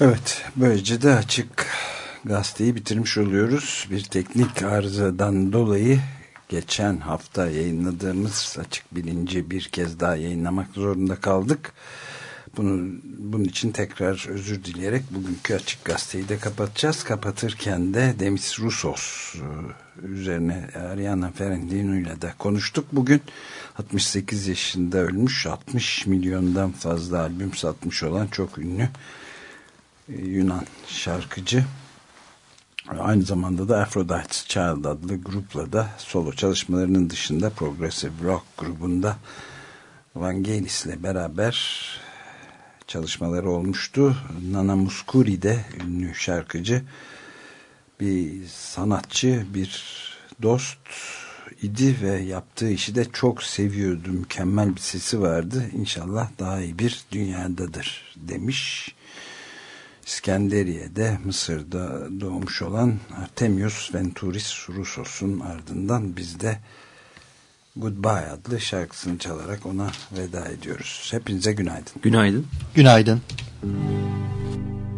Evet, böylece de açık gazeteyi bitirmiş oluyoruz. Bir teknik arızadan dolayı geçen hafta yayınladığımız açık bilinci bir kez daha yayınlamak zorunda kaldık. Bunu, bunun için tekrar özür dileyerek bugünkü açık gazeteyi de kapatacağız. Kapatırken de Demis Roussos e, üzerine Ariana Ferendino ile de konuştuk. Bugün 68 yaşında ölmüş 60 milyondan fazla albüm satmış olan çok ünlü e, Yunan şarkıcı. Aynı zamanda da Aphrodite's Child adlı grupla da solo çalışmalarının dışında Progressive Rock grubunda Vangelis ile beraber çalışmaları olmuştu. Nana Muscuri de ünlü şarkıcı bir sanatçı, bir dost idi ve yaptığı işi de çok seviyordu. Mükemmel bir sesi vardı. İnşallah daha iyi bir dünyadadır demiş. İskenderiye'de Mısır'da doğmuş olan Artemios Venturis Rousos'un ardından biz de Goodbye adlı şarkısını çalarak ona veda ediyoruz. Hepinize günaydın. Günaydın. Günaydın. Hear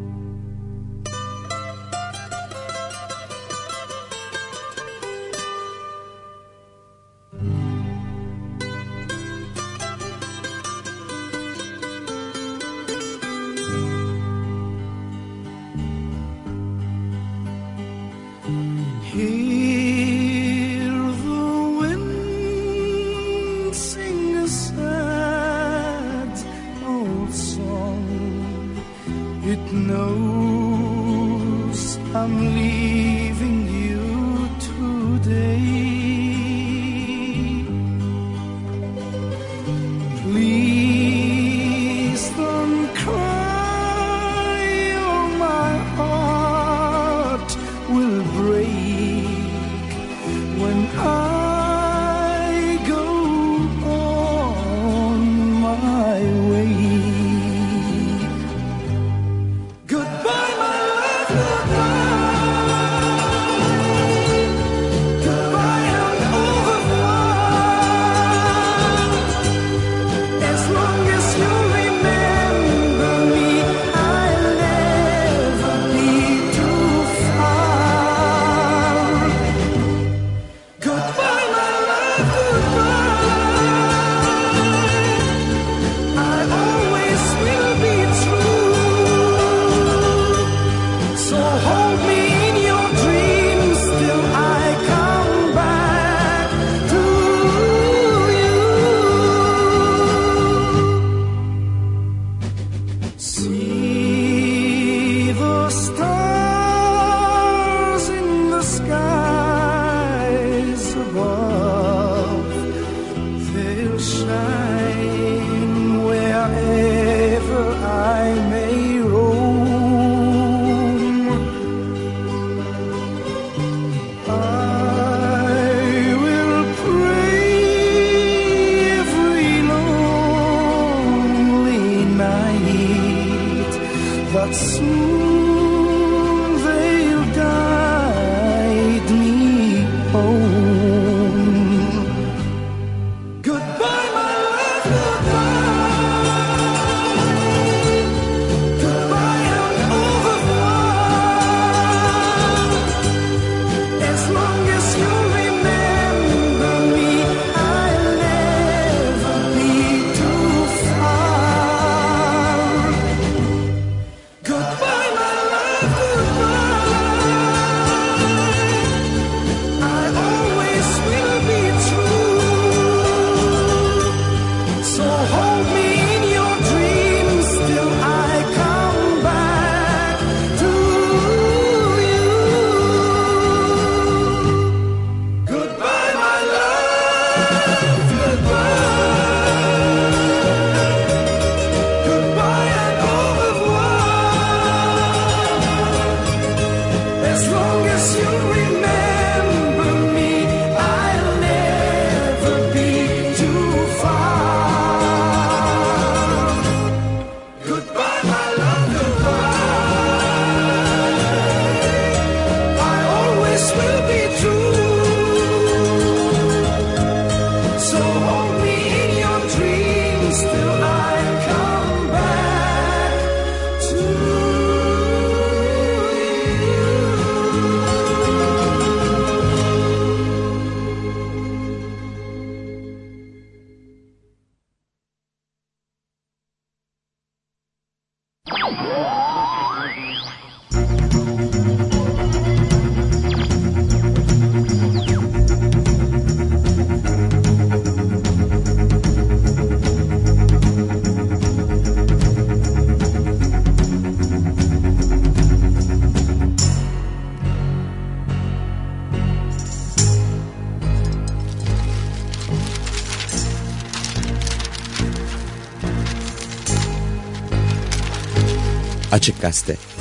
Açık Gazete